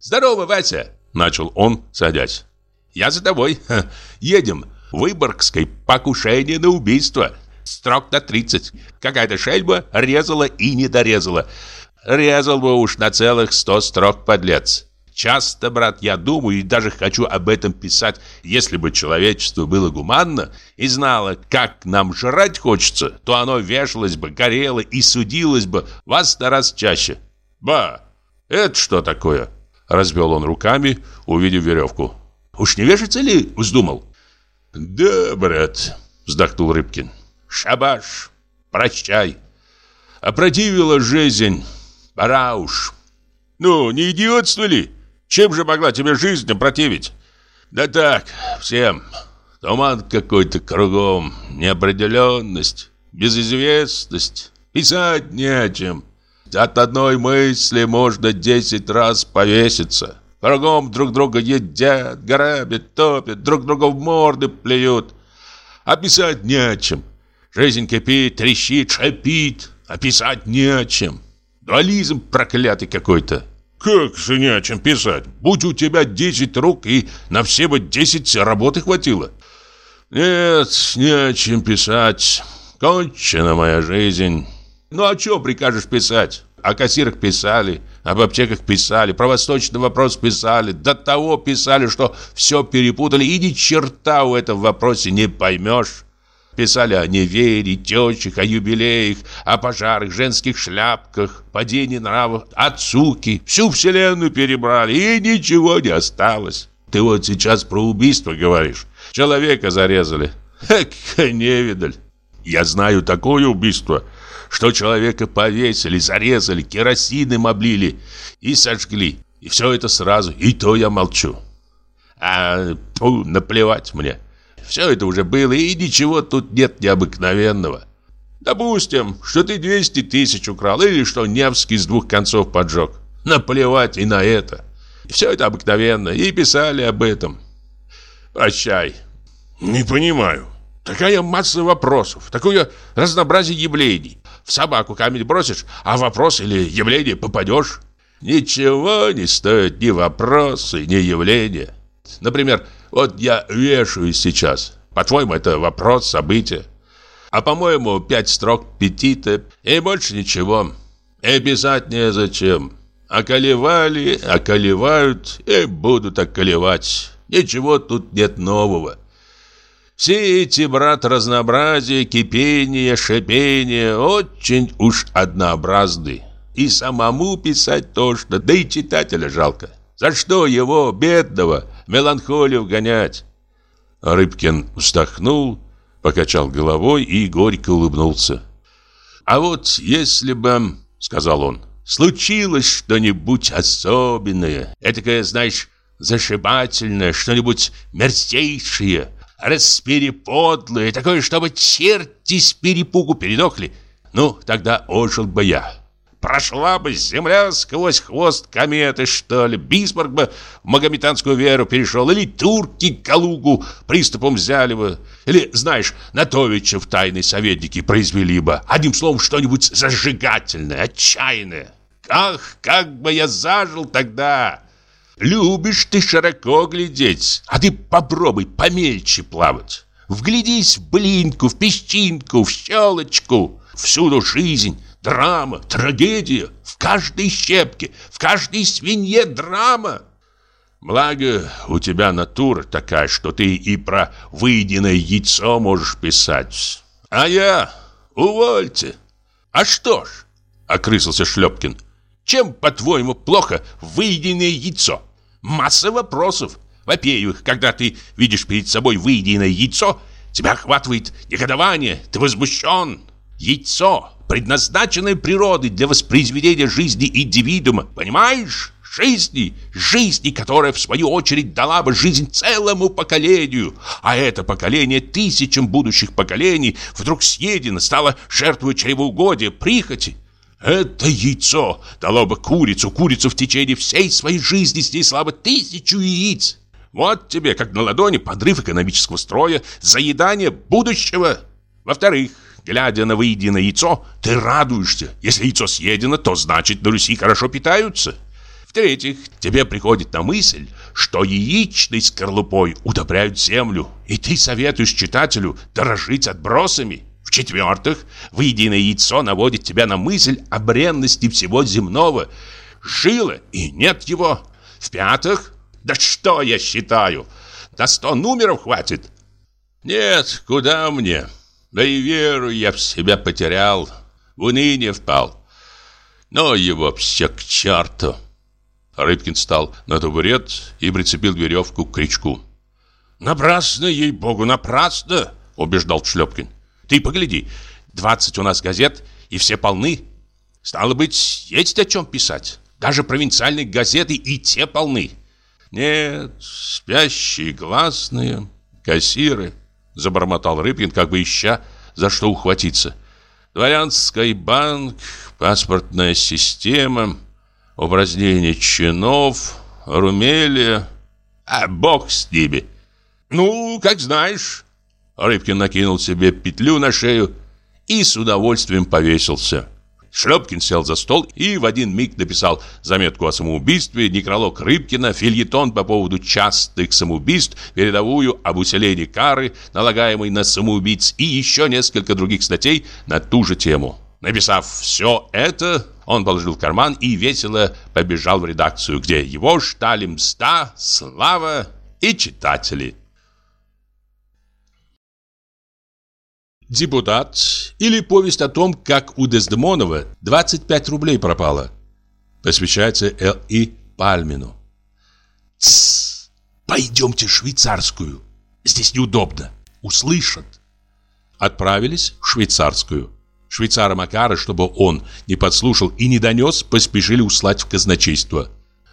«Здорово, Вася!» – начал он, садясь. «Я за тобой. <laughs> Едем. Выборгской покушение на убийство. Строк на 30. Какая-то шельба резала и не дорезала. Резал бы уж на целых сто строк подлец. Часто, брат, я думаю и даже хочу об этом писать, если бы человечество было гуманно и знало, как нам жрать хочется, то оно вешалось бы, горело и судилось бы во сто раз чаще. Ба, это что такое? Развел он руками, увидев веревку. Уж не вешаться ли вздумал? Да, брат, вздохнул Рыбкин. Шабаш, прощай. Опротивила жизнь, пора уж. Ну, не идиотство ли? Чем же могла тебе жизнь противить? Да так, всем. Туман какой-то кругом, неопределенность, безызвестность. Писать не о чем. От одной мысли можно десять раз повеситься. Кругом друг друга едят, грабят, топят, друг друга в морды плюют. А писать не о чем. Жизнь кипит, трещит, шипит, а писать не о чем. Дуализм проклятый какой-то. Как же не о чем писать? Будь у тебя 10 рук, и на все бы 10 работы хватило. Нет, не о чем писать. Кончена моя жизнь. Ну, о чем прикажешь писать? О кассирах писали, об аптеках писали, про восточный вопрос писали, до того писали, что все перепутали, и ни черта в этом вопросе не поймешь. Писали о невере, тещах, о юбилеях, о пожарах, женских шляпках, падении нравов, о цуке. Всю вселенную перебрали, и ничего не осталось. Ты вот сейчас про убийство говоришь. Человека зарезали. Эк, невидаль. Я знаю такое убийство, что человека повесили, зарезали, керосином облили и сожгли. И все это сразу, и то я молчу. А, тьфу, наплевать мне. Все это уже было, и ничего тут нет необыкновенного. Допустим, что ты 200 тысяч украл, или что Невский с двух концов поджег. Наплевать и на это. Все это обыкновенно, и писали об этом. Прощай. Не понимаю. Такая масса вопросов, такое разнообразие явлений. В собаку камень бросишь, а вопрос или явление попадешь. Ничего не стоит ни вопросы, ни явления. Например, вот я вешаюсь сейчас. По-твоему, это вопрос, событие. А по-моему, пять строк петита и больше ничего. И писать незачем. Околевали, околевают и будут околевать. Ничего тут нет нового. Все эти, брат, разнообразия, кипения, шипения очень уж однообразны. И самому писать тошно, да и читателя жалко. За что его, бедного, меланхолию гонять? Рыбкин вздохнул, покачал головой и горько улыбнулся. «А вот если бы, — сказал он, — случилось что-нибудь особенное, этакое, знаешь, зашибательное, что-нибудь мерзейшее, распереподлое, такое, чтобы черти с перепугу передохли, ну, тогда ожил бы я. Прошла бы земля сквозь хвост кометы, что ли. Бисмарк бы в магометанскую веру перешел. Или турки Калугу приступом взяли бы. Или, знаешь, Натовича в тайной советники произвели бы. Одним словом, что-нибудь зажигательное, отчаянное. Ах, как бы я зажил тогда! Любишь ты широко глядеть, а ты попробуй помельче плавать. Вглядись в блинку, в песчинку, в щелочку. Всюду жизнь, драма, трагедия. В каждой щепке, в каждой свинье драма. Благо, у тебя натура такая, что ты и про выеденное яйцо можешь писать. А я... Увольте. А что ж, окрысился Шлепкин. Чем, по-твоему, плохо выеденное яйцо? Масса вопросов. Во-первых, когда ты видишь перед собой выеденное яйцо, тебя охватывает негодование, ты возмущен. Яйцо предназначенное природой для воспроизведения жизни индивидуума, понимаешь? Жизни, жизни, которая в свою очередь дала бы жизнь целому поколению, а это поколение тысячам будущих поколений вдруг съедено, стало жертвой чревоугодия, прихоти. Это яйцо дало бы курицу, курицу в течение всей своей жизни снесла бы тысячу яиц. Вот тебе, как на ладони, подрыв экономического строя, заедание будущего. Во-вторых, глядя на выеденное яйцо, ты радуешься. Если яйцо съедено, то значит на Руси хорошо питаются. В-третьих, тебе приходит на мысль, что яичной скорлупой удобряют землю, и ты советуешь читателю дорожить отбросами. В-четвертых, выеденное яйцо наводит тебя на мысль о бренности всего земного. Жило, и нет его. В-пятых, да что я считаю, до сто номеров хватит. Нет, куда мне? Да и веру я в себя потерял, в уныние впал. Но его все к черту. Рыбкин встал на табурет и прицепил веревку к крючку. «Напрасно, ей-богу, напрасно!» — убеждал Шлепкин. Ты погляди, 20 у нас газет, и все полны. Стало быть, есть о чем писать. Даже провинциальные газеты и те полны. Нет, спящие гласные, кассиры, забормотал Рыбкин, как бы ища, за что ухватиться. Дворянский банк, паспортная система, упразднение чинов, румелия. А бог с ними. Ну, как знаешь. Рыбкин накинул себе петлю на шею и с удовольствием повесился. Шлепкин сел за стол и в один миг написал заметку о самоубийстве, некролог Рыбкина, фильетон по поводу частых самоубийств, передовую об усилении кары, налагаемой на самоубийц и еще несколько других статей на ту же тему. Написав все это, он положил в карман и весело побежал в редакцию, где его ждали мста, слава и читатели. Депутат или повесть о том, как у Дездемонова 25 рублей пропало. Посвящается Л.И. Пальмину. Тссс, пойдемте в швейцарскую. Здесь неудобно. Услышат. Отправились в швейцарскую. Швейцара Макара, чтобы он не подслушал и не донес, поспешили услать в казначейство.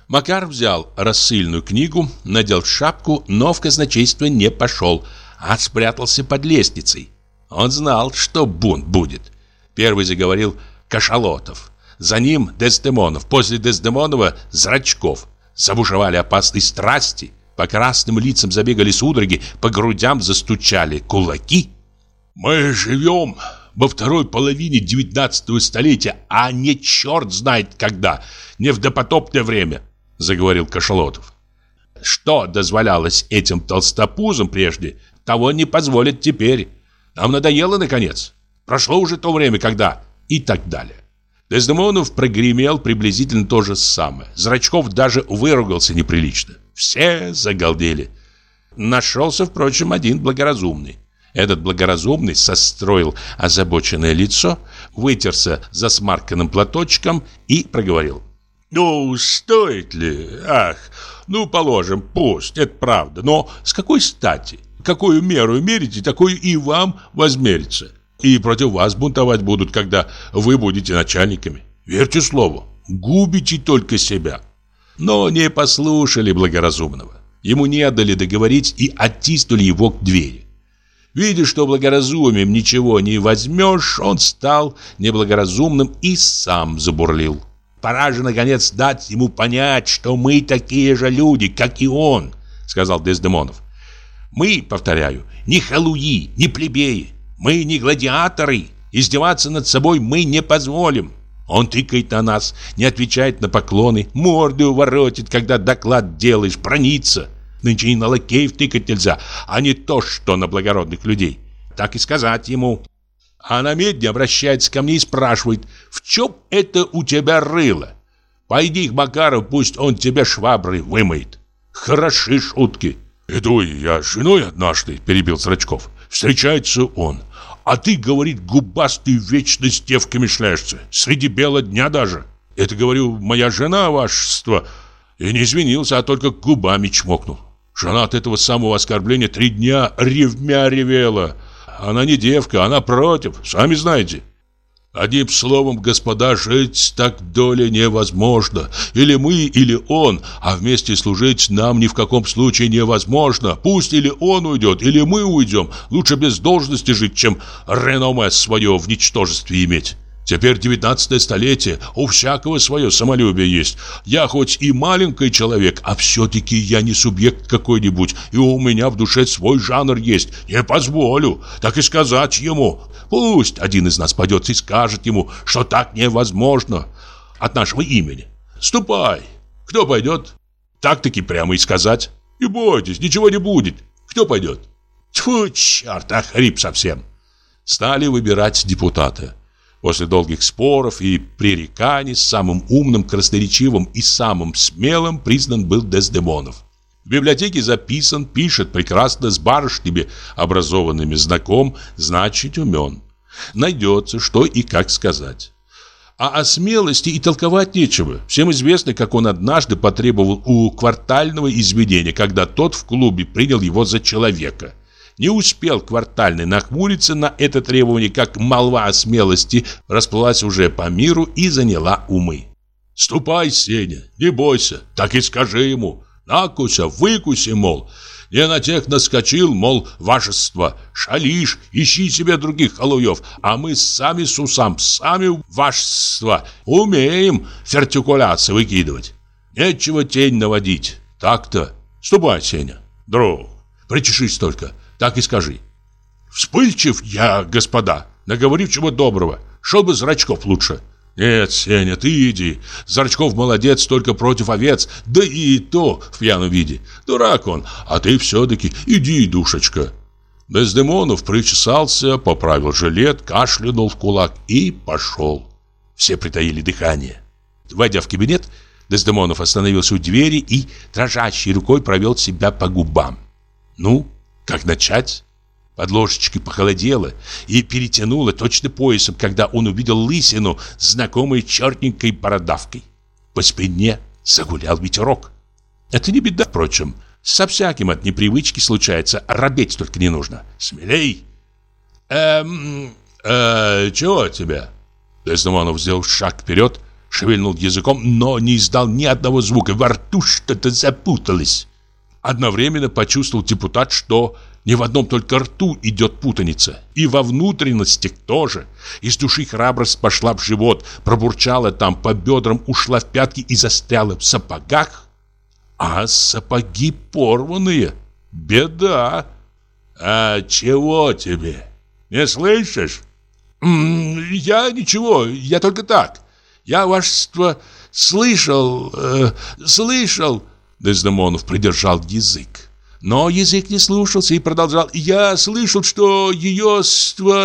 Макар взял рассыльную книгу, надел шапку, но в казначейство не пошел, а спрятался под лестницей. Он знал, что бунт будет. Первый заговорил Кашалотов. За ним Дездемонов. После Дездемонова – Зрачков. Забушевали опасные страсти. По красным лицам забегали судороги, по грудям застучали кулаки. «Мы живем во второй половине девятнадцатого столетия, а не черт знает когда, не в допотопное время», – заговорил Кашалотов. «Что дозволялось этим толстопузам прежде, того не позволит теперь». Нам надоело, наконец. Прошло уже то время, когда... И так далее. Дездемонов прогремел приблизительно то же самое. Зрачков даже выругался неприлично. Все загалдели. Нашелся, впрочем, один благоразумный. Этот благоразумный состроил озабоченное лицо, вытерся за смарканным платочком и проговорил. «Ну, стоит ли? Ах, ну, положим, пусть, это правда. Но с какой стати? Какую меру мерите, такую и вам возмерится. И против вас бунтовать будут, когда вы будете начальниками. Верьте слову, губите только себя». Но не послушали благоразумного. Ему не дали договорить и оттиснули его к двери. Видя, что благоразумием ничего не возьмешь, он стал неблагоразумным и сам забурлил. Пора же, наконец, дать ему понять, что мы такие же люди, как и он, сказал Дездемонов. Мы, повторяю, не халуи, не плебеи. Мы не гладиаторы. Издеваться над собой мы не позволим. Он тыкает на нас, не отвечает на поклоны, морду воротит, когда доклад делаешь, бронится. Нынче и на лакеев тыкать нельзя, а не то, что на благородных людей. Так и сказать ему. А на медне обращается ко мне и спрашивает, в чем это у тебя рыло? Пойди к Макару, пусть он тебе швабры вымоет. Хороши шутки. Иду я с женой однажды, перебил Срачков. Встречается он. А ты, говорит, губастый вечно с девками шляешься. Среди бела дня даже. Это, говорю, моя жена, вашество. И не извинился, а только губами чмокнул. Жена от этого самого оскорбления три дня ревмя ревела. Она не девка, она против, сами знаете. Одним словом, господа, жить так доля невозможно. Или мы, или он, а вместе служить нам ни в каком случае невозможно. Пусть или он уйдет, или мы уйдем. Лучше без должности жить, чем реноме свое в ничтожестве иметь. Теперь девятнадцатое столетие, у всякого свое самолюбие есть. Я хоть и маленький человек, а все-таки я не субъект какой-нибудь, и у меня в душе свой жанр есть. Не позволю, так и сказать ему. Пусть один из нас пойдет и скажет ему, что так невозможно от нашего имени. Ступай. Кто пойдет? Так-таки прямо и сказать. Не бойтесь, ничего не будет. Кто пойдет? Тьфу, черт, охрип совсем. Стали выбирать депутата. После долгих споров и пререканий самым умным, красноречивым и самым смелым признан был Дездемонов. В библиотеке записан, пишет прекрасно, с барышнями образованными знаком, значит умен. Найдется, что и как сказать. А о смелости и толковать нечего. Всем известно, как он однажды потребовал у квартального извинения, когда тот в клубе принял его за человека – не успел квартальный нахмуриться на это требование, как молва о смелости расплылась уже по миру и заняла умы. «Ступай, Сеня, не бойся, так и скажи ему. Накуся, выкуси, мол. Не на тех наскочил, мол, вашество. Шалишь, ищи себе других халуев, а мы сами с усам, сами вашество. Умеем фертикуляции выкидывать. Нечего тень наводить. Так-то. Ступай, Сеня, друг, причешись только». Так и скажи. Вспыльчив я, господа, наговорив чего доброго. Шел бы Зрачков лучше. Нет, Сеня, ты иди. Зрачков молодец только против овец, да и то в пьяном виде. Дурак он, а ты все-таки иди, душечка. Бездемонов причесался, поправил жилет, кашлянул в кулак и пошел. Все притаили дыхание. Войдя в кабинет, Дездемонов остановился у двери и дрожащей рукой провел себя по губам. Ну, как начать? Под ложечкой похолодело и перетянуло точно поясом, когда он увидел лысину знакомой черненькой бородавкой. По спине загулял ветерок. Это не беда, впрочем. Со всяким от непривычки случается, робеть только не нужно. Смелей! Эм, э, чего тебе? Десноманов сделал шаг вперед, шевельнул языком, но не издал ни одного звука. Во рту что-то запуталось. Одновременно почувствовал депутат, что не в одном только рту идет путаница, и во внутренностях тоже. Из души храбрость пошла в живот, пробурчала там, по бедрам ушла в пятки и застряла в сапогах. А сапоги порванные. Беда. А чего тебе? Не слышишь? я ничего, я только так. Я, вашество, слышал, э, слышал... Дездемонов придержал язык. Но язык не слушался и продолжал. «Я слышал, что ее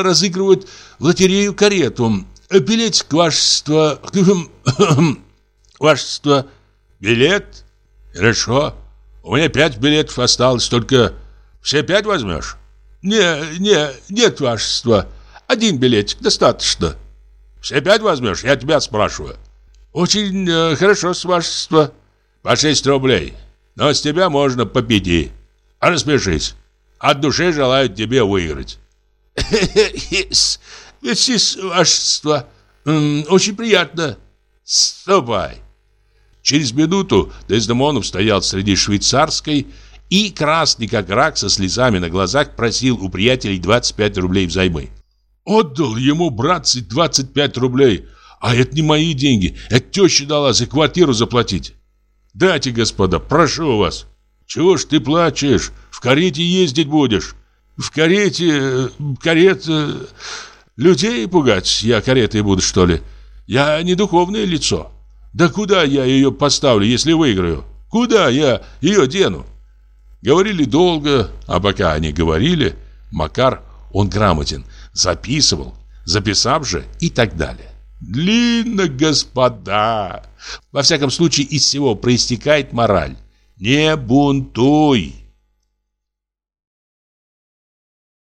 разыгрывают в лотерею карету. Билетик, вашество... <coughs> Вашество... Билет? Хорошо. У меня пять билетов осталось, только все пять возьмешь? Не, не, нет, вашество. Один билетик достаточно. Все пять возьмешь? Я тебя спрашиваю. Очень э, хорошо, с вашества. По шесть рублей. Но с тебя можно по пяти. А распишись. От души желаю тебе выиграть. С вашество. Очень приятно. Ступай. Через минуту Дездемонов стоял среди швейцарской и, красный как рак, со слезами на глазах, просил у приятелей 25 рублей взаймы. Отдал ему, братцы, 25 рублей. А это не мои деньги. Это теща дала за квартиру заплатить. Дайте, господа, прошу вас. Чего ж ты плачешь? В карете ездить будешь. В карете... карета... Людей пугать я каретой буду, что ли? Я не духовное лицо. Да куда я ее поставлю, если выиграю? Куда я ее дену? Говорили долго, а пока они говорили, Макар, он грамотен, записывал, записав же и так далее. Длинно, господа. Во всяком случае, из всего проистекает мораль. Не бунтуй.